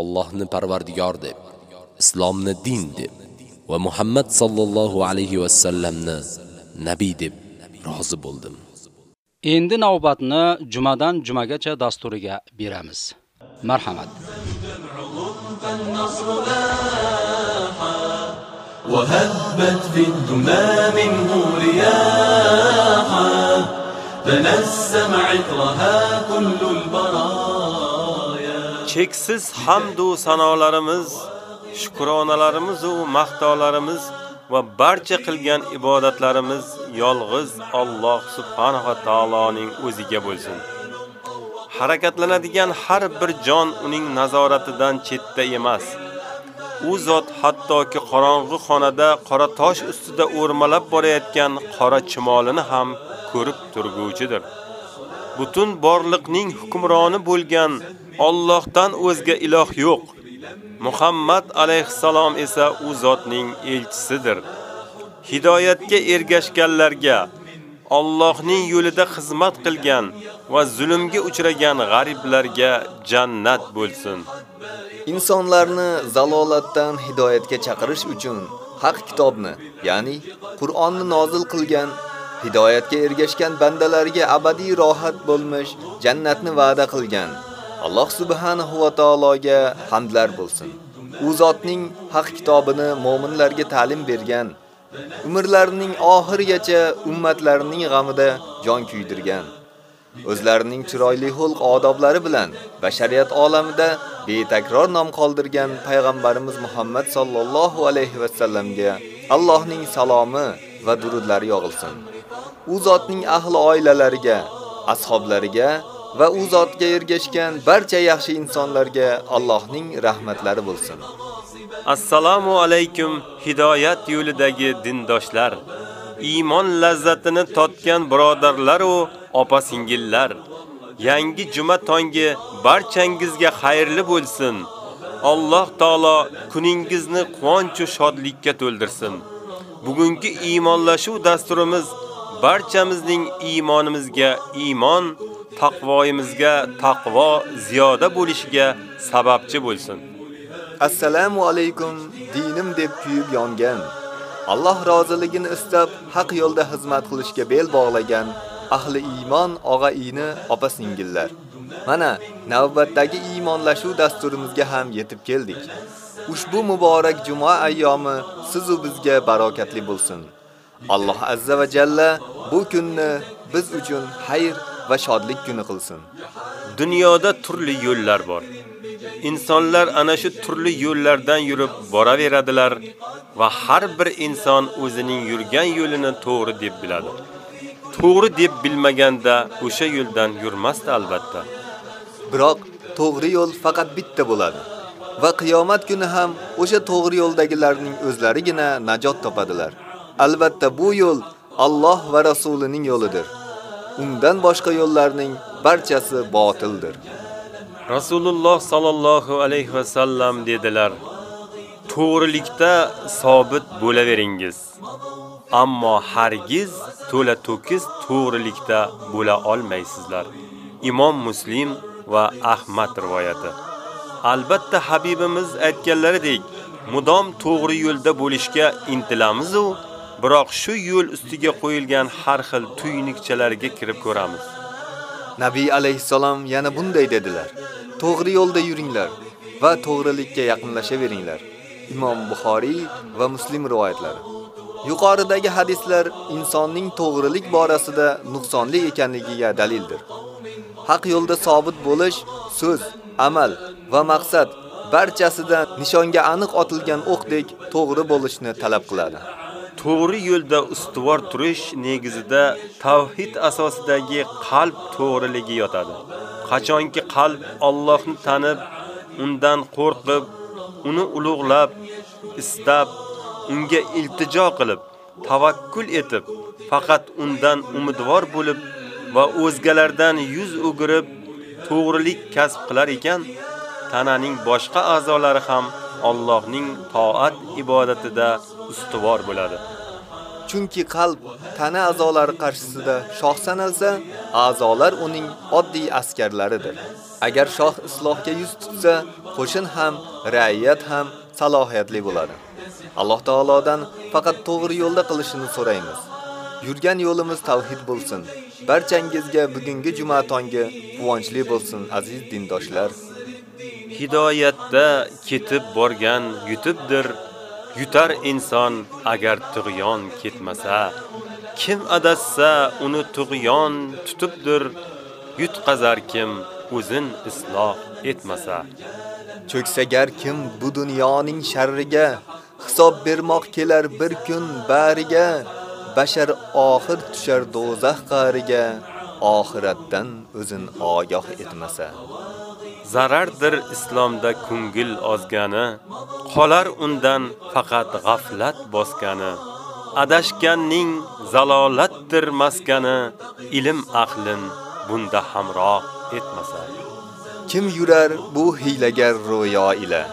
Allohni parvardigor deb, islomni din deb va Muhammad sallallohu alayhi va sallamni nabiy deb rozi bo'ldim. Endi navbatni jumadan jumagacha dasturiga beramiz. Marhamat. فالنصر لاحا وهبت في الدمى منه رياحا تنسم عطرها كل البرايا cheksiz hamdu sanolarimiz, shukronalarimiz va maqtovlarimiz va barcha qilgan ibodatlarimiz yolg'iz Alloh subhanahu va taoloning o'ziga bo'lsin. Harakatlanadigan har bir jon uning nazoratidan chetda emas. U zot hattoki qorong'i xonada qora tosh ustida o'rmalab borayotgan qora chimolini ham ko'rib turguvchidir. Butun borliqning hukmroni bo'lgan Allohdan o'zga iloh yo'q. Muhammad alayhissalom esa u zotning elchisidir. Hidoyatga ergashganlarga, Allohning yo'lida xizmat qilgan va zulmga uchragan g'ariblarga jannat bo'lsin. Insonlarni zalolatdan hidoyatga chaqirish uchun haq kitobni, ya'ni Qur'onni nozil qilgan, hidoyatga ergashgan bandalariga abadiy rohat bo'lmish jannatni va'da qilgan Alloh subhanahu va taologa hamdlar bo'lsin. U zotning haq kitobini mu'minlarga ta'lim bergan, umrlarining oxirigacha ummatlarining g'amida jon kuydirgan. O'zlarining chiroyli xulq odoblari bilan bashariyat olamida betakror nom qoldirgan payg'ambarimiz Muhammad sallallohu alayhi va sallamga Allohning salomi va durudlari yog'ilsin. U zotning ahli oilalariga, ashablariga va u zotga ergashgan barcha yaxshi insonlarga Allohning rahmatlari bo'lsin. Assalomu alaykum hidoyat yo'lidagi dindoshlar. Iymon lazzatini totgan birodarlar va opa-singillar. Yangi juma tongi barchangizga xayrli bo'lsin. Alloh taolo kuningizni quvonch va shodlikka to'ldirsin. Bugungi iymonlashuv dasturimiz barchamizning iymonimizga iymon, taqvoyimizga taqvo ziyoda bo'lishiga sababchi bo'lsin. Assalomu alaykum dinim deb kuyib yongan. Alloh roziligini istab haq yo'lda xizmat qilishga bel bog'lagan ahli iymon og'a-ini, opa-singillar. Mana navbatdagi iymonlashuv dasturimizga ham yetib keldik. Ushbu muborak juma ayyomi siz u bizga barokatli bo'lsin. Alloh azza va jalla bu kunni biz uchun xayr va shodlik kuni qilsin. Dunyoda turli yo'llar bor. Insonlar ana shu turli yo'llardan yurib boraveradilar va har bir inson o'zining yurgan yo'lini to'g'ri deb biladi. To'g'ri deb bilmaganda o'sha yo'ldan yurmasdi albatta. Biroq to'g'ri yo'l faqat bitta bo'ladi. Va qiyomat kuni ham o'sha to'g'ri yo'ldagilarning o'zlarigina najot topadilar. Albatta bu yo'l Alloh va rasulining yo'lidir. Undan boshqa yo'llarning barchasi botildir. Rasululloh sallallohu alayhi va sallam dedilar: To'g'rilikda sobit bo'laveringiz. Ammo hargiz to'la to'kis to'g'rilikda bo'la olmaysizlar. Imom Muslim va Ahmad rivoyati. Albatta Habibimiz aytganlaridek, mudom to'g'ri yo'lda bo'lishga intilamiz u, biroq shu yo'l ustiga qo'yilgan har xil tuynikchalarga kirib ko'ramiz. Nabiy alayhisalom yana bunday dedilar: To'g'ri yo'lda yuringlar va to'g'rilikka yaqinlashaveringlar. Imom Buxoriy va Muslim rivoyatlari. Yuqoridagi hadislar insonning to'g'rilik borasida nuqsonli ekanligiga dalildir. Haq yo'lda sobit bo'lish so'z, amal va maqsad barchasida nishonga aniq otilgan o'qdek to'g'ri bo'lishni talab qiladi. To'g'ri yo'lda ustuvor turish negizida tavhid asosidagi qalb to'g'riligi yotadi. Qachonki qalb Allohni tanib, undan qo'rqib, uni ulug'lab, istab, unga iltijo qilib, tavakkul etib, faqat undan umidvor bo'lib va o'zgalardan yuz o'girib to'g'rilik kasb qilar ekan, tananing boshqa a'zolari ham Allohning toat ibodatida ustuvor bo'ladi. Chunki qalb tana a'zolari qarshisida shoh sanalsa, a'zolar uning oddiy askarlaridir. Agar shoh islohga yuz tutsa, qo'shin ham, ra'iyat ham salohiyatli bo'ladi. Alloh taolodan faqat to'g'ri yo'lda qilishini so'raymiz. Yurgan yo'limiz tavhid bo'lsin. Barchangizga bugungi juma tongi quvonchli bo'lsin, aziz dindoshlar. Hidoyatda ketib borgan yutibdir. Yutar inson agar tug'yon ketmasa. Kim adassa uni tug'yon tutibdir. Yutqazar kim o'zin isloq etmasa. Cho'ksagar kim bu dunyoning sharriga, hisob bermoq kelar bir kun bariga. Bashar oxir tushar dozaq qariga, oxiratdan o'zin ogoh etmasa. Zarardir islomda kungil ozgani, qolar undan faqat g'aflat bosgani. Adashganning zalolatdir maskani, ilm aqlin bunda hamroh etmasa. Kim yurar bu hiylagar ro'yo ila?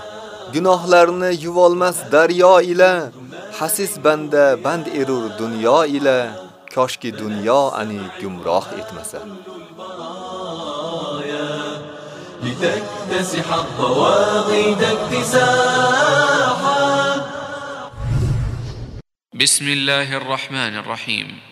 Gunohlarni yuvolmas daryo ila, hasis banda band erur dunyo ila, koshki dunyo ani gumroh etmasa. لتكتسح الطواغيت اكتساحا بسم الله الرحمن الرحيم.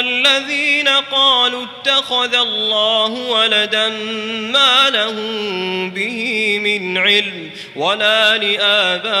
الذين قالوا اتخذ الله ولدا ما لهم به من علم ولا لآبائهم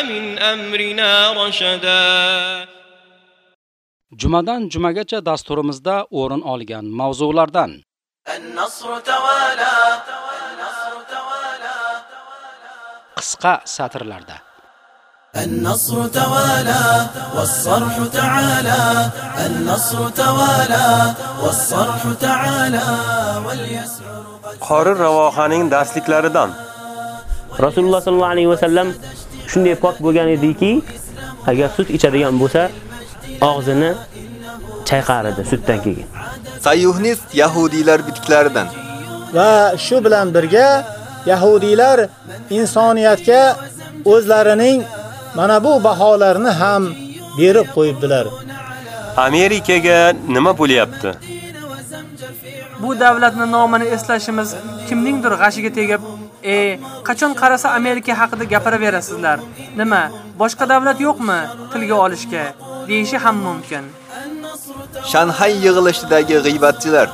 من أمرنا رشدا Jumadan jumagacha dasturimizda o'rin olgan mavzulardan النصر توالى النصر توالى qisqa satrlarda النصر توالى والصرح تعالى النصر توالى والصرح تعالى واليسعر Qori Ravohaning darsliklaridan rasululloh sollallohu alayhi vasallam shunday pok bo'lgan ediki agar sut ichadigan bo'lsa og'zini chayqar edi sutdan keyin Sayyuhnist yahudiylar bitiklaridan va shu bilan birga yahudiylar insoniyatga o'zlarining mana bu baholarni ham berib qo'yibdilar. Amerikaga nima bo'lyapti? Bu davlatni nomini eslashimiz kimningdir g'ashiga tegib, "E, qachon qarasa Amerika haqida gapiraverasizlar. Nima, boshqa davlat yo'qmi tilga olishga?" deyishi ham mumkin. Shanxay yig'ilishidagi g'iybatchilar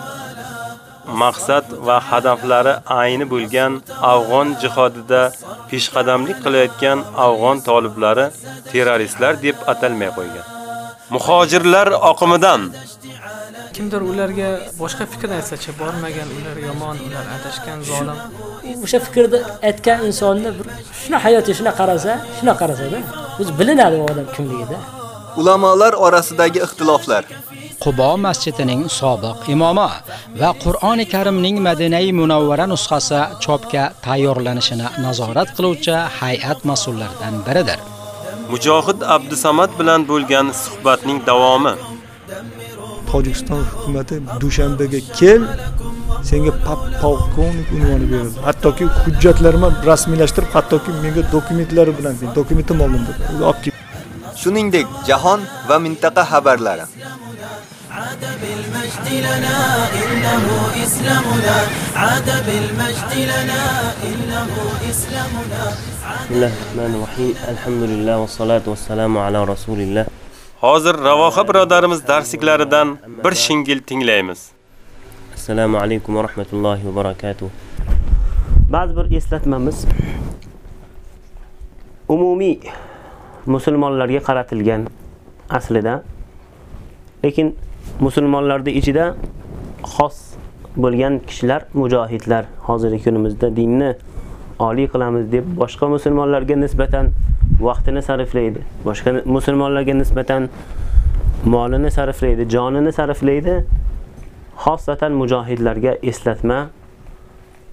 Maqsad va hadaflari ayni bo'lgan afg'on jihodida peshqadamlik qilayotgan afg'on toliblari terroristlar deb atalmay qo'ygan. Muhojirlar oqimidan Kimdir ularga boshqa fikr aytsa-chi, bormagan ular yomon, ular adashgan zolim. o'sha fikrni aytgan insonni bir shuna hayoti shuna qarasa, shuna qarasa-da, o'zi bilinadi u odam kimligida. ulamolar orasidagi ixtiloflar Qubo masjidining sobiq imomi va Qur'oni Karimning Madinai Munawvara nusxasi chopga tayyorlanishini nazorat qiluvchi hay'at mas'ullaridan biridir. Mujohid Abdusamad bilan bo'lgan suhbatning davomi Tojikiston hukumati Dushanbega kel, senga polkovnik unvoni berildi. Hattoki hujjatlarimni rasmiylashtirib, hattoki menga dokumentlari bilan, dokumentim oldim deb olib keldi. shuningdek jahon va mintaqa xabarlari عاد بالمجد لنا إنه إسلامنا عاد بالمجد لنا إنه إسلامنا بسم الله الرحمن الرحيم الحمد لله والصلاة والسلام على رسول الله Hozir Ravoha birodarimiz darsliklaridan bir shingil tinglaymiz. Assalomu alaykum va rahmatullohi va barakatuh. Ba'zi bir eslatmamiz umumiy musulmonlarga qaratilgan aslida lekin musulmonlarning ichida xos bo'lgan kishilar mujohidlar hozirgi kunimizda dinni oliy qilamiz deb boshqa musulmonlarga nisbatan vaqtini sarflaydi. Boshqa musulmonlarga nisbatan molini sarflaydi jonini sarflaydi. Xosatan mujohidlarga eslatma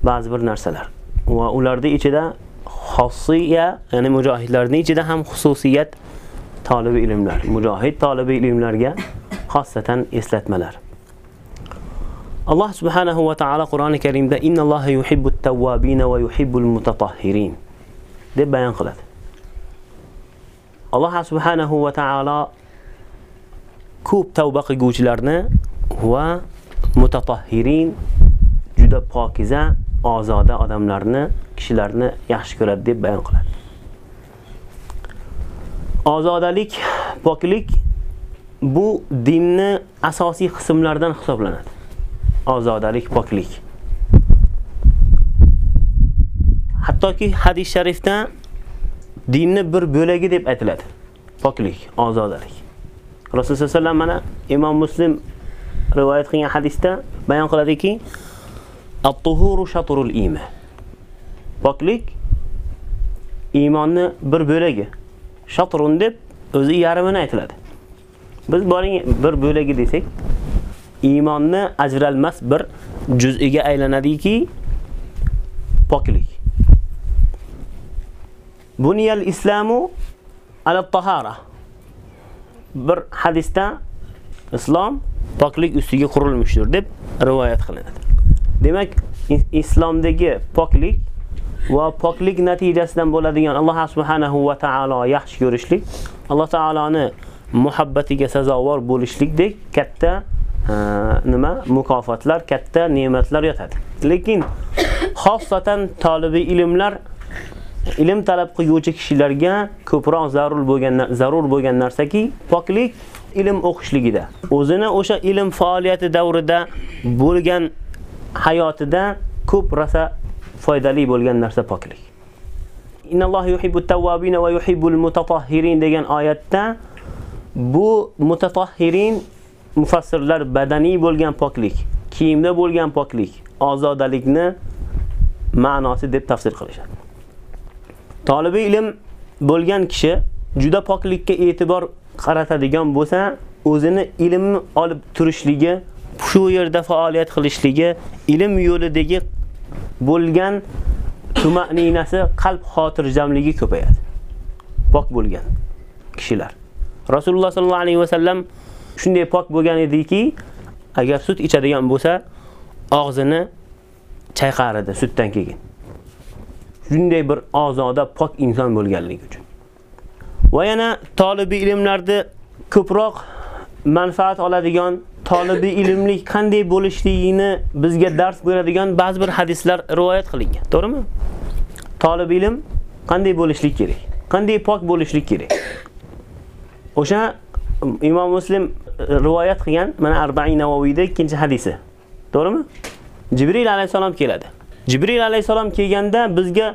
ba'zi bir narsalar. Va ularning ichida xossiya ya'ni mujohidlarning ichida ham xususiyat tolibi ilmlar mujohid tolibi ilmlarga xosatan eslatmalar. Alloh subhanahu va taolo qur'oni karimda innalloha yuhibbut tawwabina va yuhibbul mutatahhirin deb bayon qiladi. Alloh subhanahu va taolo ko'p tavba qilguvchilarni va mutatahhirin juda pokiza ozoda odamlarni kishilarni yaxshi ko'radi deb bayon qiladi. Ozodalik poklik bu dinni asosiy qismlaridan hisoblanadi. Ozodalik poklik. Hattoki hadis sharifda dinni bir bo'lagi deb aytiladi poklik ozodalik rasululloh sallallohu alayhi vasallam mana imom muslim rivoyat qilgan hadisda bayon qiladiki at-tuhuru shatrul iymon Poklik iymonni bir bo'lagi. Shatrun deb o'zi yarmini aytiladi. Biz boring bir bo'lagi desak, iymonni ajralmas bir juz'iga aylanadiki, poklik. Buniyal islamu ala tahara. Bir hadisda islom poklik ustiga qurilmishdir deb rivoyat qilinadi. Demak, islomdagi poklik va poklik natijasidan bo'ladigan Alloh subhanahu va taolo yaxshi ko'rishlik, Alloh taoloni muhabbatiga sazovor bo'lishlikdek katta nima mukofotlar, katta ne'matlar yotadi. Lekin xosatan talibi ilmlar ilm talab qiluvchi kishilarga ko'proq zarur bo'lgan zarur bo'lgan narsaki, poklik ilm o'qishligida. O'zini o'sha ilm faoliyati davrida bo'lgan hayotida ko'p rasa foydali bo'lgan narsa poklik. Innallohu yuhibbut tawwabin va yuhibbul mutatahhirin degan oyatda bu mutatahhirin mufassirlar badaniy bo'lgan poklik, kiyimda bo'lgan poklik, ozodalikni ma'nosi deb tafsir qilishadi. Tolibi ilm bo'lgan kishi juda poklikka e'tibor qaratadigan bo'lsa, o'zini ilmni olib turishligi, shu yerda faoliyat qilishligi, ilm yo'lidagi bo'lgan tumaninasi, qalb xotirjamligi ko'payadi. Pok bo'lgan kishilar. Rasululloh sallallohu alayhi vasallam shunday pok bo'lgan ediki, agar sut ichadigan bo'lsa, og'zini chayqar edi sutdan keyin. Shunday bir ozoda pok inson bo'lganligi uchun. Va yana tolibi ilmlarda ko'proq manfaat oladigan tolibi ilmlik qanday bo'lishligini bizga dars beradigan ba'zi bir hadislar rivoyat qilingan. To'g'rimi? Tolib ilm qanday bo'lishlik kerak? Qanday pok bo'lishlik kerak? O'sha Imom Muslim rivoyat qilgan mana 40 Navoiyda ikkinchi hadisi. To'g'rimi? Jibril alayhisalom keladi. Jibril alayhisalom kelganda bizga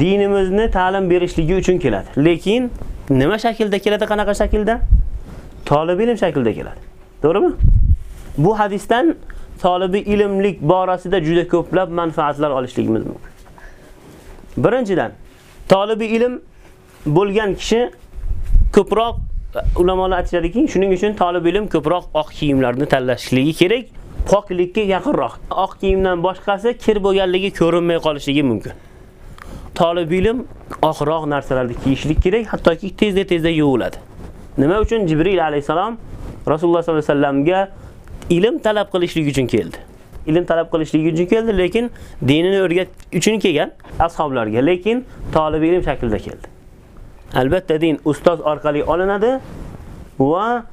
dinimizni ta'lim berishligi uchun keladi. Lekin nima shaklda keladi, qanaqa shaklda? Talib ilm shaklida keladi. To'g'rimi? Bu hadisdan tolibi ilmlik borasida juda ko'plab manfaatlar olishligimiz mumkin. Birinchidan, tolibi ilm bo'lgan kishi ko'proq ulamolar aytishadiki, shuning uchun talib ilm ko'proq oq kiyimlarni tanlashligi kerak, poklikka yaqinroq. Oq kiyimdan boshqasi kir bo'lganligi ko'rinmay qolishligi mumkin. Talib ilm oqroq narsalarni kiyishlik kerak, hattoki tezda-tezda yuviladi. Nima uchun Jibril alayhisalom Rasululloh sollallohu alayhi vasallamga ilm talab qilishlik uchun keldi. Ilm talab qilishlik uchun keldi, lekin dinini o'rgat uchun kelgan ashoblarga, lekin talib ilm shaklida keldi. Albatta din ustoz orqali olinadi va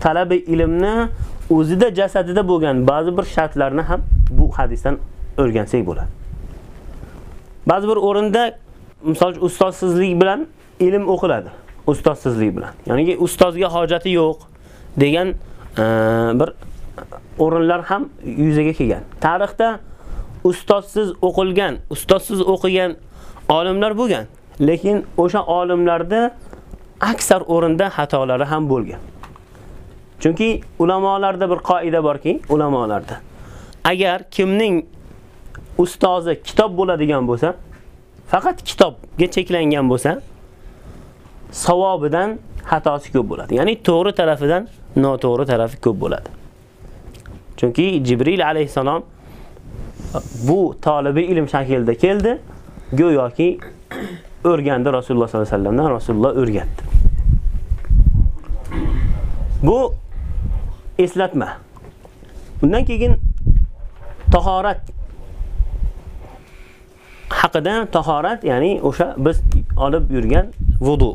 talabi ilmni o'zida jasadida bo'lgan ba'zi bir shartlarni ham bu hadisdan o'rgansak bo'ladi. Ba'zi bir o'rinda misol ustozsizlik bilan ilm o'qiladi. Ustozsizlik bilan. Ya'ni ustozga hojati yo'q degan e, bir o'rinlar ham yuzaga kelgan. Tarixda ustozsiz o'qilgan, ustozsiz o'qigan olimlar bo'lgan. Lekin o'sha olimlarda aksar o'rinda xatolari ham bo'lgan. Chunki ulamolarda bir qoida borki, ulamolarda agar kimning ustozi kitob bo'ladigan bo'lsa, faqat kitobga cheklangan bo'lsa, savobidan xatosi ko'p bo'ladi. Ya'ni to'g'ri tarafidan noto'g'ri tarafi ko'p bo'ladi. Chunki Jibril alayhisalom bu tolibi ilm shaklida keldi, go'yoki o'rgandi Rasululloh sollallohu alayhi vasallamdan, Rasululloh o'rgatdi. Bu eslatma. Undan keyin tahorat haqida tahorat, ya'ni o'sha biz olib yurgan vudu.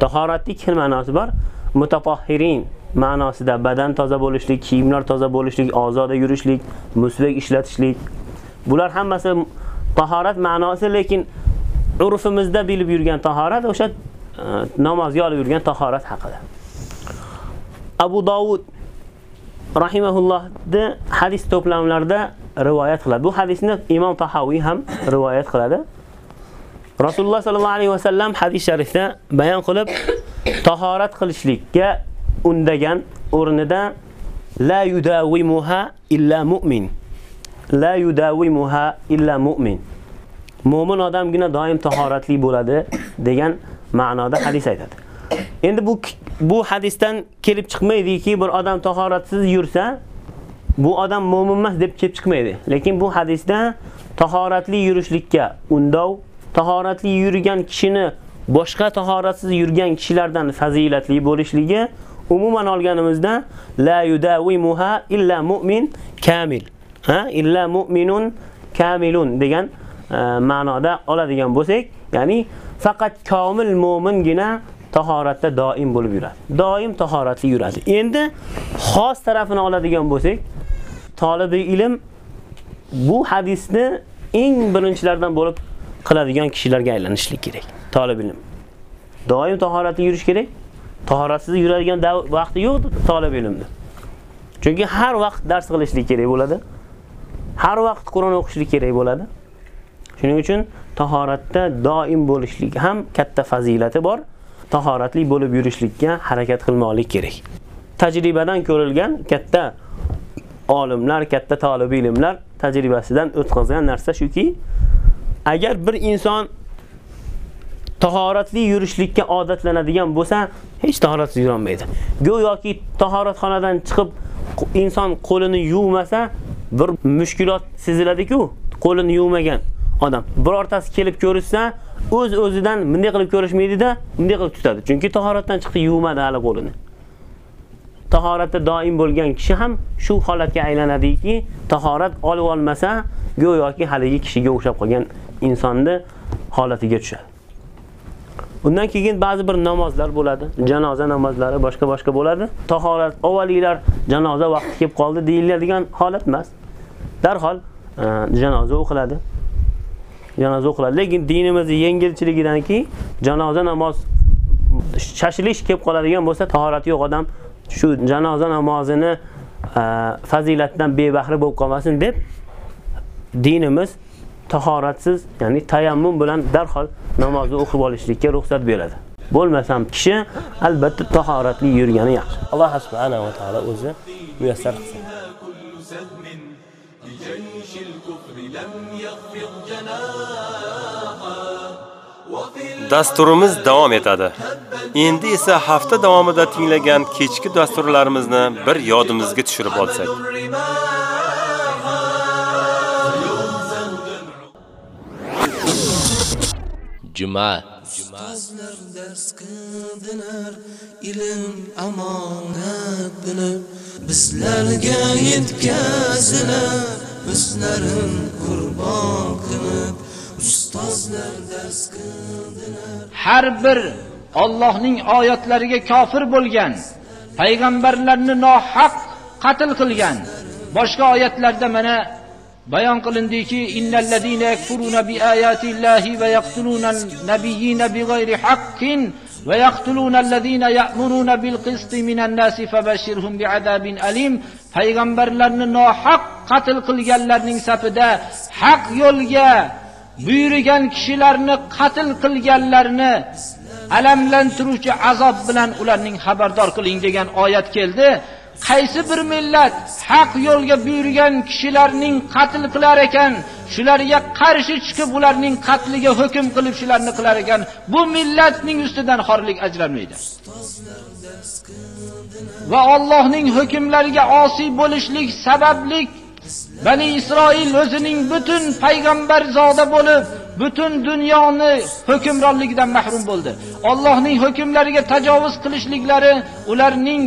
Tahoratning ikki ma'nosi bor. Mutafahhirin ma'nosida badan toza bo'lishlik, kiyimlar toza bo'lishlik, ozoda yurishlik, musvak ishlatishlik. Bular hammasi tahorat ma'nosi, lekin urfimizda bilib yurgan tahorat o'sha e, namozga olib yurgan tahorat haqida. Abu Dovud rahimahullohni hadis to'plamlarida rivoyat qiladi. Bu hadisni Imom Tahoviy ham rivoyat qiladi. Rasululloh sallallohu alayhi vasallam hadis sharifda bayon qilib, tahorat qilishlikka undagan o'rnida la yudawimuha illa mu'min. La yudawimuha illa mu'min. mo'min odamgina doim tahoratli bo'ladi degan ma'noda hadis aytadi. Endi bu bu hadisdan kelib chiqmaydiki, bir odam tahoratsiz yursa, bu odam mo'min emas deb kelib chiqmaydi. Lekin bu hadisda tahoratli yurishlikka undov, tahoratli yurgan kishini boshqa tahoratsiz yurgan kishilardan fazilatli bo'lishligi umuman olganimizda la yudawimuha illa mu'min kamil. Ha? Illa mu'minun kamilun degan e, ma'noda oladigan bo'lsak, ya'ni faqat komil mu'mingina tahoratda doim bo'lib yuradi. Doim tahoratli yuradi. Endi xos tarafini oladigan bo'lsak, tolibi ilm bu hadisni eng birinchilardan bo'lib qiladigan kishilarga aylanishlik kerak. Talib ilm. Doim tahoratli yurish kerak. Tahoratsiz yuradigan vaqti yo'q talib ilmda. Chunki har vaqt dars qilishlik kerak bo'ladi. Har vaqt Qur'on o'qishlik kerak bo'ladi. Shuning uchun tahoratda doim bo'lishlik ham katta fazilati bor. Tahoratli bo'lib yurishlikka harakat qilmoqlik kerak. Tajribadan ko'rilgan katta olimlar, katta talib ilmlar tajribasidan o'tkazgan narsa shuki, agar bir inson tahoratli yurishlikka odatlanadigan bo'lsa, hech tahoratsiz yura olmaydi. Go'yoki tahoratxonadan chiqib inson qo'lini yuvmasa, bir mushkulot seziladi-ku, qo'lini yuvmagan odam. Birortasi kelib o'z-o'zidan bunday qilib ko'rishmaydi-da, bunday qilib tutadi. Chunki tahoratdan chiqdi, yuvmadi hali qo'lini. tahoratda doim bo'lgan kishi ham shu holatga aylanadiki, tahorat olib olmasa, go'yoki haligi kishiga o'xshab qolgan insonni holatiga tushadi. Undan keyin ba'zi bir namozlar bo'ladi, janoza namozlari boshqa-boshqa bo'ladi. Tahorat avvaliylar janoza vaqti kelib qoldi deyiladigan holat emas. Darhol e, janoza o'qiladi. Janoza o'qiladi, lekin dinimizning yengilchiligidanki janoza namoz shashilish kelib qoladigan bo'lsa, tahorati yo'q odam shu janoza namozini e, fazilatdan fazilatidan bebahri bo'lib qolmasin deb dinimiz tahoratsiz, ya'ni tayammum bilan darhol namozni o'qib olishlikka ruxsat beradi. Bo'lmasam kishi albatta tahoratli yurgani yaxshi. Alloh subhanahu va taolo o'zi muyassar qilsin. Dasturimiz davom etadi. Endi esa hafta davomida tinglagan kechki dasturlarimizni bir yodimizga tushirib olsak. Juma Ustozlar dars qildilar, ilm amonat bilib, bizlarga yetkazilar, bizlarin qurbon qilib, ustozlar dars qildilar. har bir Allohning oyatlariga kofir bo'lgan, payg'ambarlarni nohaq qatl qilgan. Boshqa oyatlarda mana bayon qilindiki, innal ladina yakfuruna bi ayati va yaqtuluna nabiyina bighayri haqqin va yaqtuluna alladhina ya'muruna bil qisti minan nasi fabashshirhum bi'adabin alim. Payg'ambarlarni nohaq qatl qilganlarning safida haq yo'lga buyurgan kishilarni qatl qilganlarni alamlantiruvchi azob bilan ularning xabardor qiling degan oyat keldi. Qaysi bir millat haq yo'lga buyurgan kishilarning qatl qilar ekan, shularga qarshi chiqib ularning qatliga hukm qilib shularni qilar ekan, bu millatning ustidan xorlik ajralmaydi. Va Allohning hukmlariga osiy bo'lishlik sabablik Bani Isroil o'zining butun payg'ambar zoda bo'lib, butun dunyoni hukmronligidan mahrum bo'ldi. Allohning hukmlariga tajovuz qilishliklari ularning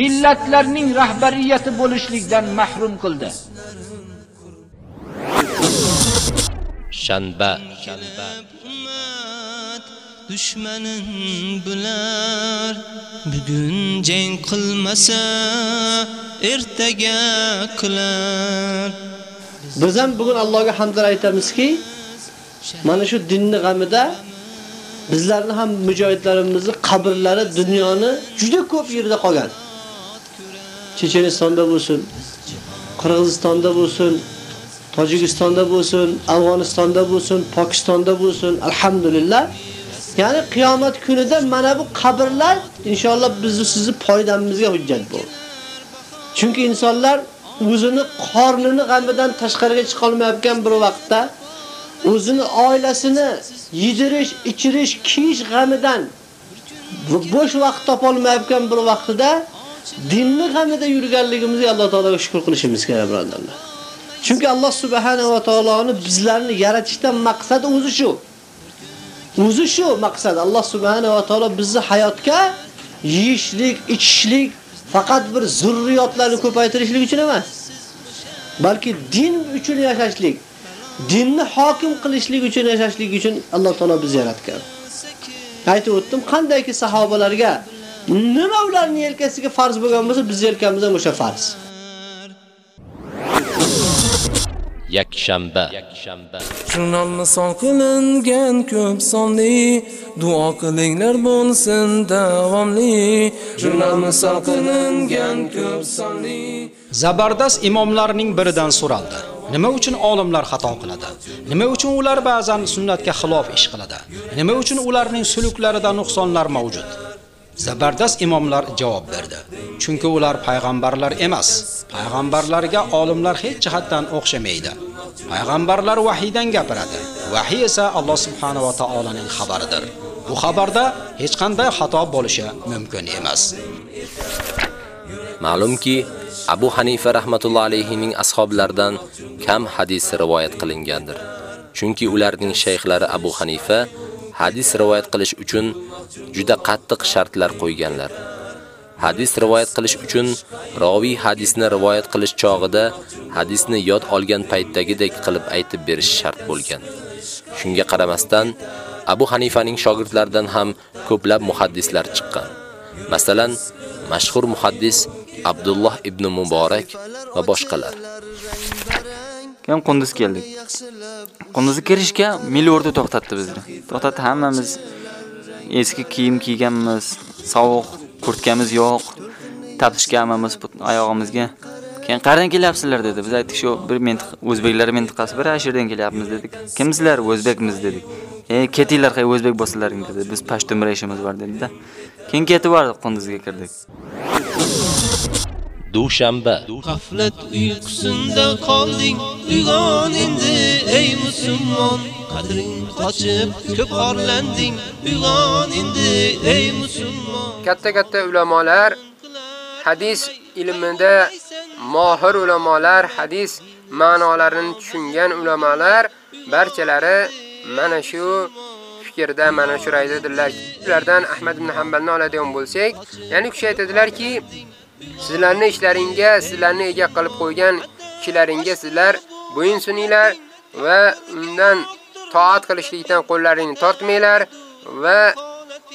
millatlarning rahbariyati bo'lishlikdan mahrum qildi. Shanba shanba dushmanin bular bugun jang qilmasa ertaga qilar Biz ham bugun Allohga hamdlar aytamizki, mana shu dinni g'amida bizlarni ham mujohidlarimizni qabrlari dunyoni juda ko'p yerda qolgan. Chechenistonda bo'lsin, Qirg'izistonda bo'lsin, Tojikistonda bo'lsin, Afg'onistonda bo'lsin, Pokistonda bo'lsin, alhamdulillah. Ya'ni qiyomat kunida mana bu qabrlar inshaalloh bizni sizni foydamizga hujjat bo'ladi. Chunki insonlar o'zini qornini g'amidan tashqariga chiqa olmayotgan bir vaqtda o'zini oilasini yidirish, ichirish, kiyish g'amidan bo'sh vaqt topolmayotgan bir vaqtida dinni g'amida yurganligimizga Alloh taologa shukr qilishimiz kerak, birodarlar. Chunki Alloh subhanahu va taoloning bizlarni yaratishdan maqsadi o'zi shu. O'zi shu maqsad. Alloh subhanahu va taolo bizni hayotga yeyishlik, ichishlik, faqat bir zurriyotlarni ko'paytirishlik uchun emas, balki din uchun yashashlik, dinni hokim qilishlik uchun yashashlik uchun Alloh taolo bizni yaratgan. Aytib o'tdim, qandayki sahobalarga nima ularning yelkasiga farz bo'lgan bo'lsa, biz yelkamizga o'sha farz. Yakshanba Jurnal misol qilingan ko'p sonli duo qilinglar bo'lsin davomli Jurnal misol qilingan ko'p sonli Zabardast imomlarning biridan so'raldi. Nima uchun olimlar xato qiladi? Nima uchun ular ba'zan sunnatga xilof ish qiladi? Nima uchun ularning suluklarida nuqsonlar mavjud? Zabardast imomlar javob berdi. Chunki ular payg'ambarlar emas. Payg'ambarlarga olimlar hech jihatdan o'xshamaydi. Payg'ambarlar vahiydan gapiradi. Vahiy esa Alloh subhanahu va taolaning xabaridir. Bu xabarda hech qanday xato bo'lishi mumkin emas. Ma'lumki, Abu Hanifa rahmatullohi alayhining ashablaridan kam hadis rivoyat qilingandir. Chunki ularning shayxlari Abu Hanifa hadis rivoyat qilish uchun juda qattiq shartlar qo'yganlar. Hadis rivoyat qilish uchun rawi hadisni rivoyat qilish chog'ida hadisni yod olgan paytdagidek qilib aytib berish shart bo'lgan. Shunga qaramasdan Abu Hanifaning shogirdlaridan ham ko'plab muhaddislar chiqqan. Masalan, mashhur muhaddis Abdulloh ibn Muborak va boshqalar. Keyin Qunduz keldik. Qunduzga kirishga milyorda to'xtatdi bizni. To'xtatdi hammamiz eski kiyim kiyganmiz, sovuq kurtkamiz yo'q, tapishga hammamiz oyog'imizga. Keyin qayerdan kelyapsizlar dedi. Biz aytdik shu bir mintiq o'zbeklar mintiqasi bir ashirdan kelyapmiz dedik. Kimsizlar? O'zbekmiz dedik. E, ketinglar qay o'zbek bo'lsalaring dedi. Biz pashtumra ishimiz bor dedi-da. Keyin ketib bordik Qunduzga kirdik. Dushanba. G'aflat uyqusinda qolding, uyg'on endi ey musulmon. Qadring qochib, ko'p orlanding, uyg'on endi ey musulmon. Katta-katta ulamolar hadis ilmida mohir ulamolar, hadis ma'nolarini tushungan ulamolar barchalari mana shu fikrda mana shu raydadirlar. Ulardan Ahmad ibn Hanbalni oladigan bo'lsak, ya'ni kishi aytadilarki, sizlarning ishlaringga, sizlarni ega qilib qo'ygan kishilaringga sizlar bo'yin suninglar va undan toat qilishlikdan qo'llaringni tortmanglar va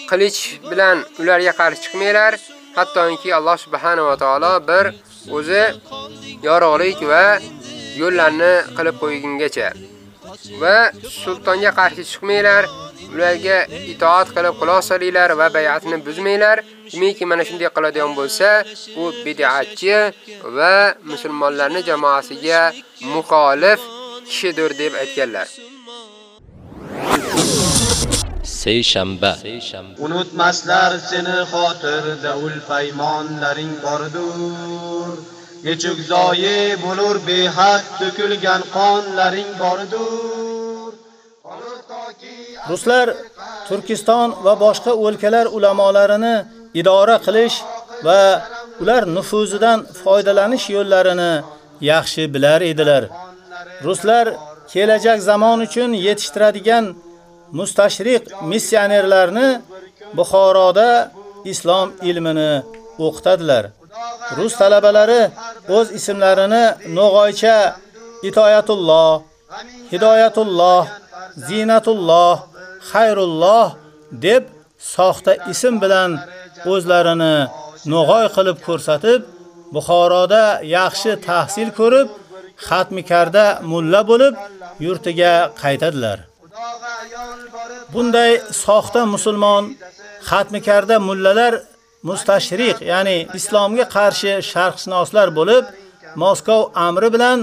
qilich bilan ularga qarshi chiqmanglar. Hattoki Alloh subhanahu va taolo bir o'zi yorug'lik va yo'llarni qilib qo'ygungacha va sultonga qarshi chiqmanglar, ularga itoat qilib quloq solinglar va bay'atni buzmanglar. Kimiki mana shunday qiladigan bo'lsa, u bid'atchi va musulmonlarning jamoasiga muxolif kishidir deb aytganlar. Seyshanba. Unutmaslar seni xotirda ul paymonlaring bordur. Nechuk zoyi bo'lur behad to'kilgan qonlaring bordur. Ruslar Turkiston va boshqa o'lkalar ulamolarini idora qilish va ular nufuzidan foydalanish yo'llarini yaxshi bilar edilar. Ruslar kelajak zamon uchun yetishtiradigan mustashriq missionerlarni Buxoroda islom ilmini o'qitadilar. Rus talabalari o'z ismlarini No'g'oycha Itoyatulloh, Hidoyatulloh, Zinatulloh, Xayrulloh deb soxta ism bilan o'zlarini no'g'oy qilib ko'rsatib, Buxoroda yaxshi tahsil ko'rib, xatmikarda mulla bo'lib, yurtiga qaytadilar. Bunday soxta musulmon xatmikarda mullalar mustashriq, ya'ni islomga qarshi sharqshunoslar bo'lib, Moskov amri bilan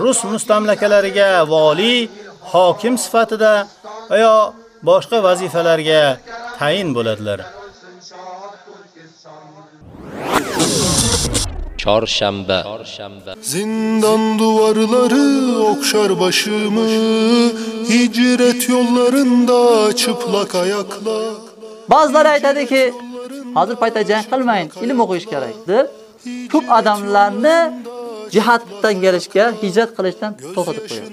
rus mustamlakalariga vali, hokim sifatida va boshqa vazifalarga tayin bo'ladilar. Çarşamba. Zindan duvarları okşar başımı hicret yollarında çıplak ayaklar Ba'zilar aytadiki, hozir paytda jang qilmang, ilm o'qish kerak deb ko'p odamlarni jihatdan kelishga, hijrat qilishdan to'xtatib qo'yadi.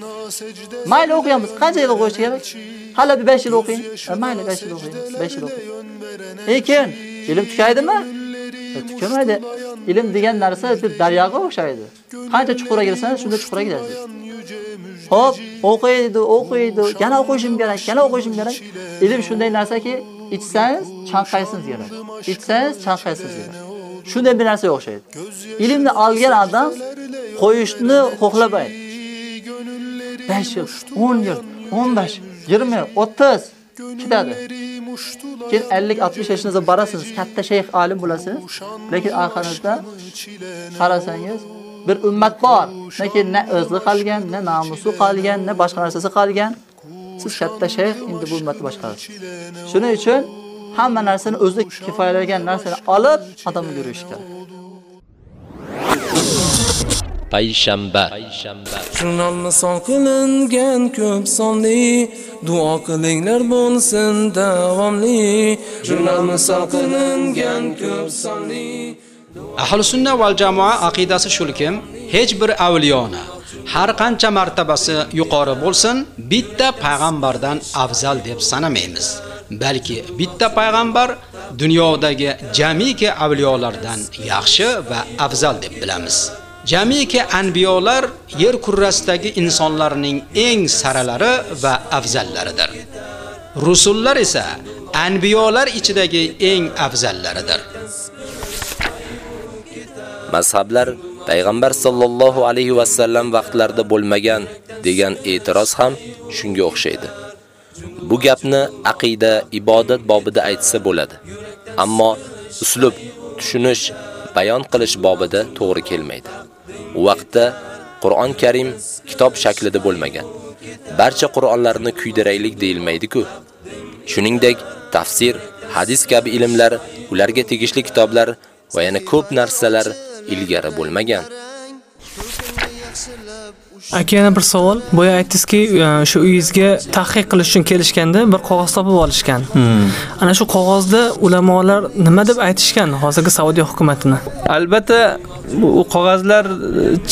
Mayli o'qiyamiz, qancha yil o'qish kerak? Hali 5 yil o'qing. E, mayli 5 yil o'qing, 5 yil o'qing. Lekin ilm tugaydimi? E, tugamaydi. Ilm degan narsa bir daryoga o'xshaydi. Qancha chuqurga girsangiz, shunda chuqurga kirasiz. Xo'p, o'qiydi, o'qiydi, yana o'qishim kerak, yana o'qishim kerak. Ilm shunday narsaki, ichsangiz chanqaysiz kerak. Ichsangiz chanqaysiz kerak. Shunday bir narsa o'xshaydi. Ilmni olgan odam qo'yishni xohlamaydi. 5 yil, 10 yil, 15, 20, 30 ketadi. Keyin 50, 60 yoshingizda borasiz, katta shayx olim bo'lasiz, lekin oxiratda qarasangiz bir ummat bor. Lekin na o'zli qolgan, na namusi qolgan, na boshqa narsasi qolgan. Siz katta shayx endi bu ummatni boshqarasiz. Shuning uchun hamma narsani o'zi kifoyalagan narsani olib odamga yurish kerak. payshanba jurnalni son qilingan ko'p sonli duo qilinglar bo'lsin davomli jurnalni son qilingan ko'p sonli Ahli sunna val jamoa aqidasi shulkim, hech bir avliyona har qancha martabasi yuqori bo'lsin, bitta payg'ambardan afzal deb sanamaymiz. Balki bitta payg'ambar dunyodagi jamiki avliyolardan yaxshi va afzal deb bilamiz. Jamiki anbiyolar yer kurrasidagi insonlarning eng saralari va afzallaridir. Rusullar esa anbiyolar ichidagi eng afzallaridir. Mazhablar payg'ambar sollallohu alayhi va sallam vaqtlarida bo'lmagan degan e'tiroz ham shunga o'xshaydi. Bu gapni aqida, ibodat bobida aytsa bo'ladi. Ammo uslub, tushunish, bayon qilish bobida to'g'ri kelmaydi. U vaqtda Qur'on Karim kitob shaklida bo'lmagan. Barcha Qur'onlarni kuydiraylik deyilmaydi-ku. Shuningdek, tafsir, hadis kabi ilmlar, ularga tegishli kitoblar va yana ko'p narsalar ilgari bo'lmagan. Aka yana bir savol. Boya aytdingizki, shu uyingizga tahqiq qilish uchun kelishganda bir qog'oz topib olishgan. Ana shu qog'ozda ulamolar nima deb aytishgan hozirgi Saudiya hukumatini? Albatta bu qog'ozlar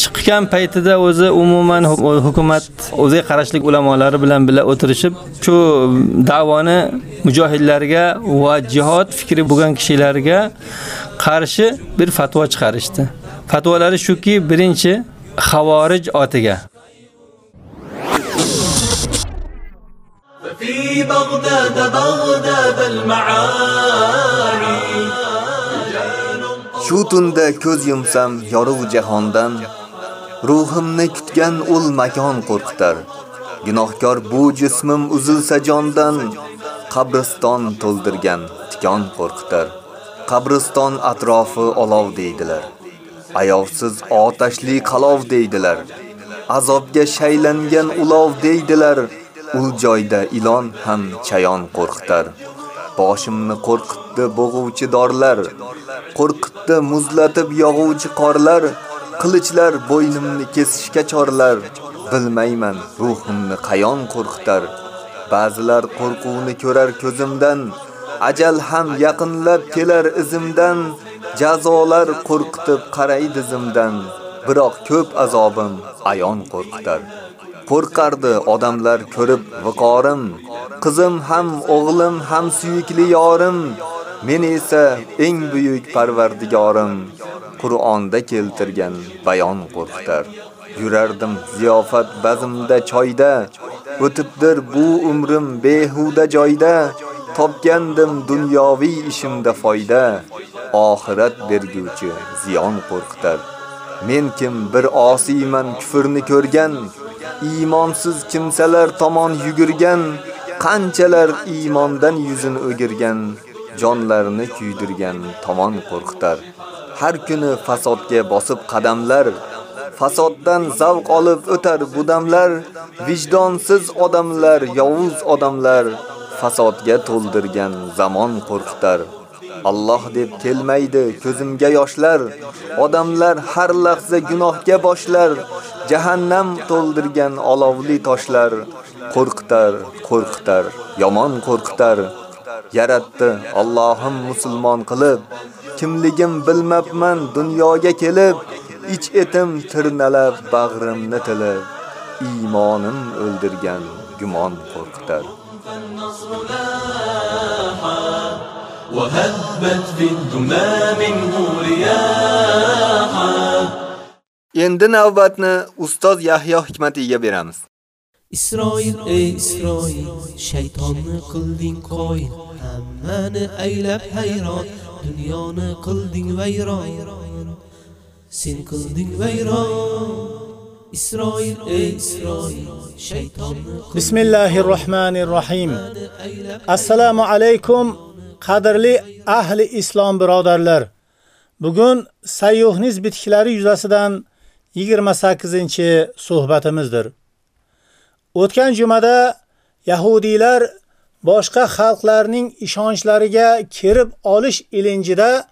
chiqqan paytida o'zi umuman hukumat o'ziga qarashlik ulamolari bilan birga o'tirishib, shu da'voni mujohidlarga va jihod fikri bo'lgan kishilarga qarshi bir fatvo chiqarishdi. Fatvolari shuki, birinchi xavorij otiga في بغداد بغداد المعاني Shu tunda ko'z yumsam yorug' jahondan ruhimni kutgan ul makon qo'rqitar. Gunohkor bu jismim uzilsa jondan qabriston to'ldirgan tikon qo'rqitar. Qabriston atrofi olov deydilar. Ayovsiz otashli qalov deydilar. Azobga shaylangan ulov deydilar. Ul joyda ilon ham chayon qo'rqitar. Boshimni qo'rqitdi bo'g'uvchi dorlar, qo'rqitdi muzlatib yog'uvchi qorlar, qilichlar bo'ynimni kesishga chorlar. Bilmayman ruhimni qayon qo'rqitar. Ba'zilar qo'rquvni ko'rar ko'zimdan, ajal ham yaqinlab kelar izimdan. Jazolar qo'rqitib qaraydi zimdan, biroq ko'p azobim ayon qo'rqitar. Qo'rqardi odamlar ko'rib viqorim, qizim ham o'g'lim ham suyukli yorim, men esa eng buyuk parvardigorim. Qur'onda keltirgan bayon qo'rqitar. Yurardim ziyofat bazmda choyda, o'tibdir bu umrim behuda joyda, topgandim dunyoviy ishimda foyda. oxirat berguvchi ziyon qo'rqitar. Men kim bir osiyman kufrni ko'rgan, iymonsiz kimsalar tomon yugurgan, qanchalar iymondan yuzini o'girgan, jonlarini kuydirgan tomon qo'rqitar. Har kuni fasodga bosib qadamlar, fasoddan zavq olib o'tar budamlar, vijdonsiz odamlar, yovuz odamlar, fasodga to'ldirgan zamon qo'rqitar. Alloh deb kelmaydi ko'zimga yoshlar. Odamlar har lahza gunohga boshlar. Jahannam to'ldirgan olovli toshlar qo'rqitar, qo'rqitar, yomon qo'rqitar. Yaratdi Allohim musulmon qilib, kimligim bilmabman dunyoga kelib, ich etim tirnalab bag'rimni tilib, iymonim o'ldirgan gumon qo'rqitar. وهبت في الدمى منه رياحا Endi navbatni ustoz Yahyo Hikmatiga beramiz. Isroil ey Isroil shaytonni qilding qoyil hammani aylab hayron dunyoni qilding vayron sen qilding vayron Isroil ey Isroil shaytonni Bismillahir Rahmanir Rahim. Assalomu alaykum qadrli ahli islom birodarlar. Bugun sayyuhniz bitiklari yuzasidan 28-suhbatimizdir. O'tgan jumada yahudiylar boshqa xalqlarning ishonchlariga kirib olish ilinjida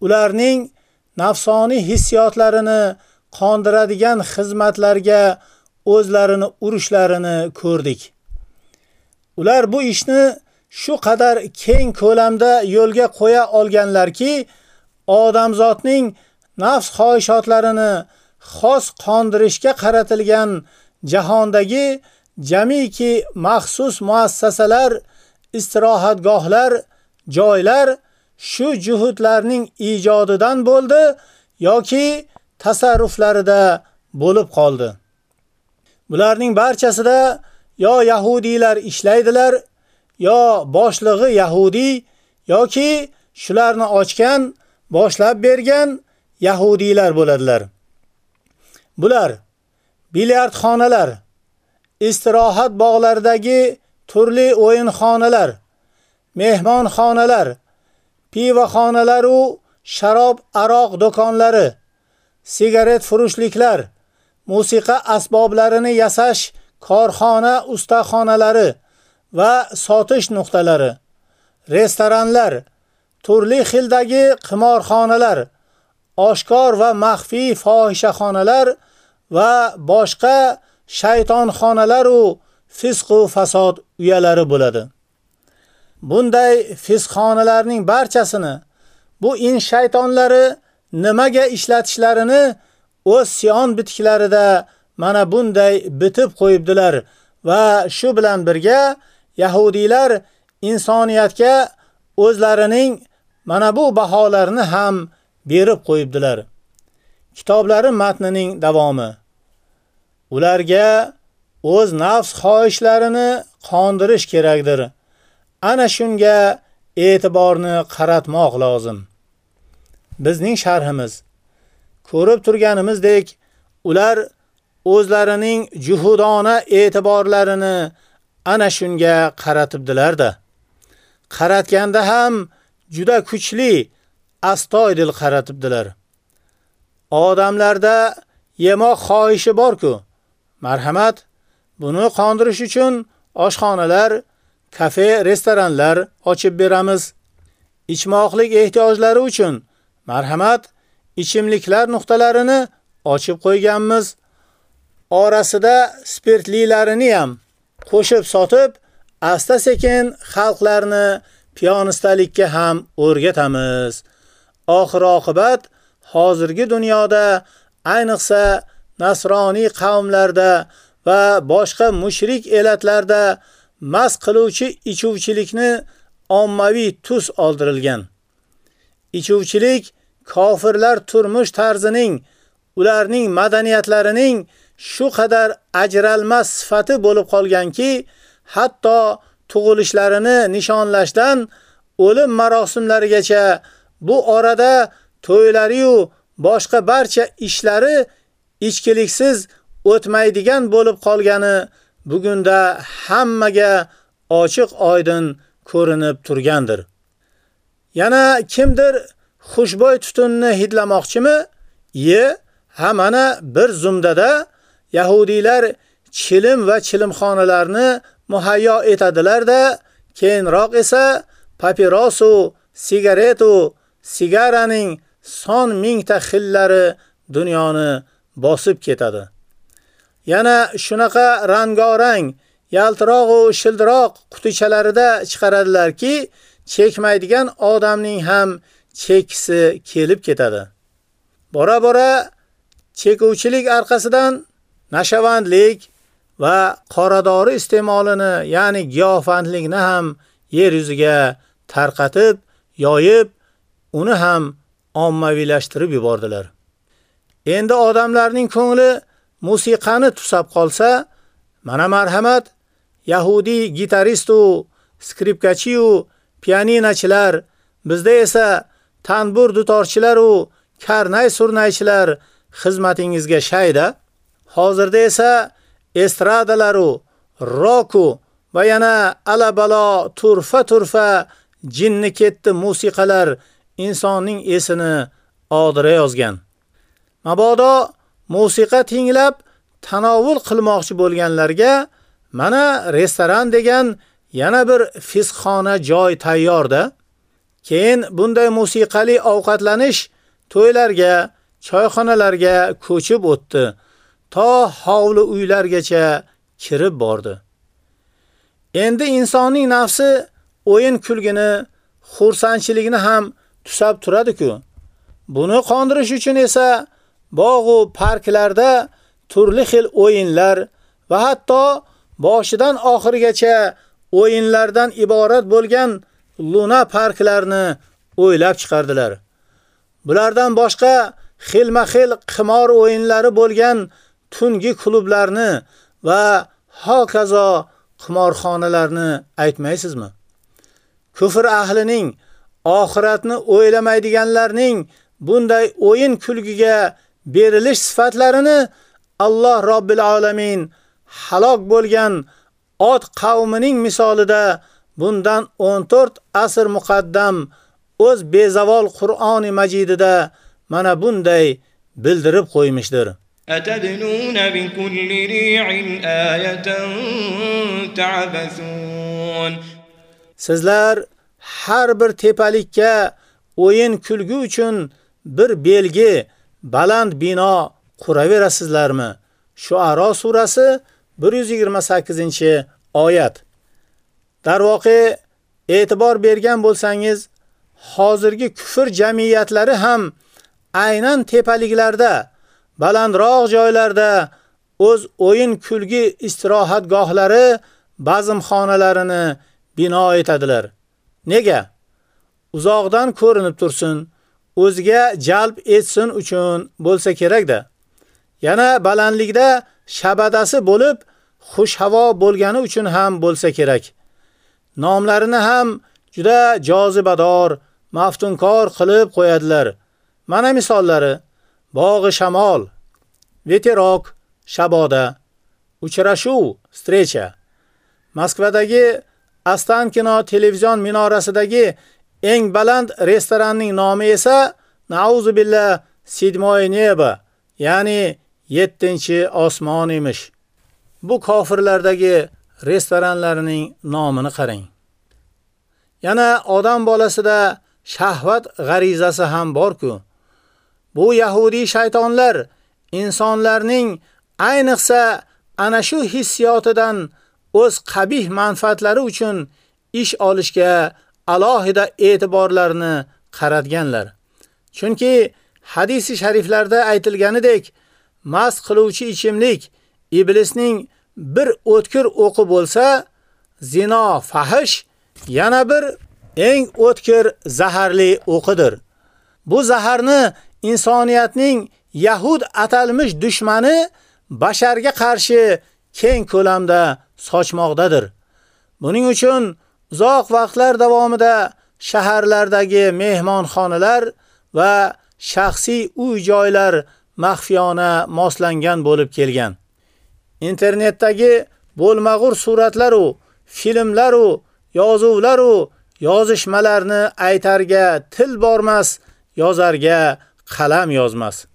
ularning nafsoniy hissiyotlarini qondiradigan xizmatlarga o'zlarini urishlarini ko'rdik. Ular bu ishni shu qadar keng ko'lamda yo'lga qo'ya olganlarki, odamzotning nafs xohishotlarini xos qondirishga qaratilgan jahondagi jamiki maxsus muassasalar, istirohatgohlar, joylar shu juhudlarning ijodidan bo'ldi yoki tasarruflarida bo'lib qoldi. Bularning barchasida yo yahudiylar ishlaydilar, yo boshlig'i yahudi yoki shularni ochgan, boshlab bergan yahudiylar bo'ladilar. Bular bilyardxonalar, istirohat bog'laridagi turli o'yinxonalar, mehmonxonalar, pivoxonalar u sharob aroq do'konlari, sigaret furushliklar, musiqa asboblarini yasash korxona ustaxonalari va sotish nuqtalari, restoranlar, turli xildagi qimorxonalar, oshkor va maxfiy fohishaxonalar va boshqa shaytonxonalar u fisq va fasod uyalari bo'ladi. Bunday fisxonalarning barchasini bu in shaytonlari nimaga ishlatishlarini o'z Sion bitiklarida mana bunday bitib qo'yibdilar va shu bilan birga yahudiylar insoniyatga o'zlarining mana bu baholarini ham berib qo'yibdilar. Kitoblari matnining davomi. Ularga o'z nafs xohishlarini qondirish kerakdir. Ana shunga e'tiborni qaratmoq lozim. Bizning sharhimiz ko'rib turganimizdek, ular o'zlarining juhudona e'tiborlarini ana shunga qaratibdilar-da. Qaratganda ham juda kuchli, astoydil qaratibdilar. Odamlarda yemoq xohishi bor-ku. Marhamat, buni qondirish uchun oshxonalar, kafe, restoranlar ochib beramiz. Ichmoqlik ehtiyojlari uchun marhamat, ichimliklar nuqtalarini ochib qo'yganmiz. Orasida spirtlilarini ham qo'shib sotib, asta-sekin xalqlarni piyonistalikka ham o'rgatamiz. Oxir oqibat hozirgi dunyoda ayniqsa nasroniy qavmlarda va boshqa mushrik elatlarda mas qiluvchi ichuvchilikni ommaviy tus oldirilgan. Ichuvchilik kofirlar turmush tarzining, ularning madaniyatlarining shu qadar ajralmas sifati bo'lib qolganki, hatto tug'ilishlarini nishonlashdan o'lim marosimlarigacha bu orada to'ylari yu boshqa barcha ishlari ichkiliksiz o'tmaydigan bo'lib qolgani bugunda hammaga ochiq oydin ko'rinib turgandir. Yana kimdir xushbo'y tutunni hidlamoqchimi? Ye, ha mana bir zumdada yahudiylar chilim va chilimxonalarni muhayyo etadilar-da, keyinroq esa papiros sigaretu, sigaret sigaraning son mingta xillari dunyoni bosib ketadi. Yana shunaqa rangorang, yaltiroq va shildiroq qutichalarida chiqaradilarki, chekmaydigan odamning ham chekisi kelib ketadi. Bora-bora chekuvchilik orqasidan nashavandlik va qoradori iste'molini, ya'ni giyohvandlikni ham yer yuziga tarqatib, yoyib, uni ham ommaviylashtirib yubordilar. Endi odamlarning ko'ngli musiqani tusab qolsa, mana marhamat, yahudi gitarist u skripkachi u pianinachilar, bizda esa tanbur dutorchilar u karnay surnaychilar xizmatingizga shayda. Hozirda esa estradalar u roku va yana alabalo turfa turfa jinni ketdi musiqalar insonning esini odira yozgan. Mabodo musiqa tinglab tanovul qilmoqchi bo'lganlarga mana restoran degan yana bir fisxona joy tayyorda. Keyin bunday musiqali ovqatlanish to'ylarga, choyxonalarga ko'chib o'tdi. To hovli uylargacha kirib bordi. Endi insonning nafsi o'yin kulgini, xursandchilikni ham tusab turadi-ku. Buni qondirish uchun esa bog' va parklarda turli xil o'yinlar va hatto boshidan oxirigacha o'yinlardan iborat bo'lgan luna parklarni o'ylab chiqardilar. Bulardan boshqa xilma-xil qimor o'yinlari bo'lgan tungi klublarni va hokazo qimorxonalarni aytmaysizmi? Kufr ahlining oxiratni o'ylamaydiganlarning bunday o'yin kulgiga berilish sifatlarini Alloh Robbil alamin halok bo'lgan ot qavmining misolida bundan 14 asr muqaddam o'z bezavol Qur'oni Majidida mana bunday bildirib qo'ymishdir. أتبنون بكل ريع آية تعبثون Sizlar har bir tepalikka o'yin kulgi uchun bir belgi, baland bino quraverasizlarmi? Shuaro surasi 128-oyat. Darvoqe e'tibor bergan bo'lsangiz, hozirgi kufr jamiyatlari ham aynan tepaliklarda, balandroq joylarda o'z o'yin kulgi istirohatgohlari, bazmxonalarini bino etadilar. Nega? Uzoqdan ko'rinib tursin, o'ziga jalb etsin uchun bo'lsa kerak-da. Yana balandlikda shabadasi bo'lib, xush havo bo'lgani uchun ham bo'lsa kerak. Nomlarini ham juda jozibador, maftunkor qilib qo'yadilar. Mana misollari: Bog'i shamol, veterok, shaboda, uchrashuv, strecha. Moskvadagi Astankino televizion minorasidagi eng baland restoranning nomi esa Nauzubillah Sidmoy neba, ya'ni 7-osmon emish. Bu kofirlardagi restoranlarning nomini qarang. Yana odam bolasida shahvat g'arizasi ham bor-ku. Bu yahudi shaytonlar insonlarning ayniqsa ana shu hissiyotidan o'z qabih manfaatlari uchun ish olishga alohida e'tiborlarni qaratganlar. Chunki hadisi shariflarda aytilganidek, mas qiluvchi ichimlik iblisning bir o'tkir o'qi bo'lsa, zino, fahish yana bir eng o'tkir zaharli o'qidir. Bu zaharni insoniyatning Yahud atalmish dushmani basharga qarshi keng ko'lamda sochmoqdadir. Buning uchun uzoq vaqtlar davomida shaharlardagi mehmonxonalar va shaxsiy uy-joylar maxfiyona moslangan bo'lib kelgan. Internetdagi bo'lmag'ur suratlar u, filmlar u, yozuvlar u, yozishmalarni aytarga til bormas, yozarga qalam yozmas.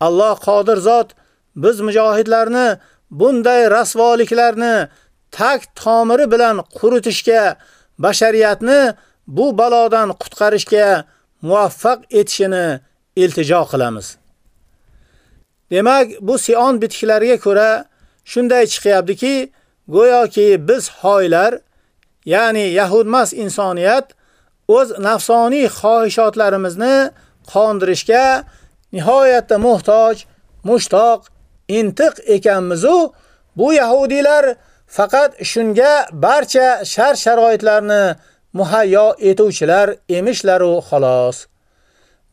Alloh qodir zot biz mujohidlarni bunday rasvoliklarni tak tomiri bilan quritishga, bashariyatni bu balodan qutqarishga muvaffaq etishini iltijo qilamiz. Demak, bu Sion bitiklariga ko'ra shunday chiqyaptiki, go'yoki biz hoylar, ya'ni yahudmas insoniyat o'z nafsoniy xohishotlarimizni qondirishga nihoyatda muhtoj, mushtoq, intiq ekanmiz-u, bu yahudiylar faqat shunga barcha shart-sharoitlarni muhayyo etuvchilar emishlaru xolos.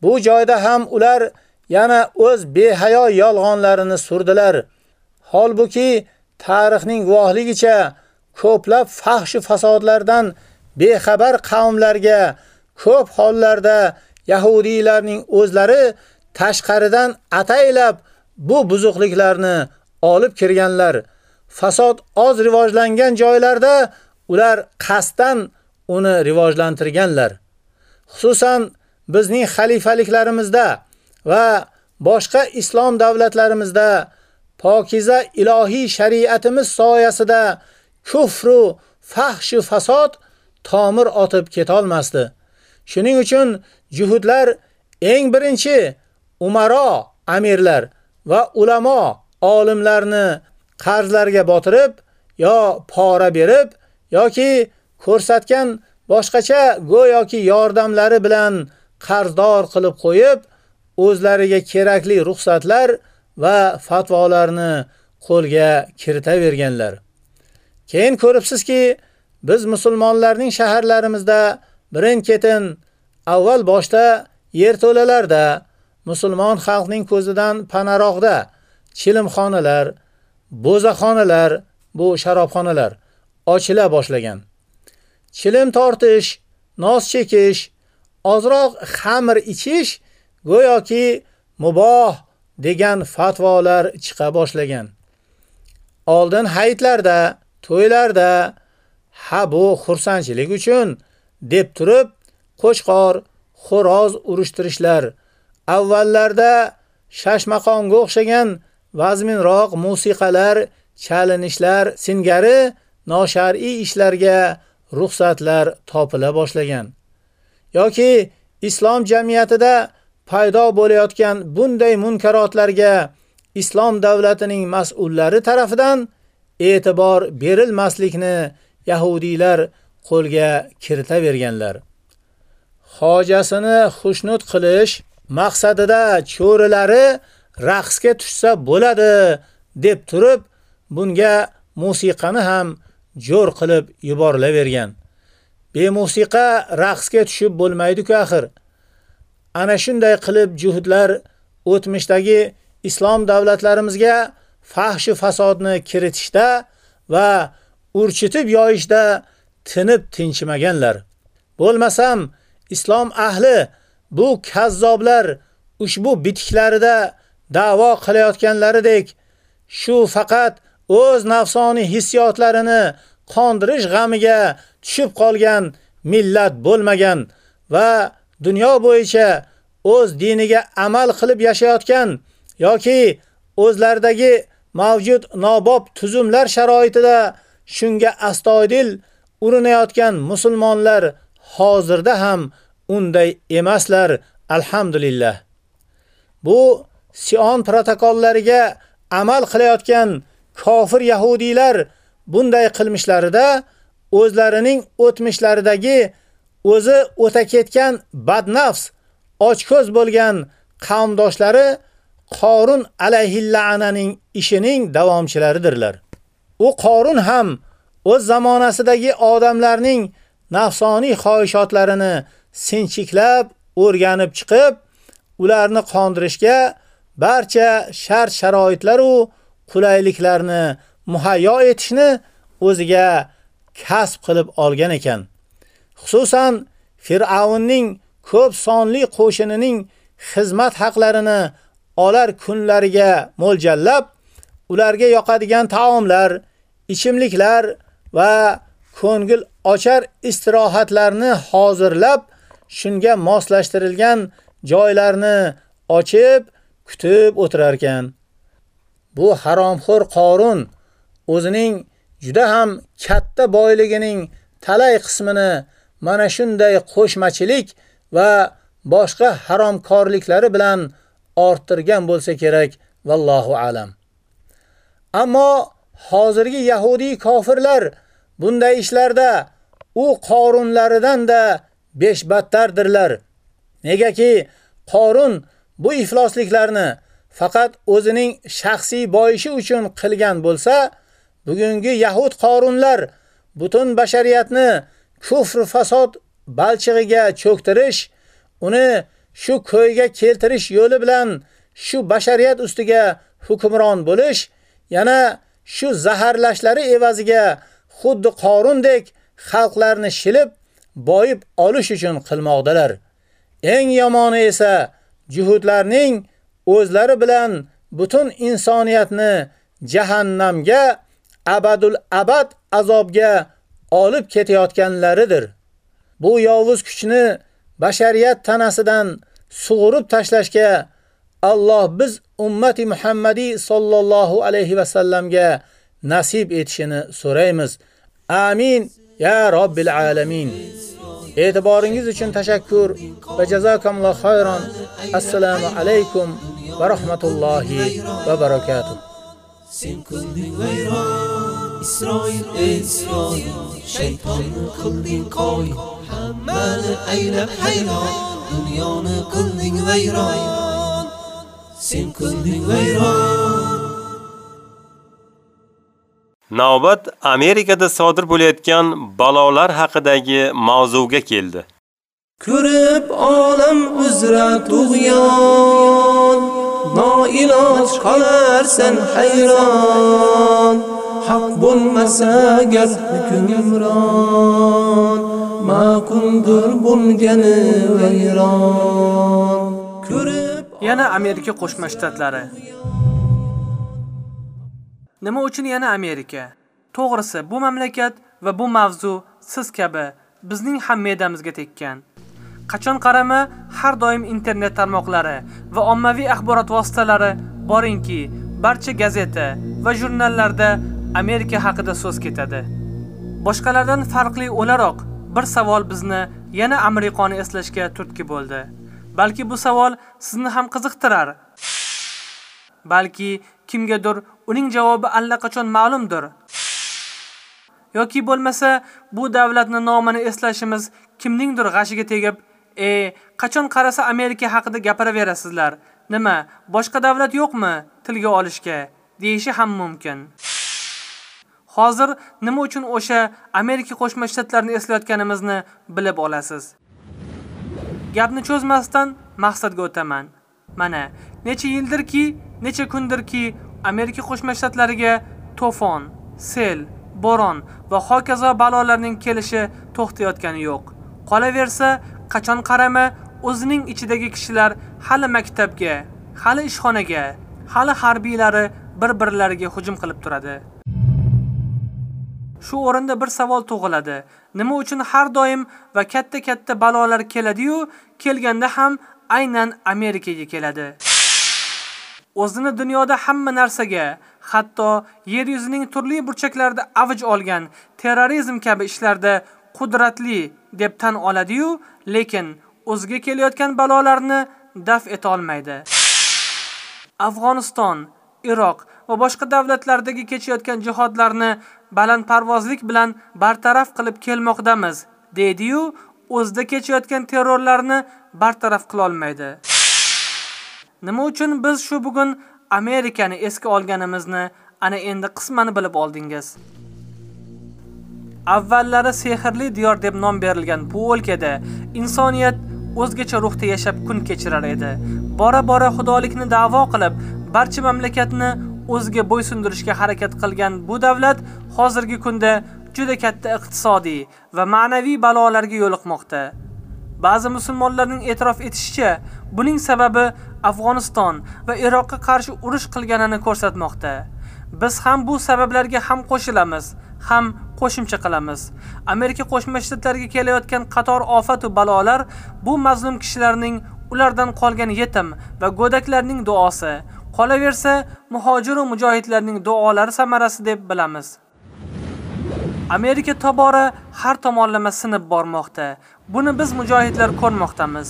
Bu joyda ham ular yana o'z behayo yolg'onlarini surdilar. Holbuki tarixning guvohligicha ko'plab fahsh fasodlardan bexabar qavmlarga ko'p hollarda yahudiylarning o'zlari tashqaridan ataylab bu buzuqliklarni olib kirganlar. Fasod oz rivojlangan joylarda ular qasdan uni rivojlantirganlar. Xususan bizning xalifaliklarimizda va boshqa islom davlatlarimizda pokiza ilohiy shariatimiz soyasida kufru fahsh fasod tomir otib ketolmasdi. Shuning uchun juhudlar eng birinchi umaro, amirlar va ulamo, olimlarni qarzlarga botirib yo pora berib yoki ko'rsatgan boshqacha go'yoki yordamlari bilan qarzdor qilib qo'yib, o'zlariga kerakli ruxsatlar va fatvolarni qo'lga kiritaverganlar. Keyin ko'ribsizki, biz musulmonlarning shaharlarimizda birin-ketin avval boshda yerto'lalarda musulmon xalqning ko'zidan panaroqda chilimxonalar, bo'zaxonalar, bu sharobxonalar ochila boshlagan. Chilim tortish, nos chekish, ozroq xamir ichish go'yoki muboh degan fatvolar chiqa boshlagan. Oldin hayitlarda, to'ylarda ha bu xursandchilik uchun deb turib qo'shqor, xo'roz urishtirishlar. Avvallarda shashmaqonga o'xshagan vazminroq musiqalar, chalinishlar singari noshar'iy ishlarga ruxsatlar topila boshlagan. yoki islom jamiyatida paydo bo'layotgan bunday munkarotlarga islom davlatining mas'ullari tarafidan e'tibor berilmaslikni yahudiylar qo'lga kiritaverganlar. Hojasini xushnud qilish maqsadida cho'rilari raqsga tushsa bo'ladi deb turib, bunga musiqani ham jo'r qilib yuborilavergan. Bemusiqa raqsga tushib bo'lmaydi-ku axir. Ana shunday qilib juhudlar o'tmishdagi islom davlatlarimizga fahshi fasodni kiritishda va urchitib yoyishda tinib tinchimaganlar. Bo'lmasam islom ahli bu kazzoblar ushbu bitiklarida da'vo qilayotganlaridek shu faqat o'z nafsoniy hissiyotlarini qondirish g'amiga tushib qolgan millat bo'lmagan va dunyo bo'yicha o'z diniga amal qilib yashayotgan yoki o'zlaridagi mavjud nobob tuzumlar sharoitida shunga astoydil urinayotgan musulmonlar hozirda ham unday emaslar alhamdulillah. Bu Sion protokollariga amal qilayotgan kofir yahudiylar bunday qilmishlarida o'zlarining o'tmishlaridagi o'zi o'ta ketgan badnafs, ochko'z bo'lgan qavmdoshlari Qorun alayhillananing ishining davomchilaridirlar. U Qorun ham o'z zamonasidagi odamlarning nafsoniy xohishotlarini sinchiklab o'rganib chiqib, ularni qondirishga barcha shart sharoitlar u qulayliklarni muhayyo etishni o'ziga kasb qilib olgan ekan. Xususan Fir'avnning ko'p sonli qo'shinining xizmat haqlarini olar kunlariga mo'ljallab, ularga yoqadigan taomlar, ichimliklar va ko'ngil ochar istirohatlarni hozirlab, shunga moslashtirilgan joylarni ochib, kutib o'tirar ekan. Bu haromxo'r Qorun o'zining juda ham katta boyligining talay qismini mana shunday qo'shmachilik va boshqa haromkorliklari bilan orttirgan bo'lsa kerak vallohu alam. Ammo hozirgi yahudi kofirlar bunday ishlarda u qorunlaridan da beshbattardirlar. Negaki Qorun bu iflosliklarni faqat o'zining shaxsiy boyishi uchun qilgan bo'lsa, bugungi yahud qorunlar butun bashariyatni kufr fasod balchig'iga cho'ktirish, uni shu ko'yga keltirish yo'li bilan shu bashariyat ustiga hukmron bo'lish, yana shu zaharlashlari evaziga xuddi Qorundek xalqlarni shilib, boyib olish uchun qilmoqdalar. Eng yomoni esa juhudlarning o'zlari bilan butun insoniyatni jahannamga abadul abad azobga olib ketayotganlaridir. Bu yovuz kuchni bashariyat tanasidan sug'urib tashlashga Alloh biz ummati Muhammadi sallallohu alayhi va sallamga nasib etishini so'raymiz. Amin ya robbil alamin. E'tiboringiz uchun tashakkur va jazakumulloh xayron. Assalomu alaykum va rahmatullohi va barakatuh. Sen qilding vayron Isroil Isroil shaytonni qilding qoy hammani aylab hayron dunyoni qilding vayron Sen qilding vayron Navbat Amerikada sodir bo'layotgan balolar haqidagi mavzuga keldi. Ko'rib olam uzra tug'yon Noiloj qolarsan hayron Haq bo'lmasa agar hukmron Ma'quldir bo'lgani vayron Ko'rib Yana Amerika Qo'shma Shtatlari Nima uchun yana Amerika? To'g'risi, bu mamlakat va bu mavzu siz kabi bizning ham me'damizga tekkan. Qachon qarama, har doim internet tarmoqlari va ommaviy axborot vositalari boringki, barcha gazeta va jurnallarda Amerika haqida so'z ketadi. Boshqalardan farqli o'laroq bir savol bizni yana Amerikani eslashga turtki bo'ldi. Balki bu savol sizni ham qiziqtirar. Balki kimgadir uning javobi allaqachon ma'lumdir. Yoki bo'lmasa, bu davlatni nomini eslashimiz kimningdir g'ashiga tegib, "E, qachon qarasa Amerika haqida gapiraverasizlar. Nima, boshqa davlat yo'qmi tilga olishga?" deyishi ham mumkin. Hozir nima uchun o'sha Amerika Qo'shma Shtatlarini eslayotganimizni bilib olasiz. Gapni cho'zmasdan maqsadga o'taman. Mana, necha yildirki, necha kundirki Amerika Qo'shma Shtatlariga to'fon, sel, bo'ron va hokazo balolarning kelishi to'xtayotgani yo'q. Qolaversa, qachon qarama o'zining ichidagi kishilar hali maktabga, hali ishxonaga, hali harbiylari bir-birlariga hujum qilib turadi. Shu o'rinda bir savol tug'iladi. Nima uchun har doim va katta-katta balolar keladi-yu, kelganda ham aynan Amerikaga keladi? O'zini dunyoda hamma narsaga, hatto yer yuzining turli burchaklarida avj olgan terrorizm kabi ishlarda qudratli deb tan oladi-yu, lekin o'ziga kelayotgan balolarni daf eta olmaydi. Afg'oniston, Iroq va boshqa davlatlardagi kechayotgan jihodlarni balandparvozlik bilan bartaraf qilib kelmoqdamiz, dedi-yu, o'zida kechayotgan terrorlarni bartaraf qila olmaydi. Nima uchun biz shu bugun Amerikani esga olganimizni ana endi qisman bilib oldingiz. Avvallari sehrli diyor deb nom berilgan bu o'lkada insoniyat o'zgacha ruhda yashab kun kechirar edi. Bora-bora xudolikni da'vo qilib, barcha mamlakatni o'ziga bo'ysundirishga harakat qilgan bu davlat hozirgi kunda juda katta iqtisodiy va ma'naviy balolarga yo'liqmoqda. Ba'zi musulmonlarning e'tirof etishicha, buning sababi Afg'oniston va Iroqqa qarshi urush qilganini ko'rsatmoqda. Biz ham bu sabablarga ham qo'shilamiz, ham qo'shimcha qilamiz. Amerika Qo'shma Shtatlariga kelayotgan qator ofat va balolar bu mazlum kishilarning ulardan qolgan yetim va go'daklarning duosi, qolaversa muhojir va mujohidlarning duolari samarasi deb bilamiz. Amerika tobora har tomonlama sinib bormoqda. Buni biz mujohidlar ko'rmoqdamiz.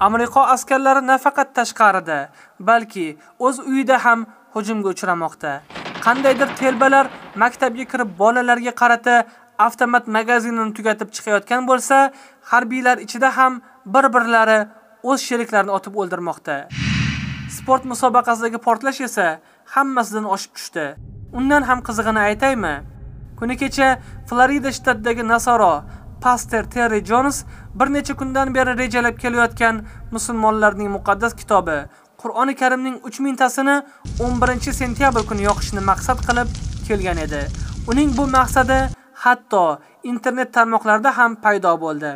Amerika askarlari nafaqat tashqarida, balki o'z uyida ham hujumga uchramoqda. Qandaydir telbalar maktabga kirib bolalarga qarata avtomat magazinini tugatib chiqayotgan bo'lsa, harbiylar ichida ham bir-birlari o'z sheriklarini otib o'ldirmoqda. Sport musobaqasidagi portlash esa hammasidan oshib tushdi. Undan ham qizig'ini aytaymi? Kuni kecha Florida shtatidagi Nasoro Pastor Terry Jones bir necha kundan beri rejalab kelayotgan musulmonlarning muqaddas kitobi Qur'oni Karimning 3000 tasini 11 sentyabr kuni yoqishni maqsad qilib kelgan edi. Uning bu maqsadi hatto internet tarmoqlarida ham paydo bo'ldi.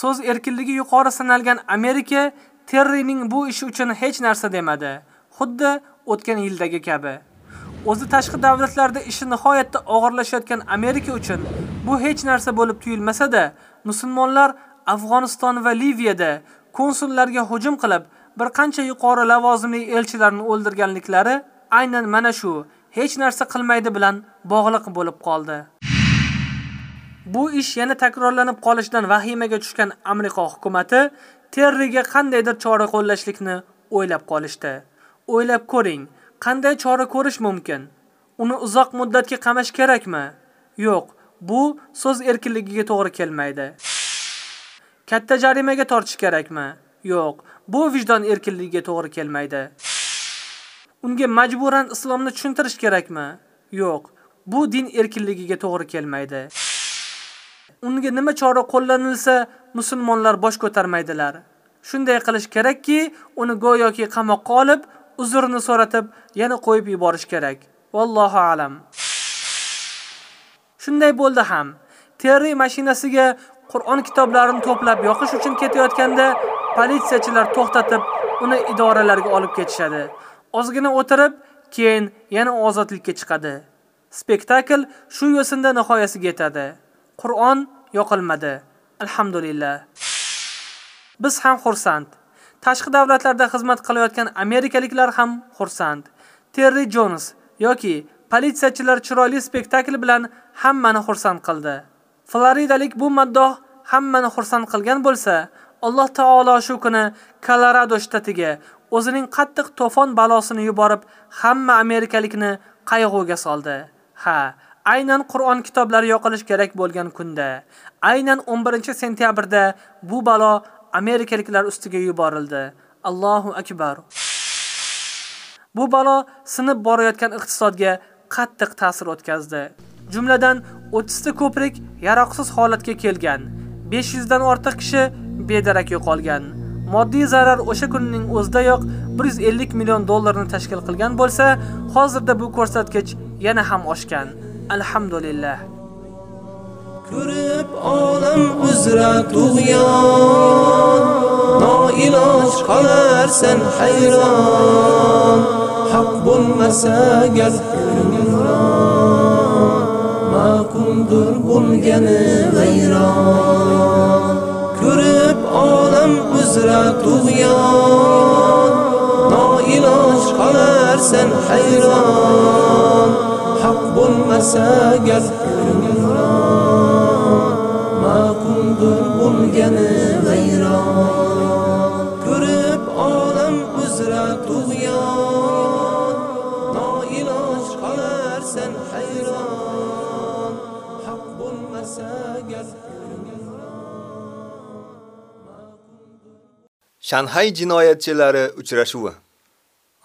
So'z erkinligi yuqori sanalgan Amerika Terrining bu ishi uchun hech narsa demadi. Xuddi o'tgan yildagi kabi. O'zi tashqi davlatlarda ishi nihoyatda og'irlashayotgan Amerika uchun bu hech narsa bo'lib tuyulmasa-da, musulmonlar Afg'oniston va Liviyada konsullarga hujum qilib, bir qancha yuqori lavozimli elchilarni o'ldirganliklari aynan mana shu hech narsa qilmaydi bilan bog'liq bo'lib qoldi. Bu ish yana takrorlanib qolishidan vahimaga tushgan Amerika hukumatı Terriga qandaydir chora qo'llashlikni o'ylab qolishdi. O'ylab ko'ring, qanday chora ko'rish mumkin? Uni uzoq muddatga qamash kerakmi? Yo'q, bu so'z erkinligiga to'g'ri kelmaydi. Katta jarimaga tortish kerakmi? Yo'q, bu vijdon erkinligiga to'g'ri kelmaydi. Unga majburan islomni tushuntirish kerakmi? Yo'q, bu din erkinligiga to'g'ri kelmaydi. Unga nima chora qo'llanilsa, musulmonlar bosh ko'tarmaydilar. Shunday qilish kerakki, uni go'yoki qamoqqa olib, uzrini so'ratib, yana qo'yib yuborish kerak. Vallohu alam. Shunday bo'ldi ham. Terri mashinasiga Qur'on kitoblarini to'plab yoqish uchun ketayotganda politsiyachilar to'xtatib, uni idoralarga olib ketishadi. Ozgina o'tirib, keyin yana ozodlikka chiqadi. Spektakl shu yo'sinda nihoyasiga yetadi. Qur'on yoqilmadi. Alhamdulillah. Biz ham xursand. Tashqi davlatlarda xizmat qilayotgan amerikaliklar ham xursand. Terry Jones yoki politsiyachilar chiroyli spektakl bilan hammani xursand qildi. Floridalik bu maddoh hammani xursand qilgan bo'lsa, Alloh taolo shu kuni Colorado shtatiga o'zining qattiq to'fon balosini yuborib, hamma amerikalikni qayg'uga soldi. Ha, aynan Qur'on kitoblari yoqilish kerak bo'lgan kunda, aynan 11-sentyabrda bu balo amerikaliklar ustiga yuborildi. Allohu akbar. Bu balo sinib borayotgan iqtisodga qattiq ta'sir o'tkazdi. Jumladan 30 ta ko'prik yaroqsiz holatga kelgan. 500 dan ortiq kishi bedarak yo'qolgan. Moddiy zarar o'sha kunning o'zidayoq 150 million dollarni tashkil qilgan bo'lsa, hozirda bu ko'rsatkich yana ham oshgan. Alhamdulillah. Ko'rib olam uzra tug'yon. Noiloj qolarsan hayron. Haq bo'lmasa gar ko'ngilron. Ma'quldir bo'lgani vayron. Ko'rib olam uzra tug'yon. Noiloj qolarsan hayron. Bo'lmasa gar ko'ngilron Ma'quldir bo'lgani vayron. Ko'rib olam uzra tug'yon. Noiloj qolarsan hayron. Haq bo'lmasa gar Shanxay jinoyatchilari uchrashuvi.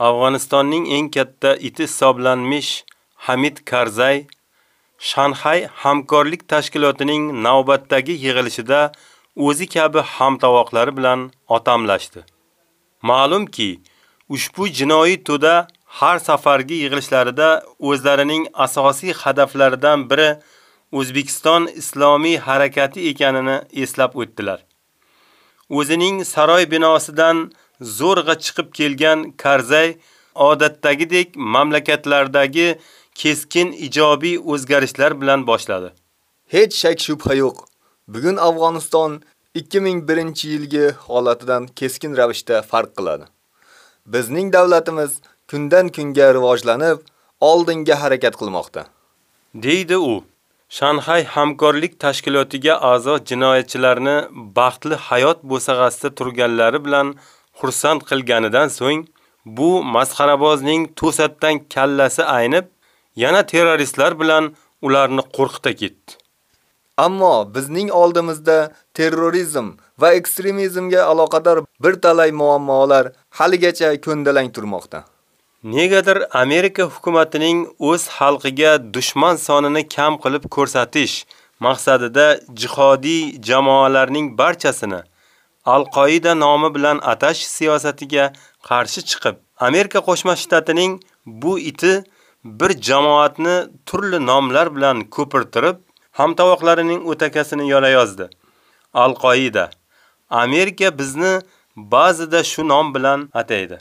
Afg'onistonning eng katta iti hisoblanmish Hamid Karzay Shanxay hamkorlik tashkilotining navbatdagi yig'ilishida o'zi kabi hamtovoqlari bilan otamlashdi. Ma'lumki, ushbu jinoiy to'da har safargi yig'ilishlarida o'zlarining asosiy hadaflaridan biri O'zbekiston islomiy harakati ekanini eslab o'tdilar. O'zining saroy binosidan zo'rg'a chiqib kelgan Karzay odatdagidek mamlakatlardagi keskin ijobiy o'zgarishlar bilan boshladi. Hech shak shubha yo'q. Bugun Afg'oniston 2001-yilgi holatidan keskin ravishda farq qiladi. Bizning davlatimiz kundan kunga rivojlanib, oldinga harakat qilmoqda. deydi u. Shanxay hamkorlik tashkilotiga a'zo jinoyatchilarni baxtli hayot bo'sag'asida turganlari bilan xursand qilganidan so'ng bu masxarabozning to'satdan kallasi aynib, yana terroristlar bilan ularni qo'rqita ketdi. Ammo bizning oldimizda terrorizm va ekstremizmga aloqador bir talay muammolar haligacha ko'ndalang turmoqda. Negadir Amerika hukumatining o'z xalqiga dushman sonini kam qilib ko'rsatish maqsadida jihodiy jamoalarning barchasini Al-Qoida nomi bilan atash siyosatiga qarshi chiqib, Amerika Qo'shma Shtatining bu iti bir jamoatni turli nomlar bilan ko'pirtirib, hamtovoqlarining o'takasini yolayozdi. Al-Qoida Amerika bizni ba'zida shu nom bilan ataydi.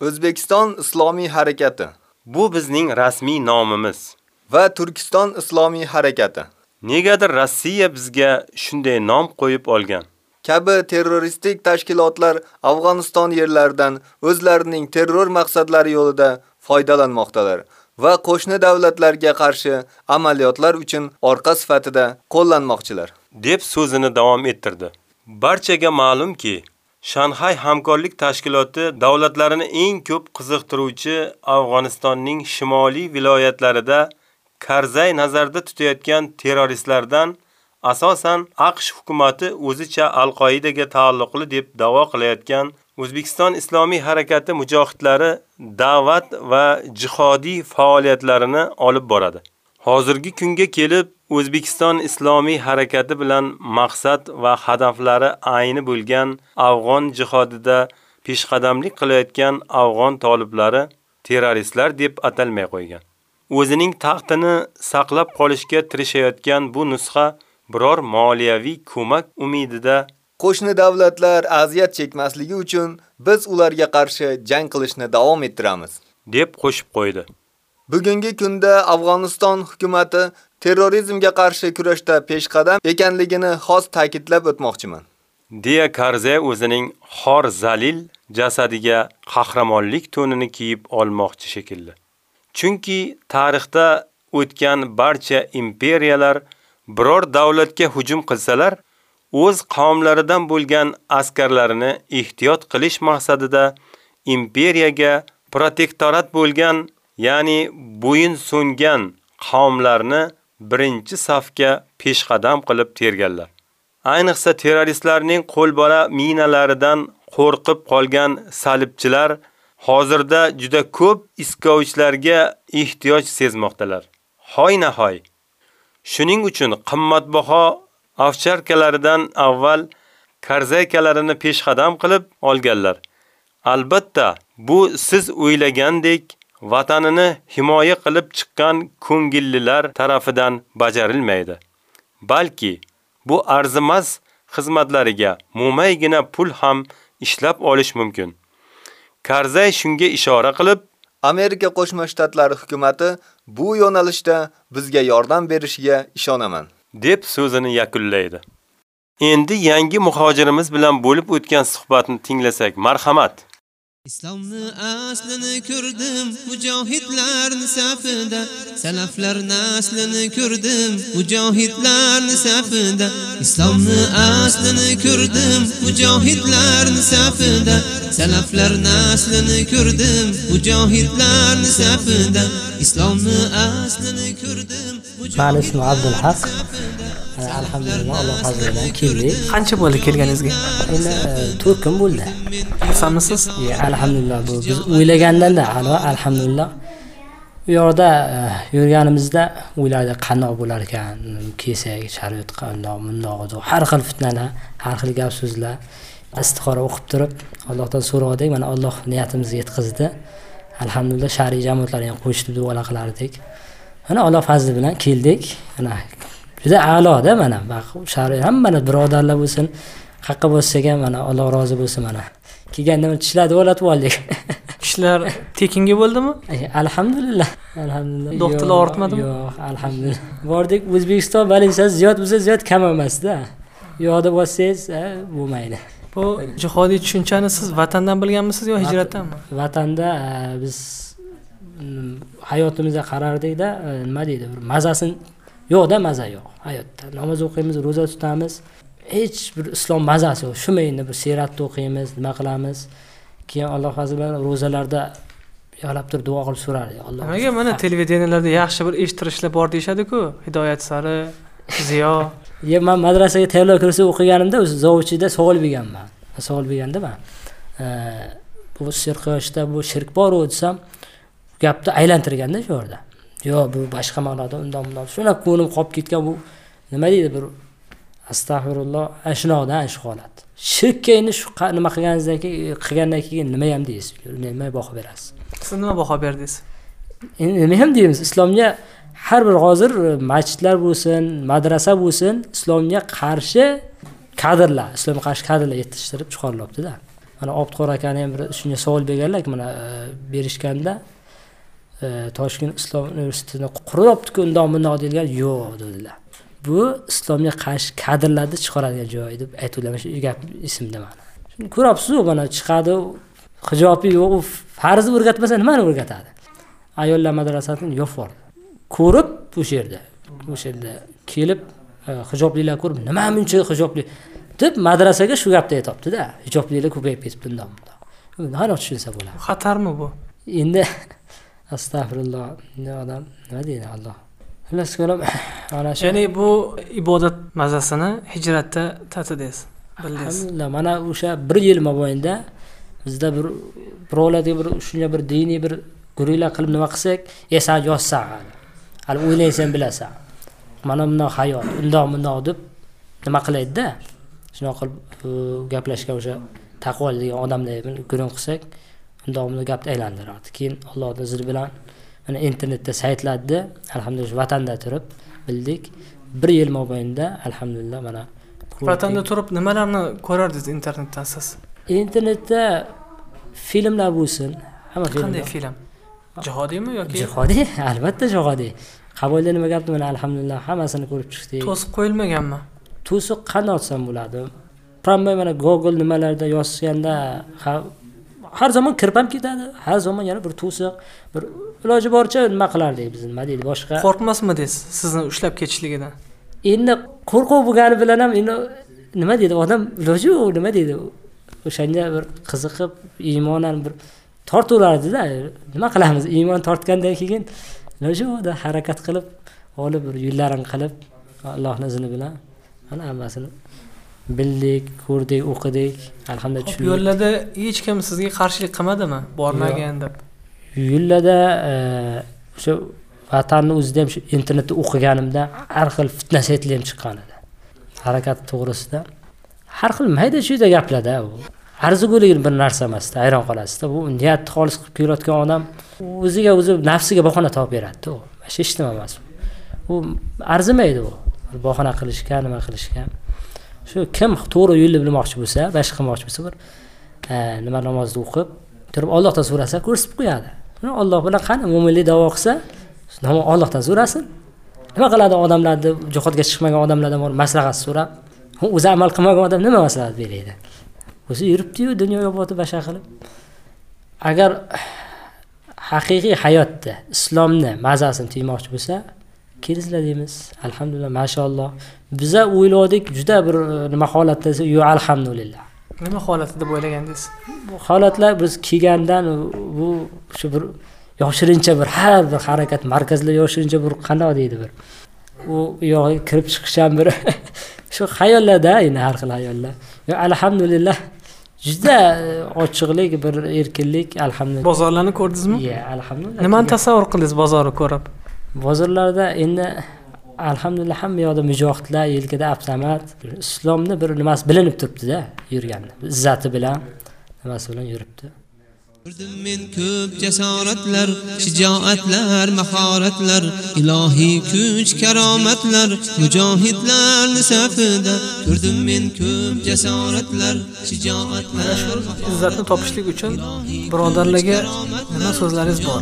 O'zbekiston Islomiy harakati Bu bizning rasmiy nomimiz. va Turkiston Islomiy harakati Negadir Rossiya bizga shunday nom qo'yib olgan. kabi terroristik tashkilotlar Afg'oniston yerlaridan o'zlarining terror maqsadlari yo'lida foydalanmoqdalar va qo'shni davlatlarga qarshi amaliyotlar uchun orqa sifatida qo'llanmoqchilar. deb so'zini davom ettirdi. Barchaga ma'lumki, Shanxay hamkorlik tashkiloti davlatlarini eng ko'p qiziqtiruvchi Afg'onistonning shimoliy viloyatlarida Karzay nazarda tutayotgan terroristlardan asosan AQSh hukumatı o'zicha Al-Qoidaga taalluqli deb da'vo qilayotgan O'zbekiston Islomiy harakati mujohidlari da'vat va jihodiy faoliyatlarini olib boradi. Hozirgi kunga kelib O'zbekiston Islomiy harakati bilan maqsad va hadaflari ayni bo'lgan afg'on jihodida peshqadamlik qilayotgan afg'on toliblari terroristlar deb atalmay qo'ygan. O'zining taxtini saqlab qolishga tirishayotgan bu nusxa biror moliyaviy ko'mak umidida Qo'shni davlatlar aziyat chekmasligi uchun biz ularga qarshi jang qilishni davom ettiramiz. deb qo'shib qo'ydi. Bugungi kunda Afg'oniston hukumatı terrorizmga qarshi kurashda peshqadam ekanligini xos ta'kidlab o'tmoqchiman. deya Karzay o'zining xor zalil jasadiga qahramonlik to'nini kiyib olmoqchi shekilli. Chunki tarixda o'tgan barcha imperiyalar biror davlatga hujum qilsalar, o'z qavmlaridan bo'lgan askarlarini ehtiyot qilish maqsadida imperiyaga protektorat bo'lgan, ya'ni bo'yin so'ngan qavmlarni birinchi safga peshqadam qilib terganlar. Ayniqsa terroristlarning qo'lbola minalaridan qo'rqib qolgan salibchilar hozirda juda ko'p iskovichlarga ehtiyoj sezmoqdalar. Hoy nahoy. Shuning uchun qimmatbaho ovcharkalaridan avval karzaykalarini peshqadam qilib olganlar. Albatta, bu siz o'ylagandek vatanini himoya qilib chiqqan ko'ngillilar tarafidan bajarilmaydi. Balki bu arzimas xizmatlariga mo'maygina pul ham ishlab olish mumkin. Karzay shunga ishora qilib, Amerika Qo'shma Shtatlari hukumatı bu yo'nalishda bizga yordam berishiga ishonaman. Deb so'zini yakunlaydi. Endi yangi muhojirimiz bilan bo'lib o'tgan suhbatni tinglasak, marhamat. Islomni aslini ko'rdim mujohidlarning safida salaflar naslini ko'rdim mujohidlarning safida Islomni aslini ko'rdim mujohidlarning safida salaflar naslini ko'rdim mujohidlarning safida Islomni aslini ko'rdim Mani ismim Abdulhaq. Alhamdulillah Alloh fazli bilan keldik. Qancha bo'ldi kelganingizga? Endi 4 kun bo'ldi. Xursandmisiz? Ya, alhamdulillah bu biz o'ylagandan-da a'lo, alhamdulillah. U yoqda yurganimizda o'yladik qandoq bo'lar ekan, kelsak sharoit qandoq, bundoq edi. Har xil fitnalar, har xil gap so'zlar. Istixora o'qib turib, Allohdan so'radik, mana Alloh niyatimizga yetkazdi. Alhamdulillah shariy jamoatlarga qo'shib duolar qilardik. Mana Alloh fazli bilan keldik. Mana juda a'loda mana shariy hammani birodarlar bo'lsin. Haqqa bo'lsak ham mana Alloh rozi bo'lsin mana. Kelganda tishlarni o'latib oldik. Ishlar tekinga bo'ldimi? Alhamdulillah. Alhamdulillah. Do'xtirlar Yo'q, ortmadimi? Yo'q, alhamdulillah. Bordik O'zbekiston valyutasi ziyod bo'lsa ziyod kam emasda. Yo'qda bo'lsangiz eh, bo'lmaydi. Bu jihodiy tushunchani siz vatandan bilganmisiz yo hijratdanmi? Vatanda eh, biz hayotimizga qarardikda eh, nima deydi bir mazasini yo'qda maza yo'q. Hayotda namoz o'qiymiz ro'za tutamiz. Hech bir islom mazasi yo'q. Shumayni bir siyratni o'qiymiz nima qilamiz? Keyin alloh fazli bilan ro'zalarda yig'lab turib duo qilib so'rardik alloh. Nimaga mana televideniyalarda yaxshi bir eshittirishlar bor deyishadiku. Hidoyat sari ziyo. Ye man madrasaga tayyorlab kirsa o'qiganimda o'zi zovchida savol berganman. Savol berganda man bu sirqyoshda bu shirk boru desam gapni aylantirganda shu yerda. Yo'q bu boshqa ma'noda undan bundan shunaqa ko'nglim qolib ketgan bu nima deydi bir astag'firulloh ana shunaqa shu holat. Shirkka endi shu nima qilganingizdan keyin qilgandan keyin nima ham deysiz? Nima baho berasiz? Siz nima baho berdingiz? Endi nima ham deymiz islomga har bir hozir masjidlar bo'lsin madrasa bo'lsin islomga qarshi kadrlar islomga qarshi kadrlar yetishtirib chiqarilyaptida mana obtqor akani ham bir shunga savol berganlar mana berishganda toshkent islom universitetini quryaptiku undoq bundoq deyilgan. Yo'q dedilar. Bu islomga qarshi kadrlarni chiqaradigan joy deb aytuvdilar shu gap esimda mana. Shuni ko'ryapsizu mana chiqadi hijobi yo'q u farzni o'rgatmasa nimani o'rgatadi? Ayollar madrasasini yopib ko'rib o'sha yerda o'sha yerda kelib hijoblilar ko'rib nima buncha hijobli deb madrasaga shu gapni aytyaptida hijoblilar ko'payib ketibdi undoq bundoq qanaqa tushunsa bo'ladi? Xatarmi bu? Endi astag'firulloh odam nima deydi alloh? Xullas ko'rib mana shu ya'ni bu ibodat mazasini hijratda tatidingiz bildingiz. Alhamdulillah mana o'sha bir yil mobaynida bizda bir birovlarga bir shunga bir diniy bir guruhlar qilib nima qilsak e san yozsan hali o'ylaysan bilasan. Mana bundoq hayot undoq bundoq deb nima qilaydida? Shunaqa qilib gaplashgan o'sha taqvo degan odamlar guruh qilsak bundoq gapni aylantirardi keyin allohni izri bilan mana internetda saytlarda alhamdulillah vatanda turib bildik. Bir yil mobaynida alhamdulillah mana vatanda turib nimalarni ko'rardingiz internetdan siz internetda filmlar bo'lsin. Hamma qanday film? Jihodiymi yoki? Jihodiy albatta jihodiy qabulda nima gapni mana alhamdulillah hammasini ko'rib chiqdik. To'siq qo'yilmaganmi? To'siq qanday otsam bo'ladi prambay mana google nimalarda yozganda har zamon kirib ham ketadi har zamon yana bir to'siq bir iloji boricha nima qilardik biz nima deydi boshqa. Qo'rqmasmidingiz sizni ushlab ketishligidan? Endi qo'rquv bo'lgani bilan ham endi nima deydi odam iloji yo'q nima deydi o'shanga bir qiziqib iymonan bir tortaveradida nima qilamiz iymon tortgandan keyin iloji yo'qda harakat qilib olib bir yo'llarini qilib allohni izni bilan mana hammasini bildik ko'rdik o'qidik. Alhamdulillah tushundik. yo'llarda hech kim sizga qarshilik qilmadimi? Bormagin deb. Yo'llarda o'sha vatanni o'zida ham shu internetda o'qiganimda har xil fitna saytlar ham chiqqan edi. Harakat to'g'risida. Har xil mayda chuyda gaplarda u. Arzigulik bir narsa emasda hayron qolasizda. Bu niyatni xolis qilib kelayotgan odam o'ziga o'zi nafsiga bahona topib beradida u. Hech nima emas u. Arzimaydi u. Bahona qilishga nima qilishga shu kim to'g'ri yo'lni bilmoqchi bo'lsa boshqa qilmoqchi bo'lsa bir nima namozni o'qib turib ollohdan so'rasa ko'rsatib qo'yadi. Olloh bilan qani mo'minlik davo qilsa ollohdan so'rasin? Nima qiladi odamlarni jihodga chiqmagan odamlardan borib maslahat so'rab o'zi amal qilmagan odam nima maslahat beradi? O'zi yuribdiyu dunyo yoboti basha qilib. Agar haqiqiy hayotda islomni mazasini tuymoqchi bo'lsa kelinglar deymiz. Alhamdulillah mashaalloh biza o'yladik juda bir nima holatda yo'q alhamdulillah. Nima holati deb o'ylagandingiz bu holatlar biz kelgandan bu shu bir yoshirincha bir har bir harakat markazlar yoshirincha bir qandoq deydi bir. U yog'iga kirib chiqish ham bir shu hayollarda endi har xil hayollar alhamdulillah juda ochiqlik bir erkinlik alhamdulillah. Bozorlarni ko'rdingizmi iya alhamdulillah. Nimani tasavvur qildingiz bozorni ko'rib bozorlarda endi alhamdulillah hamma yoqda mujohidlar yelkada absamat islomni bir nimasi bilinib turibdida yurganda. Izzati bilan nimasi bilan yuribdi. Ko'rdim men ko'p jasoratlar, shijoatlar, mahoratlar, ilohiy kuch, karomatlar, mujohidlarning safida. Ko'rdim men ko'p jasoratlar, shijoatlar, izzatni topishlik uchun birodarlarga nima so'zlaringiz bor?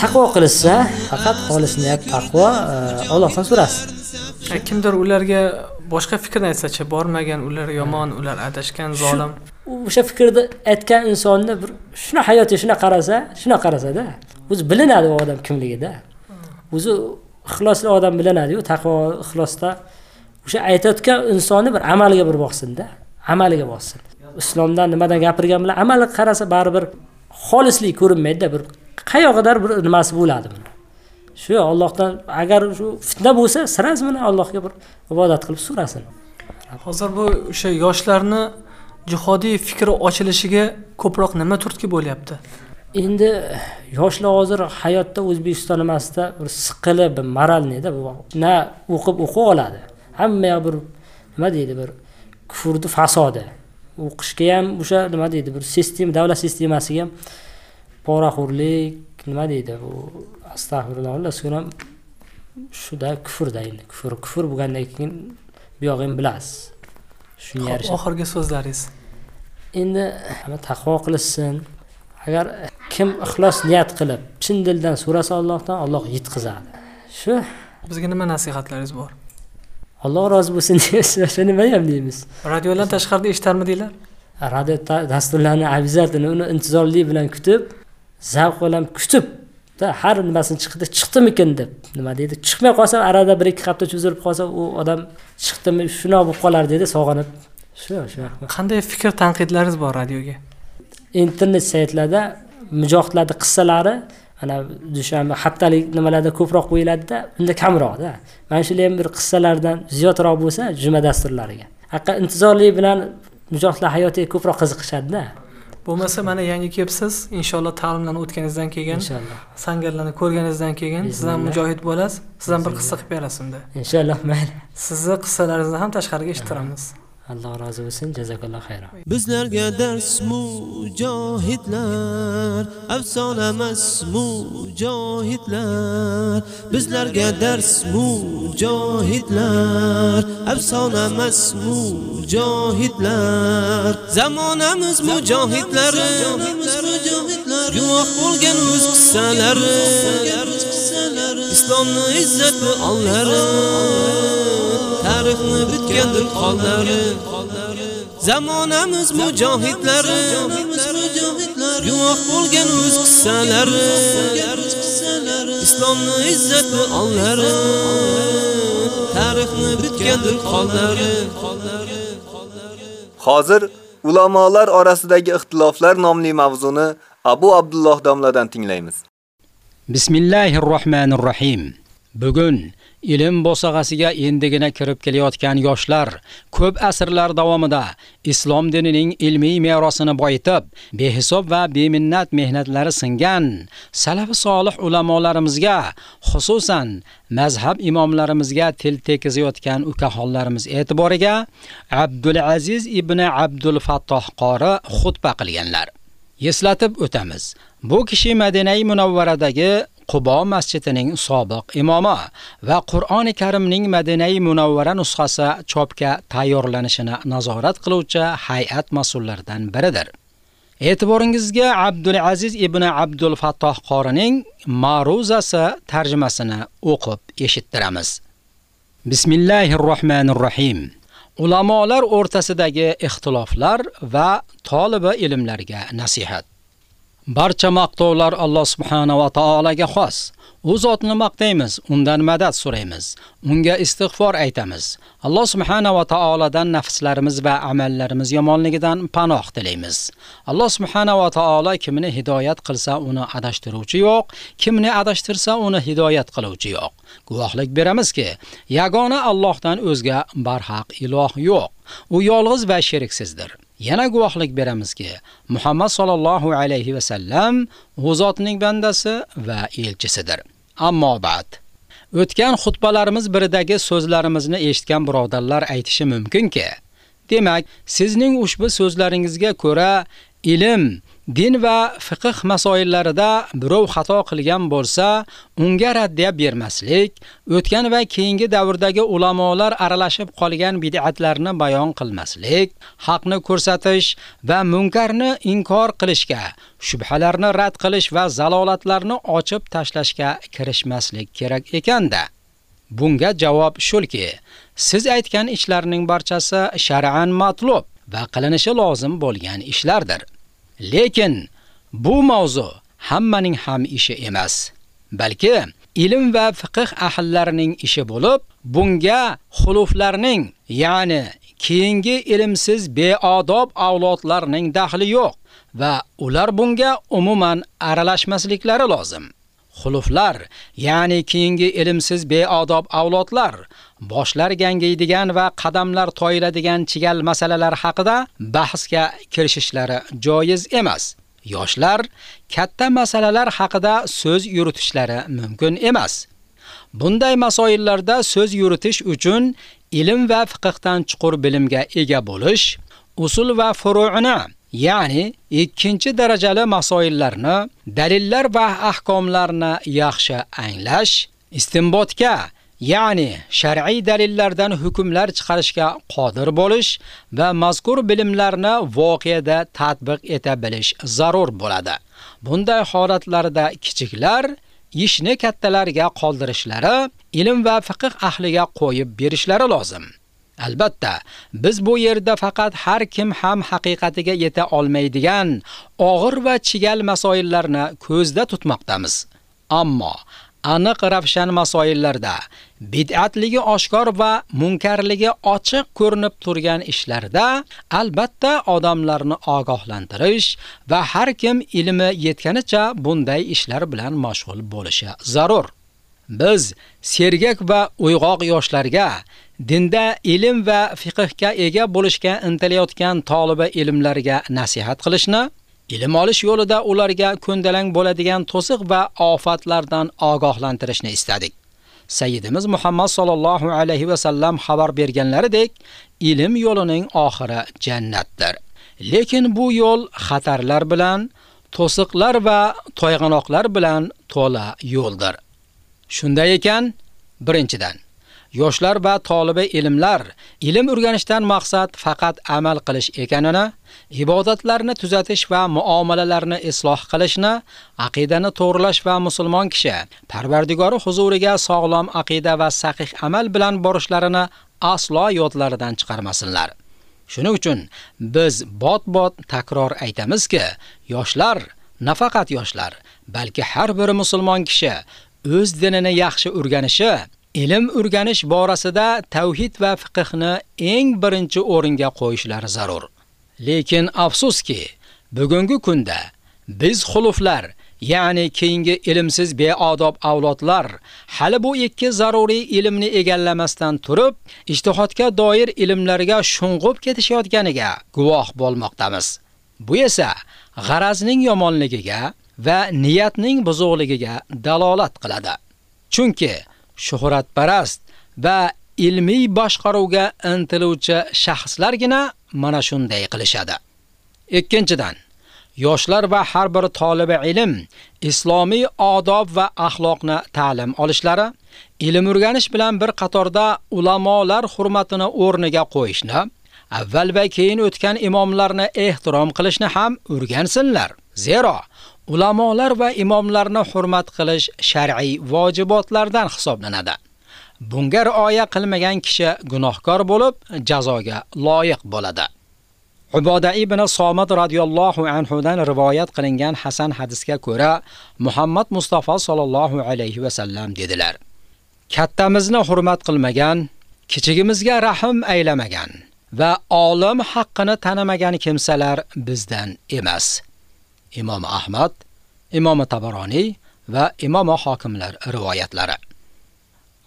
taqvo qilishsa faqat xolis niyat taqvo Allohdan so'rasin kimdir ularga boshqa fikrni aytsachi bormagan ular yomon ular adashgan zolim o'sha fikrni aytgan insonni bir shuna hayotiga shuna qarasa shuna qarasada o'zi bilinadi u odam kimligida o'zi ixlosli odam bilinadi-yu, taqvo ixlosda o'sha aytayotgan insonni bir amaliga bir boqsin-da, amaliga boqsin. Islomdan nimadan gapirgan bilan amali qarasa baribir xolislik ko'rinmaydi-da, bir qayog'idir bir nimasi bo'ladi buni. Shu Allohdan agar shu fitna bo'lsa, siraz buni Allohga bir ibodat qilib so'rasin. Hozir bu o'sha yoshlarni jihodiy fikri ochilishiga ko'proq nima turtki bo'lyapti? Endi yoshlar hozir hayotda O'zbekiston emasda bir siqilib, bir moralnida bu na o'qib o'qib oladi. Hamma yoq bir nima deydi, bir kufrni fasodi. O'qishga ham o'sha nima deydi, bir sistema, davlat sistemasiga ham poraxo'rlik, nima deydi, bu astag'firullah, so'ram shuda kufrda endi, kufr, kufr bo'lgandan keyin bu yog'ini bilasiz. Shunga yarasha. Oxirgi so'zlaringiz. Endi taqvo qilsin. Agar kim ixlos niyat qilib, chin dildan so'rasa Allohdan, Alloh yetkazadi. Shu Bizga nima nasihatlaringiz bor? Alloh rozi bo'lsin deysiz, o'sha nima ham deymiz. Radiodan tashqarida eshitarmidinglar? Radio dasturlarni обязательно uni intizorlik bilan kutib, zavq bilan kutib har nimasini chiqdi chiqdimikin? deb nima deydi. Chiqmay qolsa arada bir ikki hafta cho'zilib qolsa u odam chiqdimi? Shunaqa bo'lib qolar dedi sog'inib. Shu shu. Qanday fikr tanqidlaringiz bor radioga? internet saytlarda mujohidlarni qissalari ana dushanba haftalik nimalarda ko'proq qo'yiladida unda kamroqda mana shular ham bir qissalardan ziyodroq bo'lsa juma dasturlariga. Haqiqa intizorlik bilan mujohidlar hayotiga ko'proq qiziqishadida Bo'lmasa mana yangi kelibsiz, inshaalloh ta'limlarni o'tganingizdan keyin, Inshaalloh. sangarlarni ko'rganingizdan keyin siz ham mujohid bo'lasiz, siz ham bir qissa qilib berasiz unda. inshaalloh mayli Sizni qissalaringizni ham tashqariga eshittiramiz. Alloh rozi bo'lsin jazakalloh xayron Bizlarga dars mujohidlar afsona emas mujohidlar bizlarga dars mujohidlar afsona emas mujohidlar zamonamiz mujohidlari guvoh bo'lgan o'z qissalari islomni izzatli onlari tarixni bitgandir qonlari zamonamiz mujohidlari guvoh bo'lgan o'z qissalari islomni izzatli onlari tarixni bitgandir qonlari Hozir ulamolar orasidagi ixtiloflar nomli mavzuni Abu Abdulloh domladan tinglaymiz. Bismillahirrohmanirrohim. Bugun ilm bo'sag'asiga endigina kirib kelayotgan yoshlar ko'p asrlar davomida islom dinining ilmiy merosini boyitib, behisob va beminnat mehnatlari singan salaf solih ulamolarimizga, xususan mazhab imomlarimizga til tekizayotgan ukaxonlarimiz e'tiboriga Abdul Aziz ibn Abdul Fattoh qori xutba qilganlar. Eslatib o'tamiz. Bu kishi Madinai Munawvaradagi Qubo masjidining sobiq imomi va Qur'oni Karimning Madinai Munawvara nusxasi chopga tayyorlanishini nazorat qiluvchi hay'at mas'ullaridan biridir. E'tiboringizga Abdul Aziz ibn Abdul Fattoh qorining ma'ruzasi tarjimasini o'qib eshittiramiz. Bismillahirrohmanirrohim. Ulamolar o'rtasidagi ixtiloflar va tolibi ilmlarga nasihat. Barcha maqtovlar Alloh subhanahu va taolaga xos. U zotni maqtaymiz, undan madad so'raymiz, unga istig'for aytamiz. Alloh subhanahu va taoladan nafslarimiz va amallarimiz yomonligidan panoh tilaymiz. Alloh subhanahu va taolo kimni hidoyat qilsa, uni adashtiruvchi yo'q, kimni adashtirsa, uni hidoyat qiluvchi yo'q. Guvohlik beramizki, yagona Allohdan o'zga barhaq iloh yo'q. U yolg'iz va sheriksizdir. Yana guvohlik beramizki, Muhammad sallallohu alayhi va sallam g'uzotning bandasi va elchisidir. Ammo ba'd. O'tgan xutbalarimiz biridagi so'zlarimizni eshitgan birodarlar aytishi mumkinki, demak, sizning ushbu so'zlaringizga ko'ra ilm, din va fiqh masoillarida birov xato qilgan bo'lsa, unga raddiya bermaslik, o'tgan va keyingi davrdagi ulamolar aralashib qolgan bid'atlarni bayon qilmaslik, haqni ko'rsatish va munkarni inkor qilishga, shubhalarni rad qilish va zalolatlarni ochib tashlashga kirishmaslik kerak ekanda. Bunga javob shulki, siz aytgan ishlarning barchasi shar'an matlub va qilinishi lozim bo'lgan ishlardir. Lekin bu mavzu hammaning ham ishi emas, balki ilm va fiqh ahllarining ishi bo'lib, bunga xuluflarning, ya'ni keyingi ilmsiz beodob avlodlarning daxli yo'q va ular bunga umuman aralashmasliklari lozim. Xuluflar, ya'ni keyingi ilmsiz beodob avlodlar boshlar gangiydigan va qadamlar toyiladigan chigal masalalar haqida bahsga kirishishlari joiz emas. Yoshlar katta masalalar haqida so'z yuritishlari mumkin emas. Bunday masoillarda so'z yuritish uchun ilm va fiqhdan chuqur bilimga ega bo'lish, usul va furu'ini, ya'ni ikkinchi darajali masoillarni, dalillar va ahkomlarni yaxshi anglash, istinbotga ya'ni shar'iy dalillardan hukmlar chiqarishga qodir bo'lish va mazkur bilimlarni voqeada tatbiq eta bilish zarur bo'ladi. Bunday holatlarda kichiklar ishni kattalarga qoldirishlari, ilm va fiqh ahliga qo'yib berishlari lozim. Albatta, biz bu yerda faqat har kim ham haqiqatiga yeta olmaydigan og'ir va chigal masoillarni ko'zda tutmoqdamiz. Ammo aniq ravshan masoillarda bid'atligi oshkor va munkarligi ochiq ko'rinib turgan ishlarda albatta odamlarni ogohlantirish va har kim ilmi yetganicha bunday ishlar bilan mashg'ul bo'lishi zarur. Biz sergak va uyg'oq yoshlarga dinda ilm va fiqhga ega bo'lishga intilayotgan toliba ilmlarga nasihat qilishni ilm olish yo'lida ularga ko'ndalang bo'ladigan to'siq va ofatlardan ogohlantirishni istadik. Sayyidimiz Muhammad sallallohu alayhi va sallam xabar berganlaridek, ilm yo'lining oxiri jannatdir. Lekin bu yo'l xatarlar bilan, to'siqlar va toyg'anoqlar bilan to'la yo'ldir. Shunday ekan, birinchidan yoshlar va toliba ilmlar ilm o'rganishdan maqsad faqat amal qilish ekanini, ibodatlarni tuzatish va muomalalarni isloh qilishni, aqidani to'g'rilash va musulmon kishi Parvardigori huzuriga sog'lom aqida va sahih amal bilan borishlarini aslo yodlaridan chiqarmasinlar. Shuning uchun biz bot-bot takror aytamizki, yoshlar, nafaqat yoshlar, balki har bir musulmon kishi o'z dinini yaxshi o'rganishi Ilm o'rganish borasida tavhid va fiqhni eng birinchi o'ringa qo'yishlari zarur. Lekin afsuski, bugungi kunda biz xuluflar, ya'ni keyingi ilmsiz beodob avlodlar hali bu ikki zaruriy ilmni egallamasdan turib, ijtihodga doir ilmlarga shung'ib ketishayotganiga guvoh bo'lmoqdamiz. Bu esa g'arazning yomonligiga va niyatning buzuqligiga dalolat qiladi. Chunki shuhratparast va ilmiy boshqaruvga intiluvchi shaxslargina mana shunday qilishadi. Ikkinchidan, yoshlar va har bir talaba ilm islomiy odob va axloqni ta'lim olishlari, ilm o'rganish bilan bir qatorda ulamolar hurmatini o'rniga qo'yishni, avval va keyin o'tgan imomlarni ehtirom qilishni ham o'rgansinlar. Zero ulamolar va imomlarni hurmat qilish shar'iy vojibotlardan hisoblanadi. Bunga rioya qilmagan kishi gunohkor bo'lib, jazoga loyiq bo'ladi. Uboda ibn Somad radhiyallohu anhu dan rivoyat qilingan Hasan hadisga ko'ra, Muhammad Mustafa sallallohu alayhi va sallam dedilar: Kattamizni hurmat qilmagan, kichigimizga rahim aylamagan va olim haqqini tanimagan kimsalar bizdan emas. Imom Ahmad, Imom Tabaroniy va Imom Hokimlar rivoyatlari.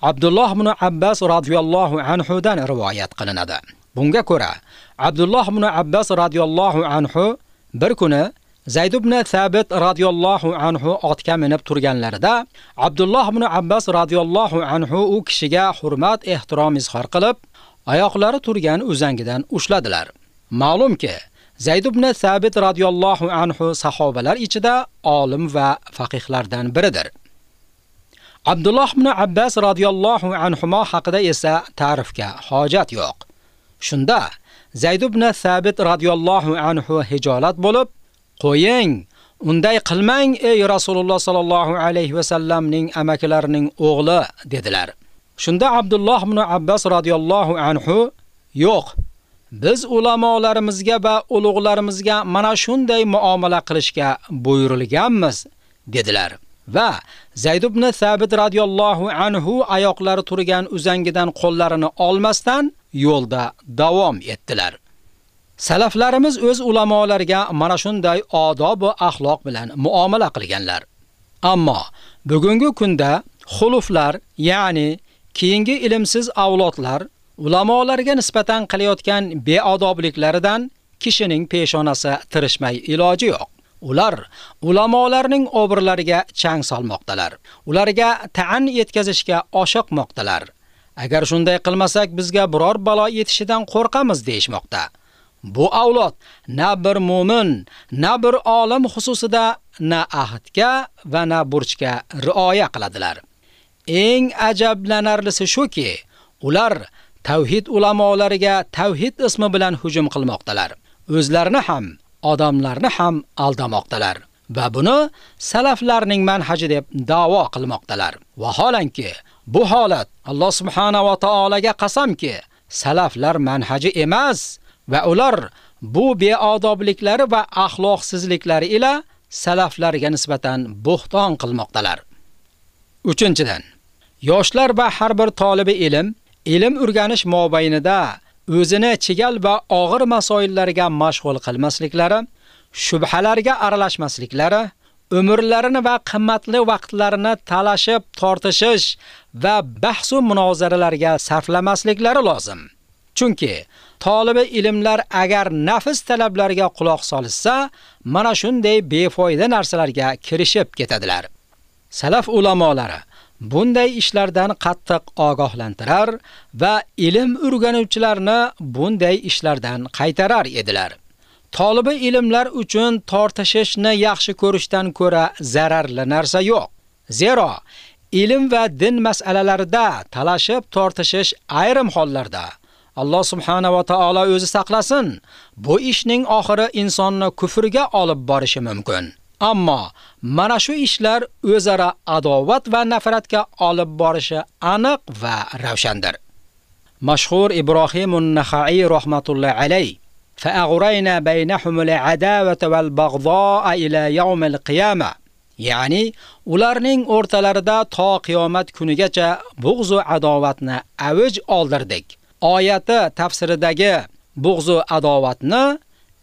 Abdulloh ibn Abbas radhiyallohu anhu dan rivoyat qilinadi. Bunga ko'ra, Abdulloh ibn Abbas radhiyallohu anhu bir kuni Zayd ibn Sabit radhiyallohu anhu otga minib turganlarida Abdulloh ibn Abbas radhiyallohu anhu u kishiga hurmat ehtirom izhor qilib, oyoqlari turgan uzangidan ushladilar. Ma'lumki, Zayd ibn Sabit radhiyallohu anhu sahobalar ichida olim va faqihlardan biridir. Abdulloh ibn Abbas radhiyallohu anhuma haqida esa ta'rifga hojat yo'q. Shunda Zayd ibn Sabit radhiyallohu anhu hijolat bo'lib, "Qo'ying, unday qilmang ey Rasululloh sallallohu alayhi va sallamning amakilarining o'g'li" dedilar. Shunda Abdulloh ibn Abbas radhiyallohu anhu "Yo'q, biz ulamolarimizga va ulug'larimizga mana shunday muomala qilishga buyurilganmiz" dedilar. va Zayd ibn Sabit radhiyallohu anhu oyoqlari turgan uzangidan qo'llarini olmasdan yo'lda davom etdilar. Salaflarimiz o'z ulamolariga mana shunday odob va axloq bilan muomala qilganlar. Ammo bugungi kunda xuluflar, ya'ni keyingi ilmsiz avlodlar ulamolarga nisbatan qilayotgan beodobliklaridan kishining peshonasi tirishmay iloji yo'q. Ular ulamolarning obrlariga chang solmoqdalar. Ularga ta'an yetkazishga oshiqmoqdalar. Agar shunday qilmasak bizga biror balo yetishidan qo'rqamiz deyshmoqda. Bu avlod na bir mu'min, na bir olim xususida na ahdga va na burchga rioya qiladilar. Eng ajablanarlisi shuki, ular tavhid ulamolariga tavhid ismi bilan hujum qilmoqdalar. O'zlarini ham, odamlarni ham aldamoqdalar va buni salaflarning manhaji deb da'vo qilmoqdalar. Vaholanki, bu holat Alloh subhanahu va taolaga qasamki, salaflar manhaji emas va ular bu beodobliklari va axloqsizliklari ila salaflarga nisbatan bo'xton qilmoqdalar. 3-dan Yoshlar va har bir tolibi ilm ilm o'rganish mobaynida o'zini chigal va og'ir masoillarga mashg'ul qilmasliklari, shubhalarga aralashmasliklari, umrlarini va qimmatli vaqtlarini talashib tortishish va bahs va munozaralarga sarflamasliklari lozim. Chunki tolibi ilmlar agar nafs talablariga quloq solsa, mana shunday befoyda narsalarga kirishib ketadilar. Salaf ulamolari bunday ishlardan qattiq ogohlantirar va ilm o'rganuvchilarni bunday ishlardan qaytarar edilar. Tolibi ilmlar uchun tortishishni yaxshi ko'rishdan ko'ra zararli narsa yo'q. Zero ilm va din masalalarida talashib tortishish ayrim hollarda Alloh subhanahu va taolo o'zi saqlasin, bu ishning oxiri insonni kufrga olib borishi mumkin. Ammo mana shu ishlar o'zaro adovat va nafratga olib borishi aniq va ravshandir. Mashhur Ibrohim un-Naxai rahmatullohi alayh فأغرينا بينهم العداوة والبغضاء إلى يوم القيامة ya'ni ularning o'rtalarida to qiyomat kunigacha bug'z va adovatni avj oldirdik. Oyati tafsiridagi bug'z va adovatni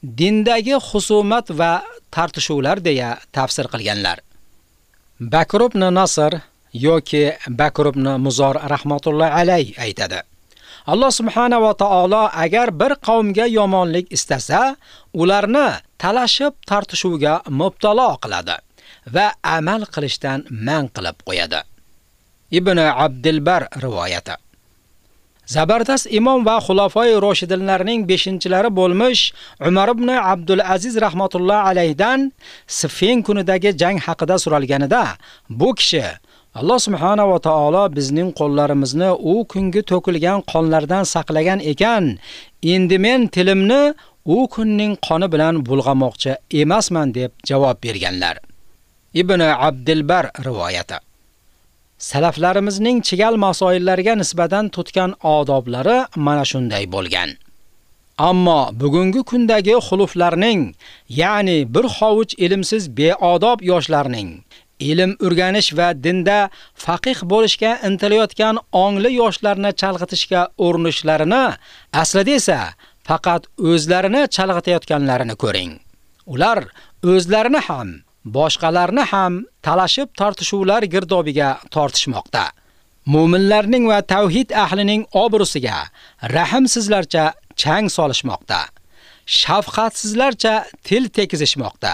dindagi husumat va tartishuvlar deya tafsir qilganlar. Bakr ibn Nasr yoki Bakr ibn Muzor rahmatullohi alayh aytadi. Alloh subhanahu va taolo agar bir qavmga yomonlik istasa, ularni talashib tartishuvga mubtalo qiladi va amal qilishdan man qilib qo'yadi. Ibn Abdulbar rivoyati. Zabardast imom va xulafoi roshidinlarning 5-chilari bo'lmish Umar ibn Abdul Aziz rahmatulloh alaydan Siffin kunidagi jang haqida so'ralganida, bu kishi Alloh subhanahu va taolo bizning qo'llarimizni u kungi to'kilgan qonlardan saqlagan ekan. Endi men tilimni u kunning qoni bilan bulg'amoqchi emasman deb javob berganlar. Ibn Abdulbar rivoyati. Salaflarimizning chigal masoillariga nisbatan tutgan odoblari mana shunday bo'lgan. Ammo bugungi kundagi xuluflarning, ya'ni bir hovuch ilmsiz beodob yoshlarning ilm o'rganish va dinda faqih bo'lishga intilayotgan ongli yoshlarni chalg'itishga urinishlarini, aslida esa faqat o'zlarini chalg'itayotganlarini ko'ring. Ular o'zlarini ham, boshqalarni ham talashib tortishuvlar girdobiga tortishmoqda. Mu'minlarning va tavhid ahlining obrusiga rahimsizlarcha chang solishmoqda. Shafqatsizlarcha til tekizishmoqda.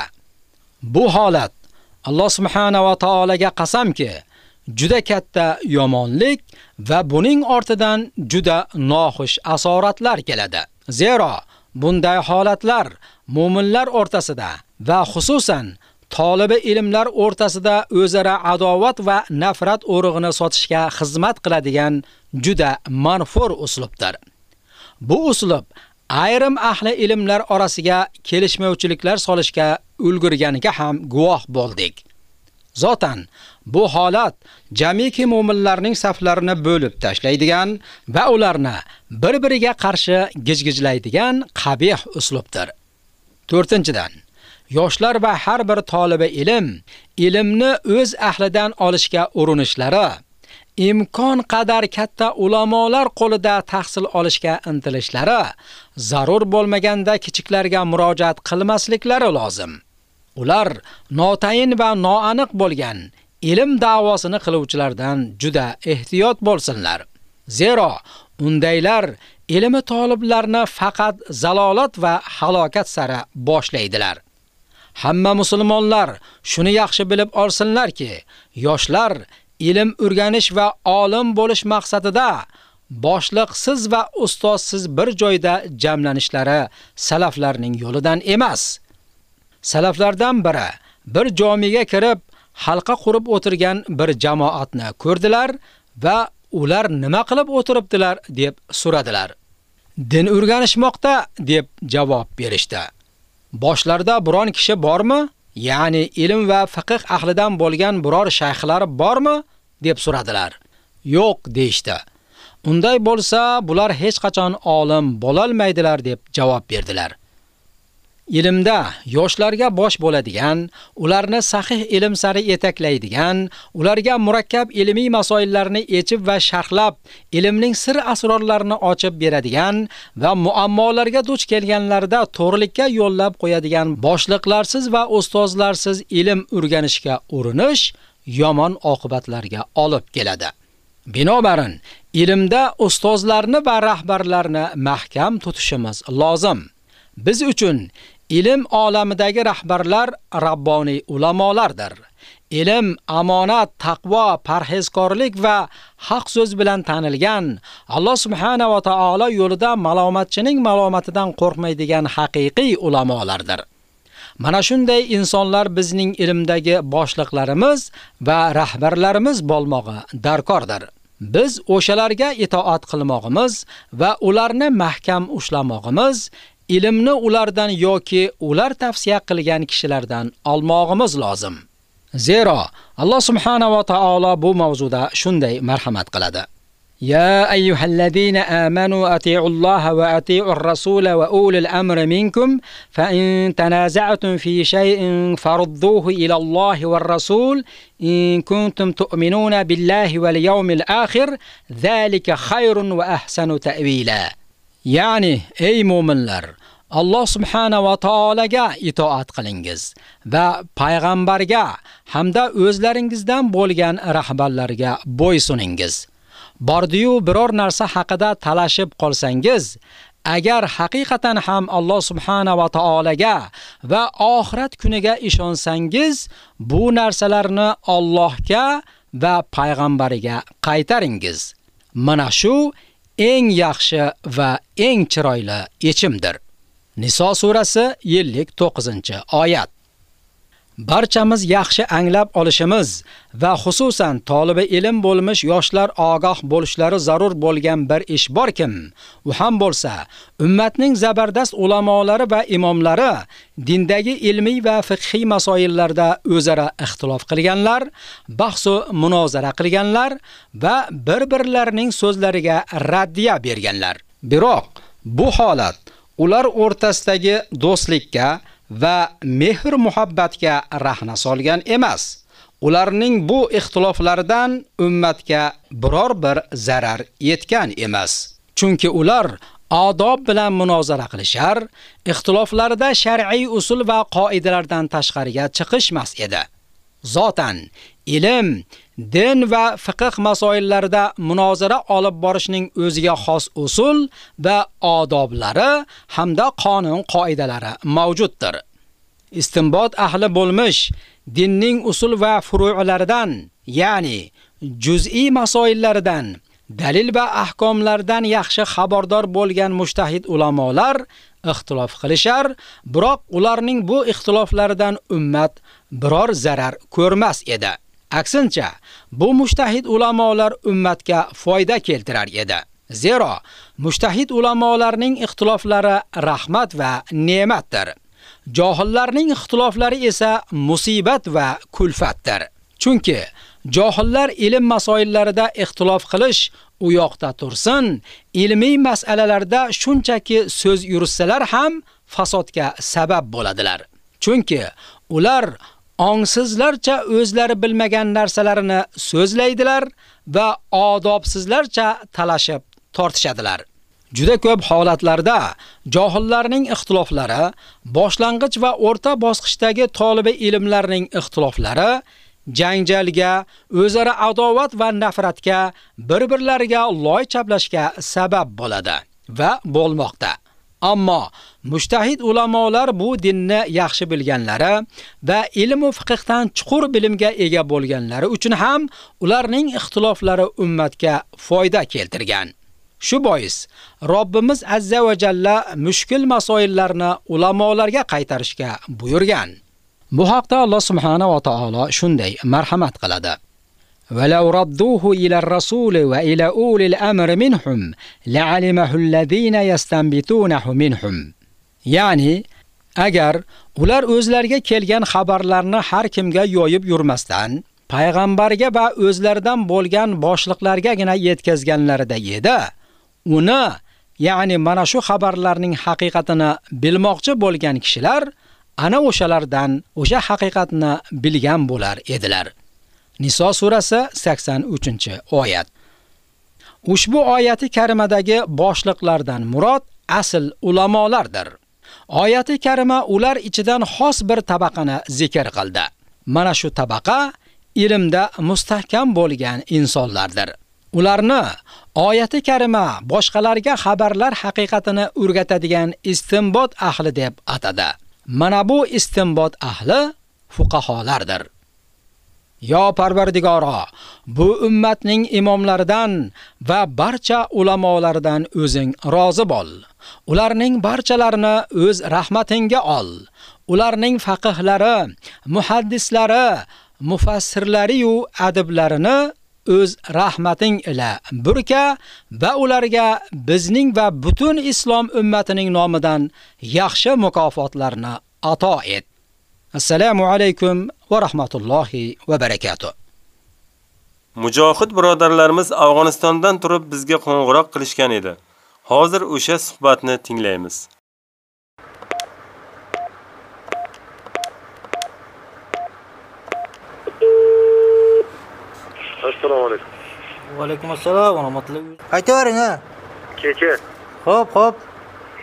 Bu holat Alloh subhanahu va taolaga qasamki, juda katta yomonlik va buning ortidan juda noxush asoratlar keladi. Zero bunday holatlar mu'minlar o'rtasida va xususan tolibi ilmlar o'rtasida o'zaro adovat va nafrat o'rig'ini sotishga xizmat qiladigan juda manfur uslubdir. Bu uslub ayrim ahli ilmlar orasiga kelishmovchiliklar solishga ulgurganiga ham guvoh bo'ldik. Zotan bu holat jamiki mu'minlarning saflarini bo'lib tashlaydigan va ularni bir-biriga qarshi gijgijlaydigan qabih uslubdir. 4-dan yoshlar va har bir toliba ilm ilmni o'z ahlidan olishga urinishlari, imkon qadar katta ulamolar qo'lida tahsil olishga intilishlari, zarur bo'lmaganda kichiklarga murojaat qilmasliklari lozim. Ular notayin va noaniq bo'lgan ilm da'vosini qiluvchilardan juda ehtiyot bo'lsinlar. Zero undaylar ilmi toliblarni faqat zalolat va halokat sari boshlaydilar. Hamma musulmonlar shuni yaxshi bilib olsinlarki, yoshlar ilm o'rganish va olim bo'lish maqsadida boshliqsiz va ustozsiz bir joyda jamlanishlari salaflarning yo'lidan emas. Salaflardan biri bir jomiga kirib, halqa qurib o'tirgan bir jamoatni ko'rdilar va ular nima qilib o'tiribdilar deb so'radilar. Din o'rganishmoqda deb javob berishdi. Boshlarda biron kishi bormi? Ya'ni ilm va fiqh ahlidan bo'lgan biror shayxlar bormi? deb so'radilar. Yo'q deishdi. Unday bo'lsa, bular hech qachon olim bo'la olmaydilar deb javob berdilar. Ilmda yoshlarga bosh bo'ladigan, ularni sahih ilm sari yetaklaydigan, ularga murakkab ilmiy masoillarni yechib va sharhlab, ilmning sir asrorlarini ochib beradigan va muammolarga duch kelganlarda to'g'rilikka yo'llab qo'yadigan boshliqlarsiz va ustozlarsiz ilm o'rganishga urinish yomon oqibatlarga olib keladi. Binobarin, ilmda ustozlarni va rahbarlarni mahkam tutishimiz lozim. Biz uchun ilm olamidagi rahbarlar rabboniy ulamolardir. Ilm, amonat, taqvo, parhezkorlik va haq so'z bilan tanilgan, Alloh subhanahu va taolo yo'lida malomatchining malomatidan qo'rqmaydigan haqiqiy ulamolardir. Mana shunday insonlar bizning ilmdagi boshliqlarimiz va rahbarlarimiz bo'lmog'i darkordir. Biz o'shalarga itoat qilmog'imiz va ularni mahkam ushlamog'imiz ilmni ulardan yoki ular tavsiya qilgan kishilardan olmog'imiz lozim. Zero Alloh subhanahu va taolo bu mavzuda shunday marhamat qiladi. يا أيها الذين آمنوا أطيعوا الله وأطيعوا الرسول وأولي الأمر منكم فإن تنازعتم في شيء فردوه إلى الله والرسول إن كنتم تؤمنون بالله واليوم الآخر ذلك خير وأحسن تأويلا يعني أي مؤمنlar Alloh subhanahu va taolaga itoat qilingiz va payg'ambarga hamda o'zlaringizdan bo'lgan rahbarlarga bo'ysuningiz. bordiyu biror narsa haqida talashib qolsangiz, agar haqiqatan ham Alloh subhanahu va taolaga va oxirat kuniga ishonsangiz, bu narsalarni Allohga va payg'ambariga qaytaringiz. Mana shu eng yaxshi va eng chiroyli yechimdir. Niso surasi 59-oyat. barchamiz yaxshi anglab olishimiz va xususan tolibi ilm bo'lmish yoshlar ogoh bo'lishlari zarur bo'lgan bir ish borkim. U ham bo'lsa, ummatning zabardast ulamolari va imomlari dindagi ilmiy va fiqhiy masoillarda o'zaro ixtilof qilganlar, bahs va munozara qilganlar va bir-birlarining so'zlariga raddiya berganlar. Biroq bu holat ular o'rtasidagi do'stlikka va mehr muhabbatga rahna solgan emas. Ularning bu ixtiloflaridan ummatga biror bir zarar yetgan emas. Chunki ular odob bilan munozara qilishar, ixtiloflarida shar'iy usul va qoidalardan tashqariga chiqishmas edi. Zotan ilm, din va fiqh masoillarida munozara olib borishning o'ziga xos usul va odoblari hamda qonun qoidalari mavjuddir. Istinbot ahli bo'lmish dinning usul va furu'laridan, ya'ni juz'iy masoillaridan, dalil va ahkomlardan yaxshi xabardor bo'lgan mujtahid ulamolar ixtilof qilishar, biroq ularning bu ixtiloflaridan ummat biror zarar ko'rmas edi. Aksincha, bu mujtahid ulamolar ummatga foyda keltirar edi. Zero, mujtahid ulamolarning ixtiloflari rahmat va ne'matdir. Johillarning ixtiloflari esa musibat va kulfatdir. Chunki johillar ilm masoillarida ixtilof qilish u yoqda tursin, ilmiy masalalarda shunchaki so'z yuritsalar ham fasodga sabab bo'ladilar. Chunki ular ongsizlarcha o'zlari bilmagan narsalarini so'zlaydilar va odobsizlarcha talashib tortishadilar. Juda ko'p holatlarda johillarning ixtiloflari, boshlang'ich va o'rta bosqichdagi tolibi ilmlarning ixtiloflari janjalga, o'zaro adovat va nafratga, bir-birlariga loy chaplashga sabab bo'ladi va bo'lmoqda. Ammo mujtahid ulamolar bu dinni yaxshi bilganlari va ilm va fiqhdan chuqur bilimga ega bo'lganlari uchun ham ularning ixtiloflari ummatga foyda keltirgan. Shu bois Robbimiz azza va jalla mushkil masoillarni ulamolarga qaytarishga buyurgan. Bu haqda Alloh subhanahu va taolo shunday marhamat qiladi. ولو ردوه إلى الرسول وإلى أولي الأمر منهم لعلمه الذين يستنبطونه منهم ya'ni agar ular o'zlariga kelgan xabarlarni har kimga yoyib yurmasdan payg'ambarga va o'zlaridan bo'lgan boshliqlargagina yetkazganlarida edi uni ya'ni mana shu xabarlarning haqiqatini bilmoqchi bo'lgan kishilar ana o'shalardan o'sha haqiqatni bilgan bo'lar edilar Niso surasi 83-oyat. Ushbu oyati karimadagi boshliqlardan murod asl ulamolardir. Oyati karima ular ichidan xos bir tabaqani zikr qildi. Mana shu tabaqa ilmda mustahkam bo'lgan insonlardir. Ularni oyati karima boshqalarga xabarlar haqiqatini o'rgatadigan istinbot ahli deb atadi. Mana bu istinbot ahli fuqaholardir. Yo Parvardigoro, bu ummatning imomlaridan va barcha ulamolaridan o'zing rozi bo'l. Ularning barchalarini o'z rahmatingga ol. Ularning faqihlari, muhaddislari, mufassirlari yu adiblarini o'z rahmating ila burka va ularga bizning va butun islom ummatining nomidan yaxshi mukofotlarni ato et. Assalomu alaykum va rahmatullohi va barakatuh. Mujohid birodarlarimiz Afg'onistondan turib bizga qo'ng'iroq qilishgan edi. Hozir o'sha suhbatni tinglaymiz. Assalomu alaykum. Va alaykum assalom va rahmatullohi. Aytavering ha. Kecha. Xo'p, xo'p.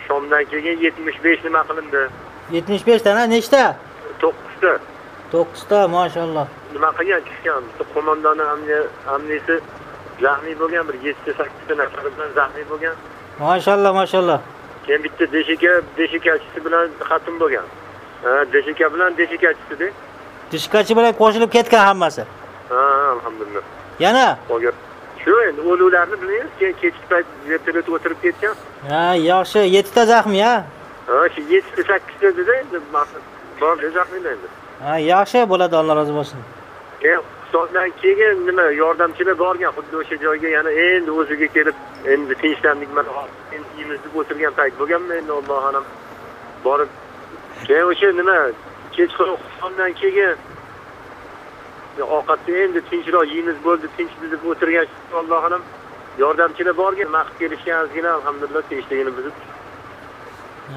Shomdan keyin 75 nima qilindi? 75 tana nechta? 9 ta. 9 ta, mashalloh. Nima qilgan chiqgan? Bitta qo'mondoni amnisi zahmiy bo'lgan, bir 7-8 ta nafar bilan zahmiy bo'lgan. Mashalloh, mashalloh. Keyin bitta deshika, deshikachisi bilan xatm bo'lgan. Deshika bilan deshikachisi-da. Dishkachi bilan qo'shilib ketgan hammasi. Ha, alhamdulillah. Yana? Shu endi o'luvlarni bilmaymiz, keyin kechki payt vertolyot o'tirib ketgan. Ha, yaxshi, 7 ta zahmiy ha. Ha, shu 7 ta 8 ta dedi endi bor zahmiylar endi. Ha, yaxshi bo'ladi, Alloh rozi bo'lsin. Keyin hisobdan keyin nima yordamchilar borgan xuddi o'sha joyga yana endi o'ziga kelib endi tinchlandik mana endi deb o'tirgan payt bo'lganmi endi Alloh alam borib keyin o'sha nima kechqurun hisobdan keyin ovqatni endi tinchroq yeymiz bo'ldi tinch deb o'tirgan Alloh alam yordamchilar borgan nima qilib kelishgan ozgina alhamdulillah tinchligini buzib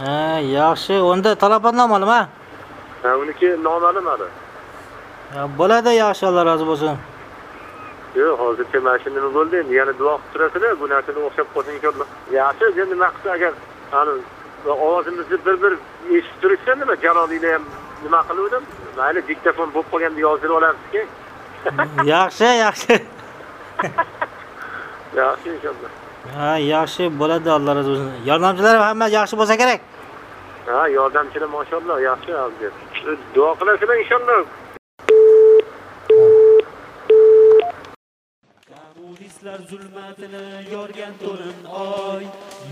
Ha, yaxshi. Unda talabotnoma nima? Ha uniki noma'lum hali Ha, bo'ladi, yaxshi, Alloh rozi bo'lsin. yo'q hozircha mana shu nima bo'ldi endi yana duo qilib turasizlar bu narsani o'xshab qolsin inshaalloh yaxshi endi nima qilsa agar ani ovozimizni bir bir eshitib turishsa nima jaloliylar ham nima qiluvdim mayli diktafon bo'lib qolganda yozdirib olamizki Yaxshi, yaxshi. yaxshi inshaalloh Ha, yaxshi bo'ladi, Alloh rozi bo'lsin. Yordamchilar ham hamma yaxshi bo'lsa kerak. Ha yordamchilar mashalloh yaxshi hozir duo qilasizlar inshaalloh. Kommunistlar zulmatini yorgan to'lin oy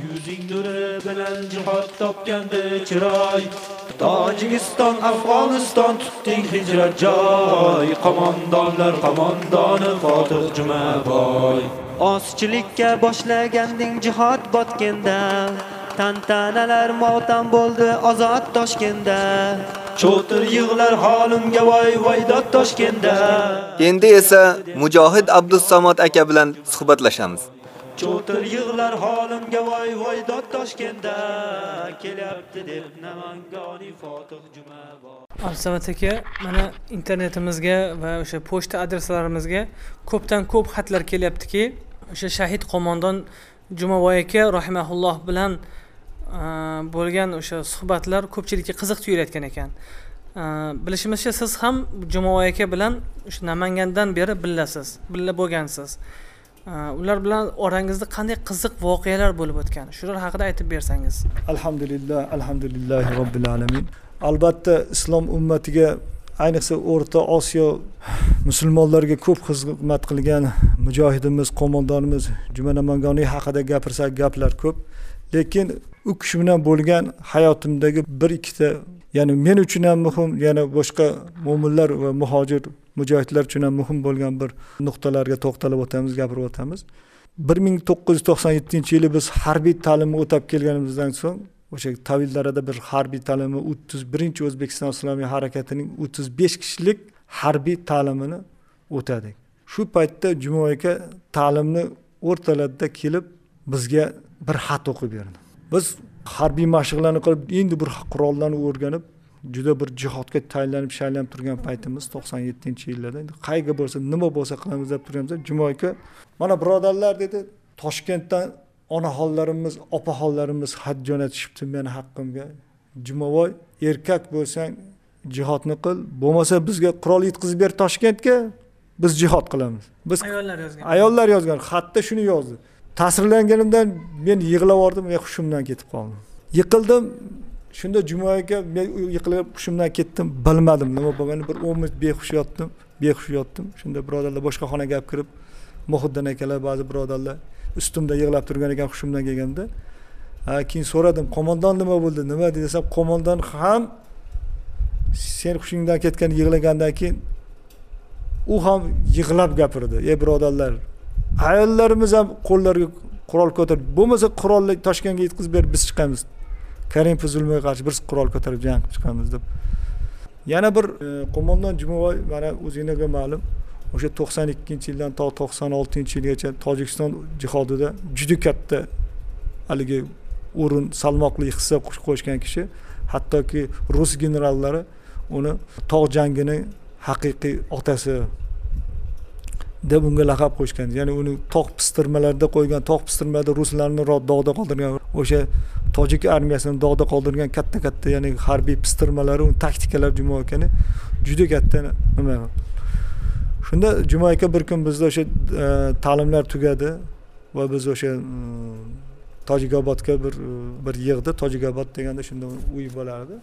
Yuzing nuri bilan jihod topgandi chiroy. Tojikiston, Afg'oniston tutding hijrat joy. Qo'mondonlar qo'mondoni Fotih Jumaboy Ozchilikka boshlaganding jihod botganda Tantanalar motam bo'ldi ozod Toshkentda Cho'tir yig'lar holimga voy voydod Toshkentda Endi esa Mujohid Abdussamad aka bilan suhbatlashamiz. Cho'tir yig'lar holimga voy voy dod Toshkentda kelyapti deb Namangani Fotih Juma. Absamat aka, mana internetimizga va o'sha pochta adreslarimizga ko'pdan ko'p xatlar kelyaptiki, o'sha shahid qo'mondon Jumaboy aka rahimahulloh bilan Э, bo'lgan o'sha suhbatlar ko'pchilikka qiziq tuyulayotgan ekan. Э, bilishimizcha siz ham Jumaboy aka bilan o'sha Namangandan beri billasiz, birga bo'lgansiz. Э, ular bilan orangizda qanday qiziq voqealar bo'lib o'tgan? Shular haqida aytib bersangiz. alhamdulillah alhamdulillahi robbil alamin albatta islom ummatiga ayniqsa o'rta osiyo musulmonlarga ko'p xizmat qilgan mujohidimiz qo'mondonimiz juma namangoniy haqida gapirsak gaplar ko'p lekin u kishi bilan bo'lgan hayotimdagi bir ikkita ya'ni men uchun ham muhim yana boshqa mo'minlar va muhojir mujohidlar uchun ham muhim bo'lgan bir nuqtalarga to'xtalib o'tamiz gapirib o'tamiz. bir ming to'qqiz yuz to'qson yettinchi yili biz harbiy ta'limni o'tab kelganimizdan so'ng o'sha tavillarada bir harbiy ta'limi o'ttiz birinchi o'zbekiston islomiy harakatining o'ttiz besh kishilik harbiy ta'limini o'tadik. Shu paytda jumo aka ta'limni o'rtalarida kelib bizga bir xat o'qib berdi biz harbiy mashqlarni qilib endi bir qurollarni o'rganib juda bir jihodga tayyorlanib shaylanib turgan paytimiz to'qson yettinchi yillarda. Endi qayerga bo'lsa nima bo'lsa qilamiz deb turganimizda jumo aka mana birodarlar dedi. Toshkentdan onaxonlarimiz opaxonlarimiz xat jo'natishibdi meni haqqimga. Jumovoy erkak bo'lsang jihodni qil bo'lmasa bizga qurol yetkazib ber toshkentga biz jihod qilamiz. Biz Ayollar yozgan. ayollar yozgan xatda shuni yozdi ta'sirlanganimdan men yig'lab yubordim men hushimdan ketib qoldim. Yiqildim. Shunda juma aka men yiqilib hushimdan ketdim. Bilmadim nima bo'lganini bir o'n minut behush yotdim behush yotdim. Shunda birodarlar boshqa xonaga olib kirib muhiddin akalar ba'zi birodarlar ustimda yig'lab turgan ekan hushimdan kelganda. Keyin so'radim qo'mondon nima bo'ldi? Nima? desam qo'mondon ham sen hushingdan ketgan yig'lagandan keyin u ham yig'lab gapirdi. Ey birodarlar ayollarimiz ham qo'llariga qurol ko'tarib bo'lmasa qurolni toshkentga yetkazib ber biz chiqamiz. Karimov zulmiga qarshi biz qurol ko'tarib jang qilib chiqamiz deb. Yana bir e, qo'mondon jumaboy mana o'zinglarga ma'lum o'sha to'qson ikkinchi yildan to to'qson oltinchi yilgacha tojikiston jihodida juda katta haligi o'rin salmoqli hissa qo'shgan kishi hattoki rus generallari uni tog' jangini haqiqiy otasi deb unga laqab qo'yishgan ya'ni uni tog' pistirmalarida qo'ygan tog' pistirmalarda ruslarni dog'da qoldirgan o'sha tojik armiyasini dog'da qoldirgan katta katta ya'ni harbiy pistirmalari uni taktikalari jumo akani juda katta nima. Shunda juma aka bir kun bizda o'sha e, ta'limlar tugadi va biz o'sha e, tojikobodga bir e, bir yig'di. Tojikobod deganda shunda uy bo'lardi.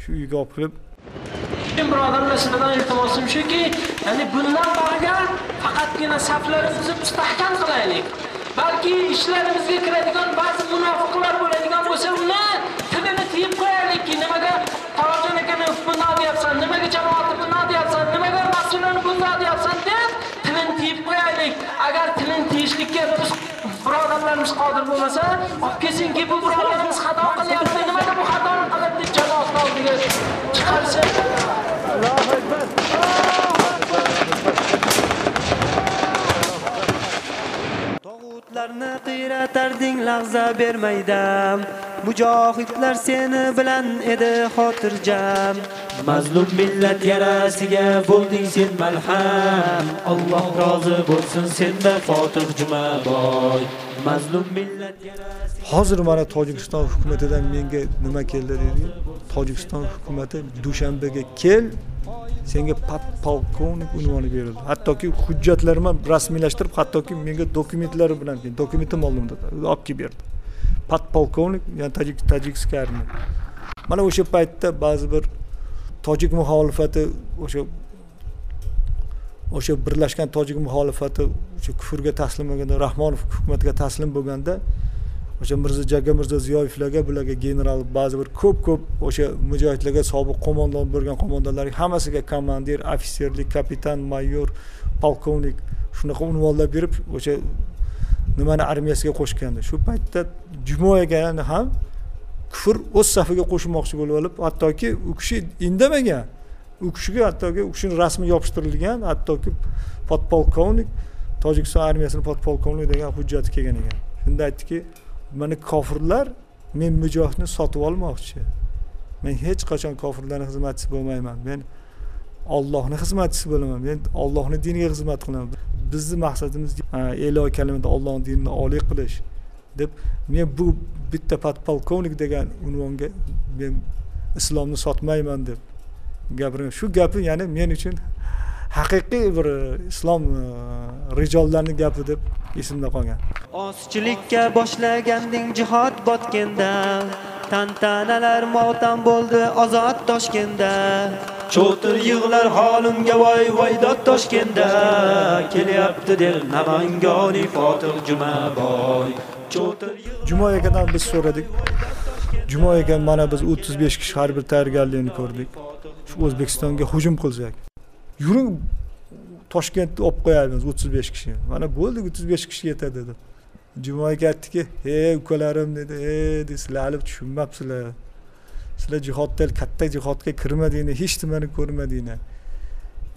Shu uyga olib kelib Men birodarlar sizlardan iltimosim shuki, ya'ni bundan boriga faqatgina saflarimizni mustahkam qilaylik. Balki ishlarimizga kiradigan ba'zi munofiqlar bo'ladigan bo'lsa, uni tilini tiyib qo'yaylikki, nimaga Tolibjon akani bunday deyapsan, nimaga jamoatni bunday deyapsan, nimaga mas'ullarni bunday deyapsan deb tilini tiyib qo'yaylik. Agar tilini tiyishlikka biz birodarlarimiz qodir bo'lmasa, olib kelsinki bu birodarimiz xato qilyapti, nimaga bu xatoni qilib deb jamoatni oldiga chiqarsa. Tog'utlarni qiyratarding lahza bermaydam. Mujohidlar seni bilan edi xotirjam. Mazlum millat yarasiga bo'lding sen malham. Alloh rozi bo'lsin senda Fotih Jumaboy Mazlum millat hozir mana tojikiston hukumatidan menga nima keldi dedi. Tojikiston hukumati dushanbaga kel senga podpolkovnik unvoni berildi. Hattoki hujjatlarimni ham rasmiylashtirib hattoki menga dokumentlari bilan dokumentim oldim olib kelib berdi. Podpolkovnik ya'ni tajik tajikskiy armiya mana o'sha paytda ba'zi bir tojik muxolifati o'sha o'sha birlashgan tojik muxolifati o'sha kufrga taslim bo'lganda rahmonov hukumatiga taslim bo'lganda o'sha mirzo jaga mirzo ziyoyevlarga bularga general ba'zi bir ko'p ko'p o'sha mujohidlarga sobiq qo'mondon bo'lgan qo'mondonlarga hammasiga komandir ofitserlik kapitan mayor polkovnik shunaqa unvonlar berib o'sha nimani armiyasiga qo'shgandi. Shu paytda jumoyaga ham kufr o'z safiga qo'shilmoqchi bo'lib olib hattoki u kishi indamagan u kishiga hattoki u kishini rasmi yopishtirilgan hattoki podpolkovnik tojikiston armiyasini podpolkovnik degan hujjati kelgan ekan. Shunda aytdiki mana kofirlar men mujohidni sotib olmoqchi. Men hech qachon kofirlarni xizmatchisi bo'lmayman. Men ollohni xizmatchisi bo'laman. Men ollohni diniga xizmat qilaman. Bizni maqsadimiz elo kalimada ollohni dinini oliy qilish deb men bu bitta podpolkovnik degan unvonga men islomni sotmayman deb gapirgan shu gapi ya'ni men uchun haqiqiy bir islom e, rijollarini gapi deb esimda qolgan. Ozchilikka boshlaganding jihod botganda Tantanalar motam bo'ldi ozod Toshkentda Cho'tir yig'lar holimga voy voy dod Toshkentda Kelyapti der Navangoni Fotih Jumaboy. Cho'tir jumo akadan biz so'radik. Jumo aka mana biz o'ttiz besh kishi har bir tayyorgarlikni ko'rdik. Shu o'zbekistonga hujum qilsak yuring toshkentni olib qo'yamiz o'ttiz besh kishi mana bo'ldi o'ttiz besh kishi yetadi dedi. Jumo aka aytdiki ey ukalarim dedi. Ey dedi. Sizlar hali tushunmabsizlar sizlar jihodda katta jihodga kirmadinglar hech nimani ko'rmadinglar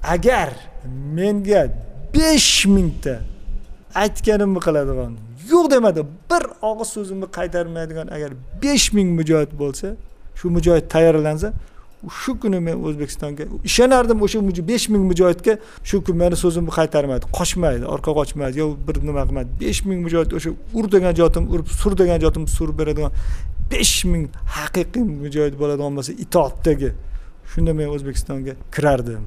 agar menga besh mingta aytganimni qiladigan yo'q demadi. Bir og'iz so'zimni qaytarmaydigan agar besh ming mujohid bo'lsa shu mujohid tayyorlansa shu kuni men o'zbekistonga ishonardim o'sha besh ming mujohidga. Shu kun meni so'zimni qaytarmaydi qochmaydi orqa qochmaydi. Yo bir nima qilmaydi. Besh ming mujohid o'sha ur degan jotim urib sur degan jotim surib beradigan besh ming haqiqiy mujohid bo'ladigan bo'lsa itoatdagi shunda men o'zbekistonga kirardim.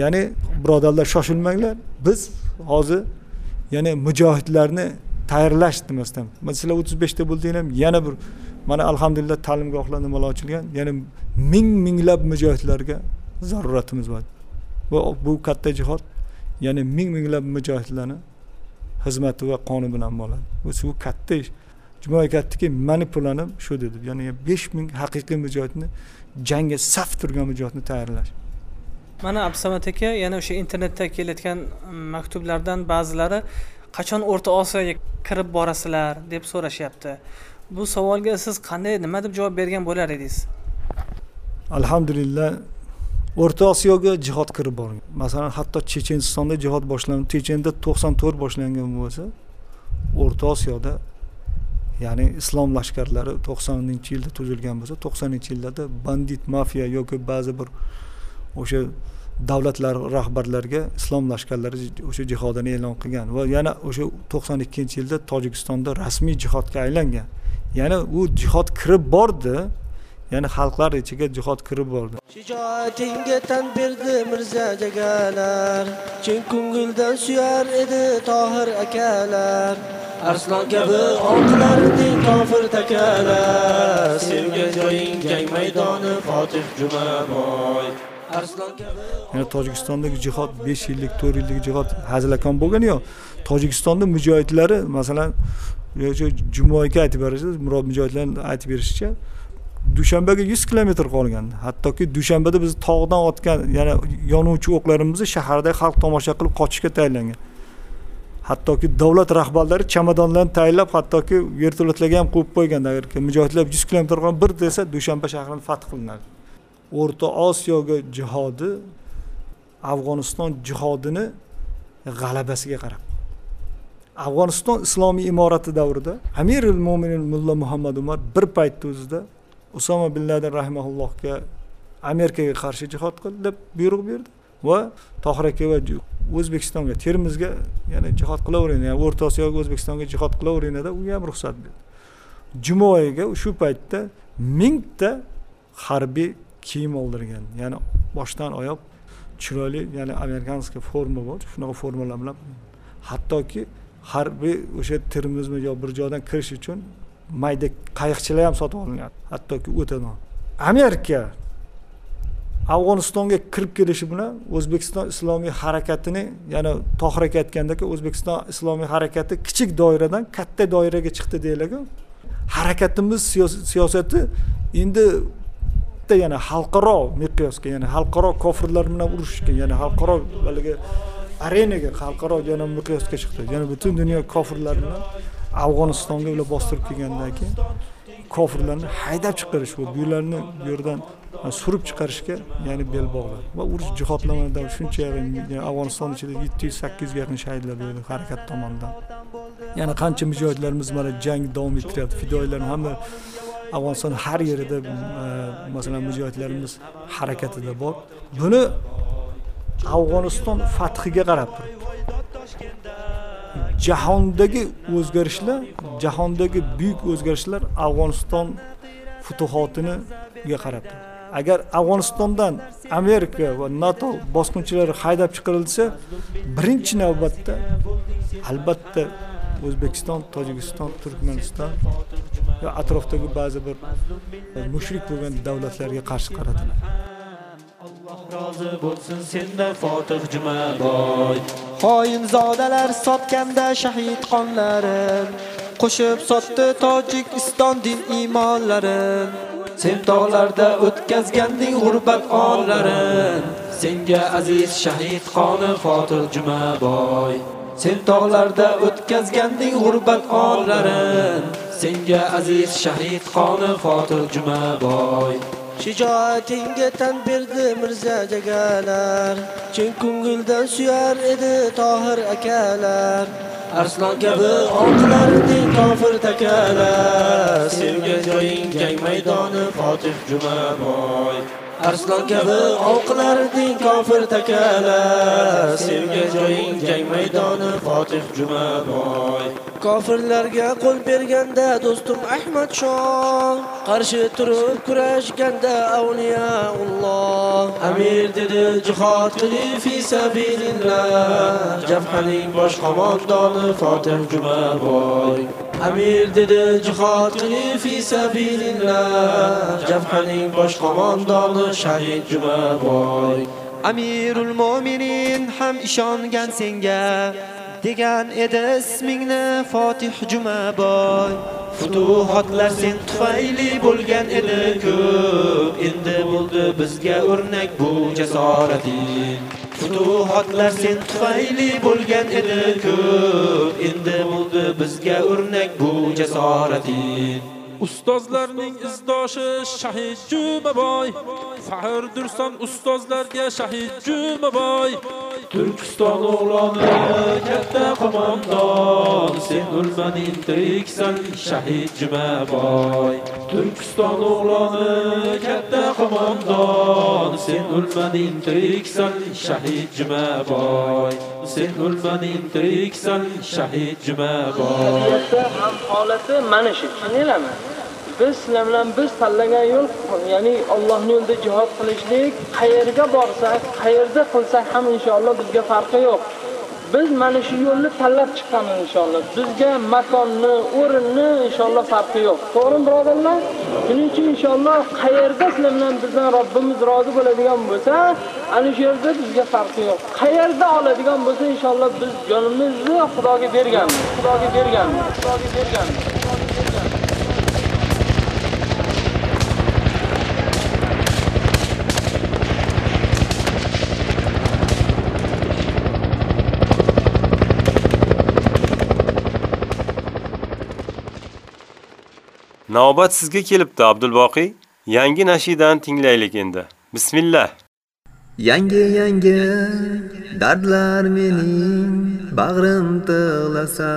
Ya'ni birodarlar shoshilmanglar. Biz hozir ya'ni mujohidlarni tayyorlash demasdan mana sizlar o'ttiz beshta bo'ldinglar yana bir mana alhamdulillah ta'limgohlar nimalar ochilgan. Ya'ni ming minglab mujohidlarga zaruratimiz bor. Va bu katta jihod ya'ni ming minglab mujohidlarni xizmati va qoni bilan bo'ladi bu bu katta ish. Juma aytdiki mani planim shu dedi. Ya'ni besh ming haqiqiy mujohidni jangga saf turgan mujohidni tayyorlash. Mana abdusamad aka yana o'sha internetda kelayotgan mm, maktublardan ba'zilari qachon o'rta osiyoga kirib borasizlar deb so'rashyapti. Bu savolga siz qanday nima deb javob bergan bo'lar edingiz? Alhamdulillah o'rta osiyoga jihod kirib borgan. Masalan hatto chechenistonda jihod boshlangan chechenda to'qson to'rt boshlangan bo'lsa o'rta osiyoda ya'ni islom lashkarlari to'qsoninchi yilda tuzilgan bo'lsa to'qsoninchi yillarda bandit mafiya yoki ba'zi bir o'sha davlatlar rahbarlariga islom lashkarlari o'sha jihodini e'lon qilgan va yana o'sha to'qson ikkinchi yilda tojikistonda rasmiy jihodga aylangan. Ya'ni u jihod kirib bordi ya'ni xalqlar ichiga jihod kirib bordi. Shijoatingga tan berdi Mirza jagalar. Chin ko'ngildan suyar edi Tohir akalar. Arslon kabi oqilarding kofir takalar. Sevgan joying jang maydoni Fotih Jumaboy. Ya'ni tojikistondagi jihod besh yillik to'rt yillik jihod hazilakon bo'lgani yo'q tojikistonda mujohidlari masalan o'sha jumo aytib berishdi murod mujohidlarni aytib berishicha dushanbaga yuz kilometr qolgan hattoki dushanbada biz tog'dan otgan yana yonuvchi o'qlarimizni shaharda xalq tomosha qilib qochishga tayyorlangan. Hattoki davlat rahbarlari chamadonlarni tayyorlab hattoki vertolyotlarga ham qo'yib qo'ygan agar mujohidlar yuz kilometr qolgan bir desa dushanba shahrini fath qilinadi. O'rta osiyoga jihodi afg'oniston jihodini g'alabasiga qarab. Afg'oniston islomiy imorati davrida amirul mo'minin mulla muhammad umar bir paytni o'zida usoma bin ladin rahimaullohga amerikaga qarshi jihod qil deb buyruq berdi va tohir aka va o'zbekistonga termizga ya'ni jihod qilaveringlar yani o'rta osiyoga o'zbekistonga jihod qilaveringlarda deb unga ham ruxsat berdi. Jumoyaga shu paytda mingta harbiy kiyim oldirgan ya'ni boshdan oyoq chiroyli ya'ni amerikanskiy forma bor shunaqa formalar bilan hattoki harbiy o'sha termizmi yo bir joydan kirish uchun mayda qayiqchilar ham sotib olinyapti hattoki o'tadan amerika afg'onistonga kirib kelishi bilan o'zbekiston islomiy harakatini yana tohir aka aytgandek o'zbekiston islomiy harakati kichik doiradan katta doiraga chiqdi deyiladiku harakatimiz siyosati endi bitta yana xalqaro miqyosga ya'ni xalqaro kofirlar bilan urushishga ya'ni xalqaro haligi arenaga xalqaro yana miqyosga chiqdi. Yana butun dunyo kofirlarini afg'onistonga ular bostirib kelgandan keyin kofirlarni haydab chiqarish bu bularni bu yerdan e, surib chiqarishga ya'ni bel bog'ladi. Va urush jihodlamada shuncha afg'oniston ichida yetti yuz sakkiz yuzga yaqin shahidlar bo'ldi harakat tomonidan. Yana qancha mujohidlarimiz mana jang davom ettiryapti. Fidoyilarni hamma afg'oniston har yerida e, masalan mujohidlarimiz harakatida bor. Buni afg'oniston fathiga qarab turibdi. Jahondagi o'zgarishlar jahondagi buyuk o'zgarishlar afg'oniston futuhotiniga qarab turibdi. Agar afg'onistondan amerika va nato bosqinchilari haydab chiqarilsa birinchi navbatda albatta o'zbekiston tojikiston turkmaniston va atrofdagi ba'zi bir e, mushrik bo'lgan davlatlarga qarshi qaratiladi rozi bo'lsin sendan Fotih Jumaboy. Xoin zodalar sotganda shahid qonlarin, qo'shib sotdi Tojikiston din iymonlarin. Sen tog'larda o'tkazganding g'urbat onlarin. Senga aziz shahid qoni Fotih Jumaboy. Sen tog'larda o'tkazganding g'urbat onlarin. Senga aziz shahid qoni Fotih Jumaboy. Shijoatingga tan berdi Mirza jagalar. Chin ko'ngildan suyar edi Tohir akalar. Arslon kabi oqlarding kofir takalar. Sevgan joying jang maydoni Fotih Jumaboy. Arslon kabi oqilarding kofir takalar. Sevgan joying jang maydoni Fotih Jumaboy. Kofirlarga qo'l berganda do'stim Ahmad Shoh qarshi turib kurashganda avliyaulloh. Amir dedi jihod qilib fi sabilillah. Jabhaning bosh qo'mondoni Fotih Jumaboy Amir dedi jihod qilib fi sabilillah. Jabhaning bosh qo'mondoni Shahid Jumaboy Amirul Mo'minin ham ishongan senga. Degan edi ismingni Fotih Jumaboy. Futuhatlar sen tufayli bo'lgan edi ko'p, endi bo'ldi bizga o'rnak bu jasorating. Futuhatlar sen tufayli bo'lgan edi ko'p, endi bo'ldi bizga o'rnak bu jasorating. Ustozlarning izdoshi Shahid Jumaboy Faxr Durson ustozlarga Shahid Jumaboy Turkiston o'g'loni katta qo'mondon sen o'lmading tiriksan Shahid Jumaboy Turkiston o'g'loni katta qo'mondon sen o'lmading tiriksan Shahid Jumaboy sen o'lmading tiriksan Shahid Jumaboy ham holati mana shu tushuninglarmi biz sizlar bilan biz tanlagan yo'l ya'ni Allohning yo'lida jihad qilishlik qayerga borsak qayerda qilsak ham inshaalloh bizga farqi yo'q. Biz mana shu yo'lni tanlab chiqqanmiz inshaalloh. Bizga makonni o'rinni inshaalloh farqi yo'q. To'g'rimi birodarlar? Shuning uchun inshaalloh qayerda sizlar bilan bizdan robbimiz rozi bo'ladigan bo'lsa ana shu yerda bizga farqi yo'q. Qayerda oladigan bo'lsa inshaalloh biz jonimizni xudoga berganmiz. Xudoga berganmiz. Xudoga berganmiz. Navbat sizga kelibdi Abdulboqiy. Yangi nashidan tinglaylik endi. Bismillah. Yangi yangi dardlar mening bag'rim tig'lasa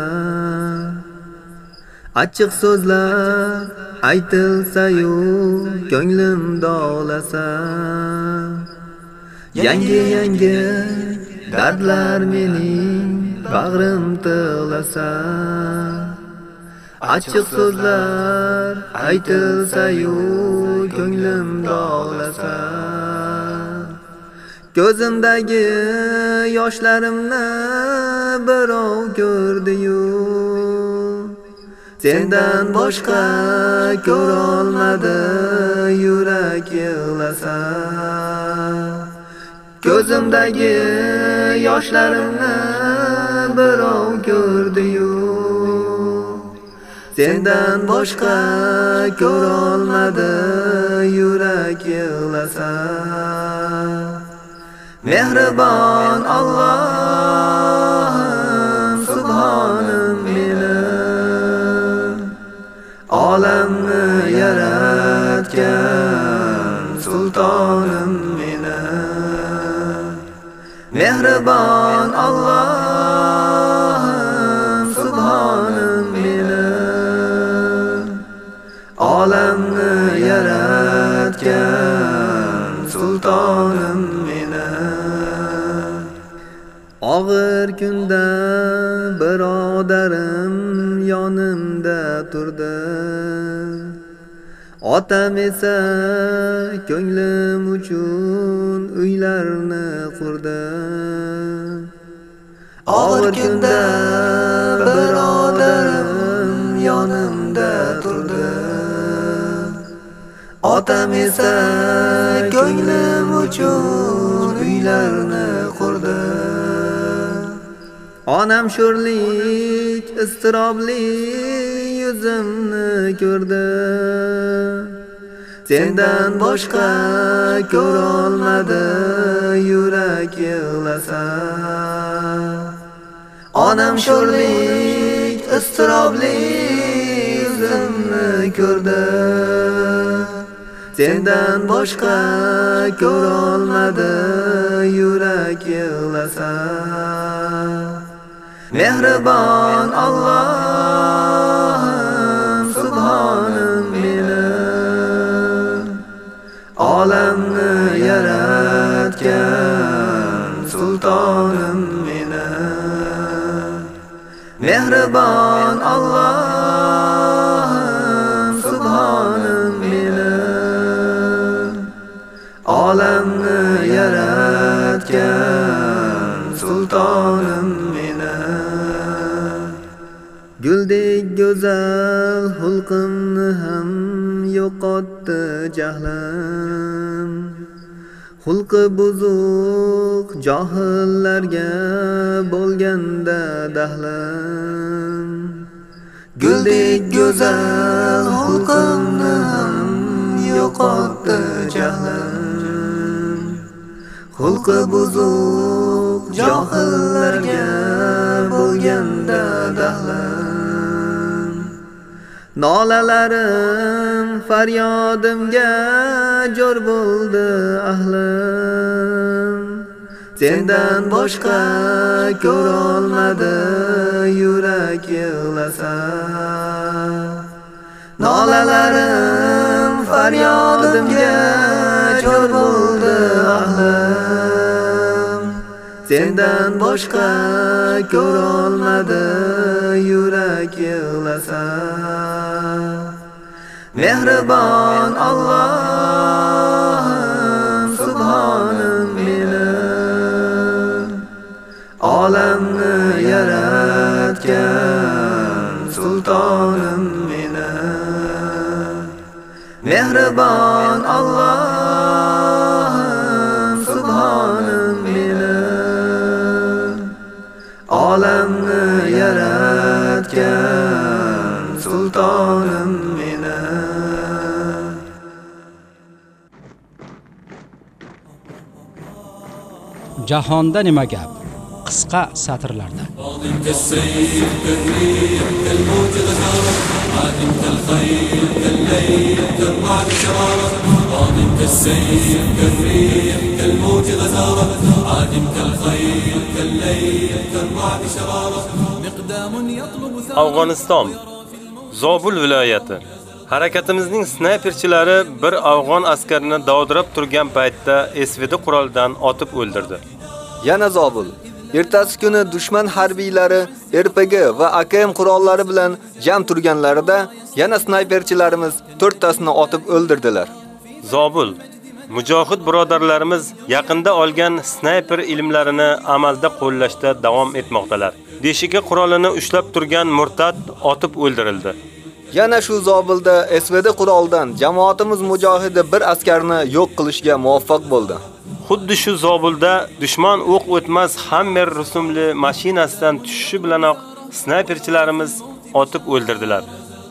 Achiq so'zlar aytilsa-yu ko'nglim dog'lasa Yangi yangi dardlar mening bag'rim tig'lasa Achchiq so'zlar aytilsa-yu ko'nglim dog'lasa Ko'zimdagi yoshlarimni birov ko'rdi-yu Sendan boshqa ko'rolmadi yurak yig'lasa. Ko'zimdagi yoshlarimni birov ko'rdi-yu sendan boshqa ko'r ko'rolmadi yurak yig'lasa. Mehribon Allohim subhonim meni. Olamni yaratgan sultonim meni. Mehribon Alloh og'ir kunda birodarim yonimda turdi Otam esa ko'nglim uchun uylarni qurdi. Og'ir kunda birodarim yonimda turdi. Otam esa ko'nglim uchun uylarni qurdi. Onam sho'rlik, istirobli yuzimni ko'rdi. Sendan boshqa ko'rolmadi yurak yig'lasa. Onam sho'rlik, istirobli yuzimni ko'rdi. Sendan boshqa ko'rolmadi yurak yig'lasa. Mehribon Allohim subhonim meni olamni yaratgan sultonim meni Mehribon go'zal xulqimni ham yo'qotdi jahlim. Xulqi buzuq johillarga bo'lganda dahlim. Guldek go'zal xulqimni ham yo'qotdi jahlim. Xulqi buzuq johillarga bo'lganda dahlim. Nolalarim faryodimga jo'r bo'ldi ahlim. Sendan boshqa ko'rolmadi yurak yig'lasa. Nolalarim faryodimga jo'r bo'ldi ahlim. Sendan boshqa ko'rolmadi yurak yig'lasa. Mehribon Allohim subhonim meni olamni yaratgan sultonim meni Mehribon jahonda nima gap? Qisqa satrlarda. Afg'oniston. Zobul viloyati. Harakatimizning snayperchilari bir afg'on askarini dovdirab turgan paytda SVD qurolidan otib o'ldirdi. Yana Zobul. Ertasi kuni dushman harbiylari RPG va AKM qurollari bilan jam turganlarida yana snayperchilarimiz 4 tasini otib o'ldirdilar. Zobul Mujohid birodarlarimiz yaqinda olgan snayper ilmlarini amalda qo'llashda davom etmoqdalar. Deshigi qurolini ushlab turgan murtad otib o'ldirildi. Yana shu Zobilda SVD quroldan jamoatimiz mujohidi bir askarni yo'q qilishga muvaffaq bo'ldi. Xuddi shu Zobulda dushman o'q o'tmas Hammer rusumli mashinasidan tushishi bilanoq snayperchilarimiz otib o'ldirdilar.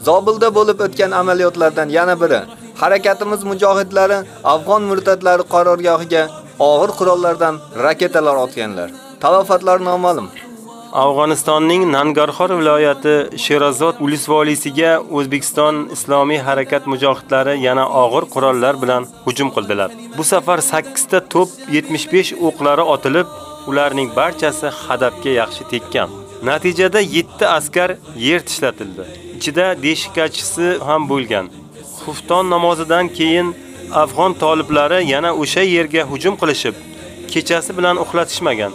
Zobilda bo'lib o'tgan amaliyotlardan yana biri harakatimiz mujohidlari afg'on murtadlari qarorgohiga og'ir qurollardan raketalar otganlar. Talofatlar noma'lum. Afg'onistonning Nangarxor viloyati Sherazod ulusvolisiga O'zbekiston Islomiy harakat mujohidlari yana og'ir qurollar bilan hujum qildilar. Bu safar 8 ta to'p 75 o'qlari otilib, ularning barchasi hadafga yaxshi tekkan. Natijada 7 askar yer tishlatildi. Ichida deshikachisi ham bo'lgan. Xufton namozidan keyin afg'on toliblari yana o'sha yerga hujum qilishib, kechasi bilan uxlatishmagan.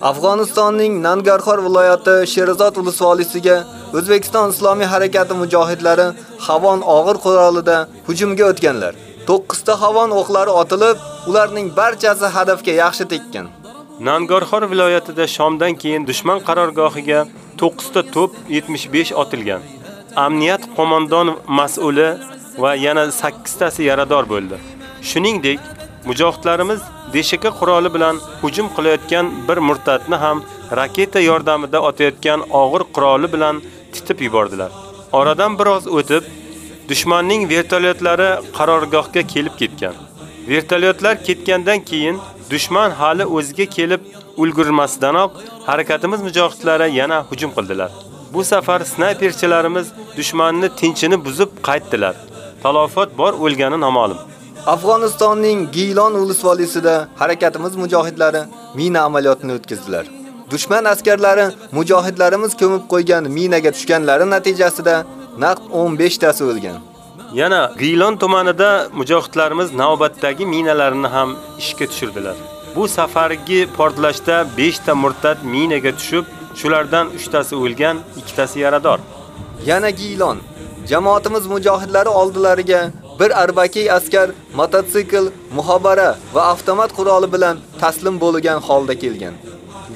Afg'onistonning Nangarxor viloyati Sherzod ulusvolisiga O'zbekiston Islomiy harakati mujohidlari havon og'ir qurolida hujumga o'tganlar. 9 ta havon o'qlari otilib, ularning barchasi hadafga yaxshi tekkan. Nangarxor viloyatida Shomdan keyin dushman qarorgohiga 9 ta to'p 75 otilgan. Amniyat qo'mondon mas'uli va yana 8 tasi yarador bo'ldi. Shuningdek, mujohidlarimiz deshaka quroli bilan hujum qilayotgan bir murtatni ham raketa yordamida otayotgan og'ir quroli bilan titib yubordilar. Oradan biroz o'tib, dushmanning vertolyotlari qarorgohga kelib ketgan. Vertolyotlar ketgandan keyin dushman hali o'ziga kelib ulgurmasdanoq harakatimiz mujohidlari yana hujum qildilar. Bu safar snayperchilarimiz dushmanni tinchini buzib qaytdilar. Talofot bor o'lgani noma'lum. Afg'onistonning Gilon ulusvolisida harakatimiz mujohidlari mina amaliyotini o'tkazdilar. Dushman askarlari mujohidlarimiz ko'mib qo'ygan minaga tushganlari natijasida naqd 15 tasi o'lgan. Yana Gilon tumanida mujohidlarimiz navbatdagi minalarni ham ishga tushirdilar. Bu safargi portlashda 5 ta murtad minaga tushib, shulardan 3 tasi o'lgan, 2 tasi yarador. Yana Gilon jamoatimiz mujohidlari oldilariga bir arbaki askar mototsikl, muhobara va avtomat quroli bilan taslim bo'lgan holda kelgan.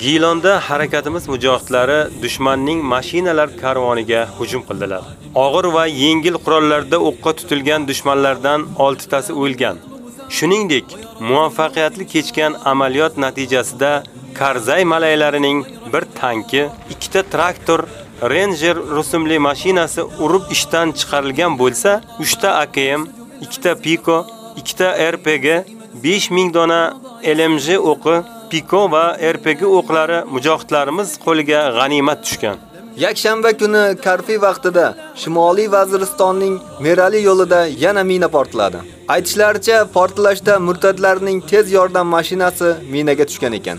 Gilonda harakatimiz mujohidlari dushmanning mashinalar karvoniga hujum qildilar. Og'ir va yengil qurollarda o'qqa tutilgan dushmanlardan 6 tasi o'lgan. Shuningdek, muvaffaqiyatli kechgan amaliyot natijasida Karzay malaylarining bir tanki, ikkita traktor, Ranger rusumli mashinasi urib ishdan chiqarilgan bo'lsa, 3 ta AKM, 2 ta Pico, 2 ta RPG, 5000 dona LMG o'qi, Pico va RPG o'qlari mujohidlarimiz qo'liga g'animat tushgan. Yakshanba kuni Karfi vaqtida Shimoliy Vaziristonning Merali yo'lida yana mina portladi. Aytishlaricha, portlashda murtadlarning tez yordam mashinasi minaga tushgan ekan.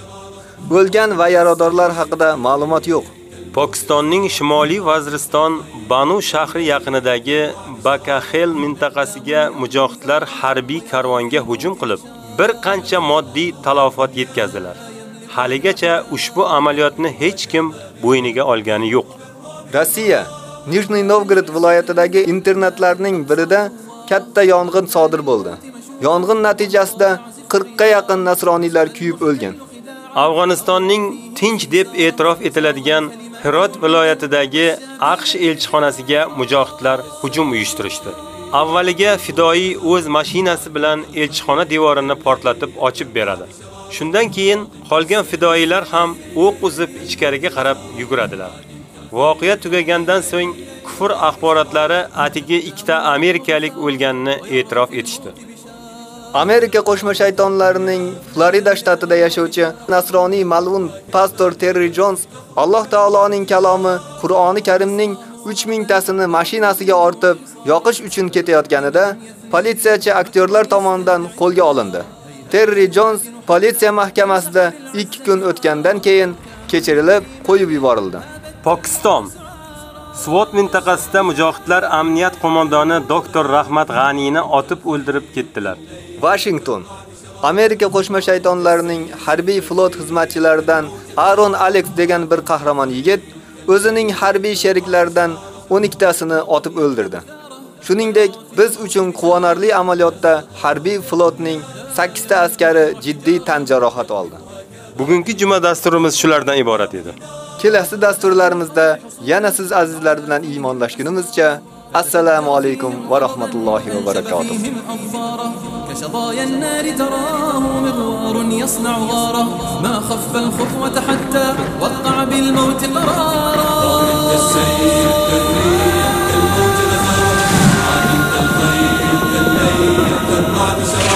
O'lgan va yaradorlar haqida ma'lumot yo'q. Pokistonning Shimoliy Vaziriston Banu shahri yaqinidagi Bakaxel mintaqasiga mujohidlar harbiy karvonga hujum qilib, bir qancha moddiy talofot yetkazdilar. Haligacha ushbu amaliyotni hech kim bo'yniga olgani yo'q. Rossiya Nijniy Novgorod viloyatidagi internatlarning birida katta yong'in sodir bo'ldi. Yong'in natijasida 40 ga yaqin nasroniylar kuyib o'lgan. Afg'onistonning tinch deb e'tirof etiladigan Hirot viloyatidagi AQSh elchixonasiga mujohidlar hujum uyushtirishdi. Avvaliga fidoi o'z mashinasi bilan elchixona devorini portlatib ochib beradi. Shundan keyin qolgan fidoilar ham o'q uzib ichkariga qarab yuguradilar. Voqea tugagandan so'ng kufr axborotlari atigi ikkita amerikalik o'lganini e'tirof etishdi. Amerika qo'shma shaytonlarining Florida shtatida yashovchi nasroniy mal'un pastor Terry Jones Alloh taoloning kalomi Qur'oni Karimning 3000 tasini mashinasiga ortib yoqish uchun ketayotganida politsiyachi aktyorlar tomonidan qo'lga olindi. Terry Jones politsiya mahkamasida 2 kun o'tgandan keyin kechirilib qo'yib yuborildi. Pokiston SWAT mintaqasida mujohidlar amniyat qo'mondoni doktor Rahmat G'aniyni otib o'ldirib ketdilar. Washington Amerika qo'shma shaytonlarining harbiy flot xizmatchilaridan Aaron Alex degan bir qahramon yigit o'zining harbiy sheriklaridan 12 tasini otib o'ldirdi. Shuningdek, biz uchun quvonarli amaliyotda harbiy flotning 8 ta askari jiddiy tan jarohati oldi. Bugungi juma dasturimiz shulardan iborat edi. Kelasi dasturlarimizda yana siz azizlar bilan iymonlashgunimizcha السلام عليكم ورحمة الله وبركاته كشظايا النار تراه مغوار يصنع غاره ما خف الخطوة حتى وقع بالموت قرارا السيد الخير كالليل كالرعد سرارا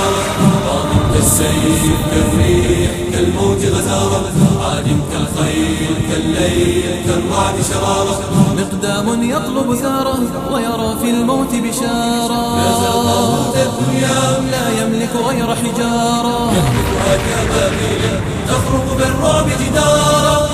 السيف كالريح كالموج غزارة عادمت الخيل كالليل كالرعد شرارة. مقدام يطلب ثاره ويرى في الموت بشارة. لا تلقاه الدنيا لا يملك غير حجارة. يملكها كأبابيل تخرق بالرعب جدارا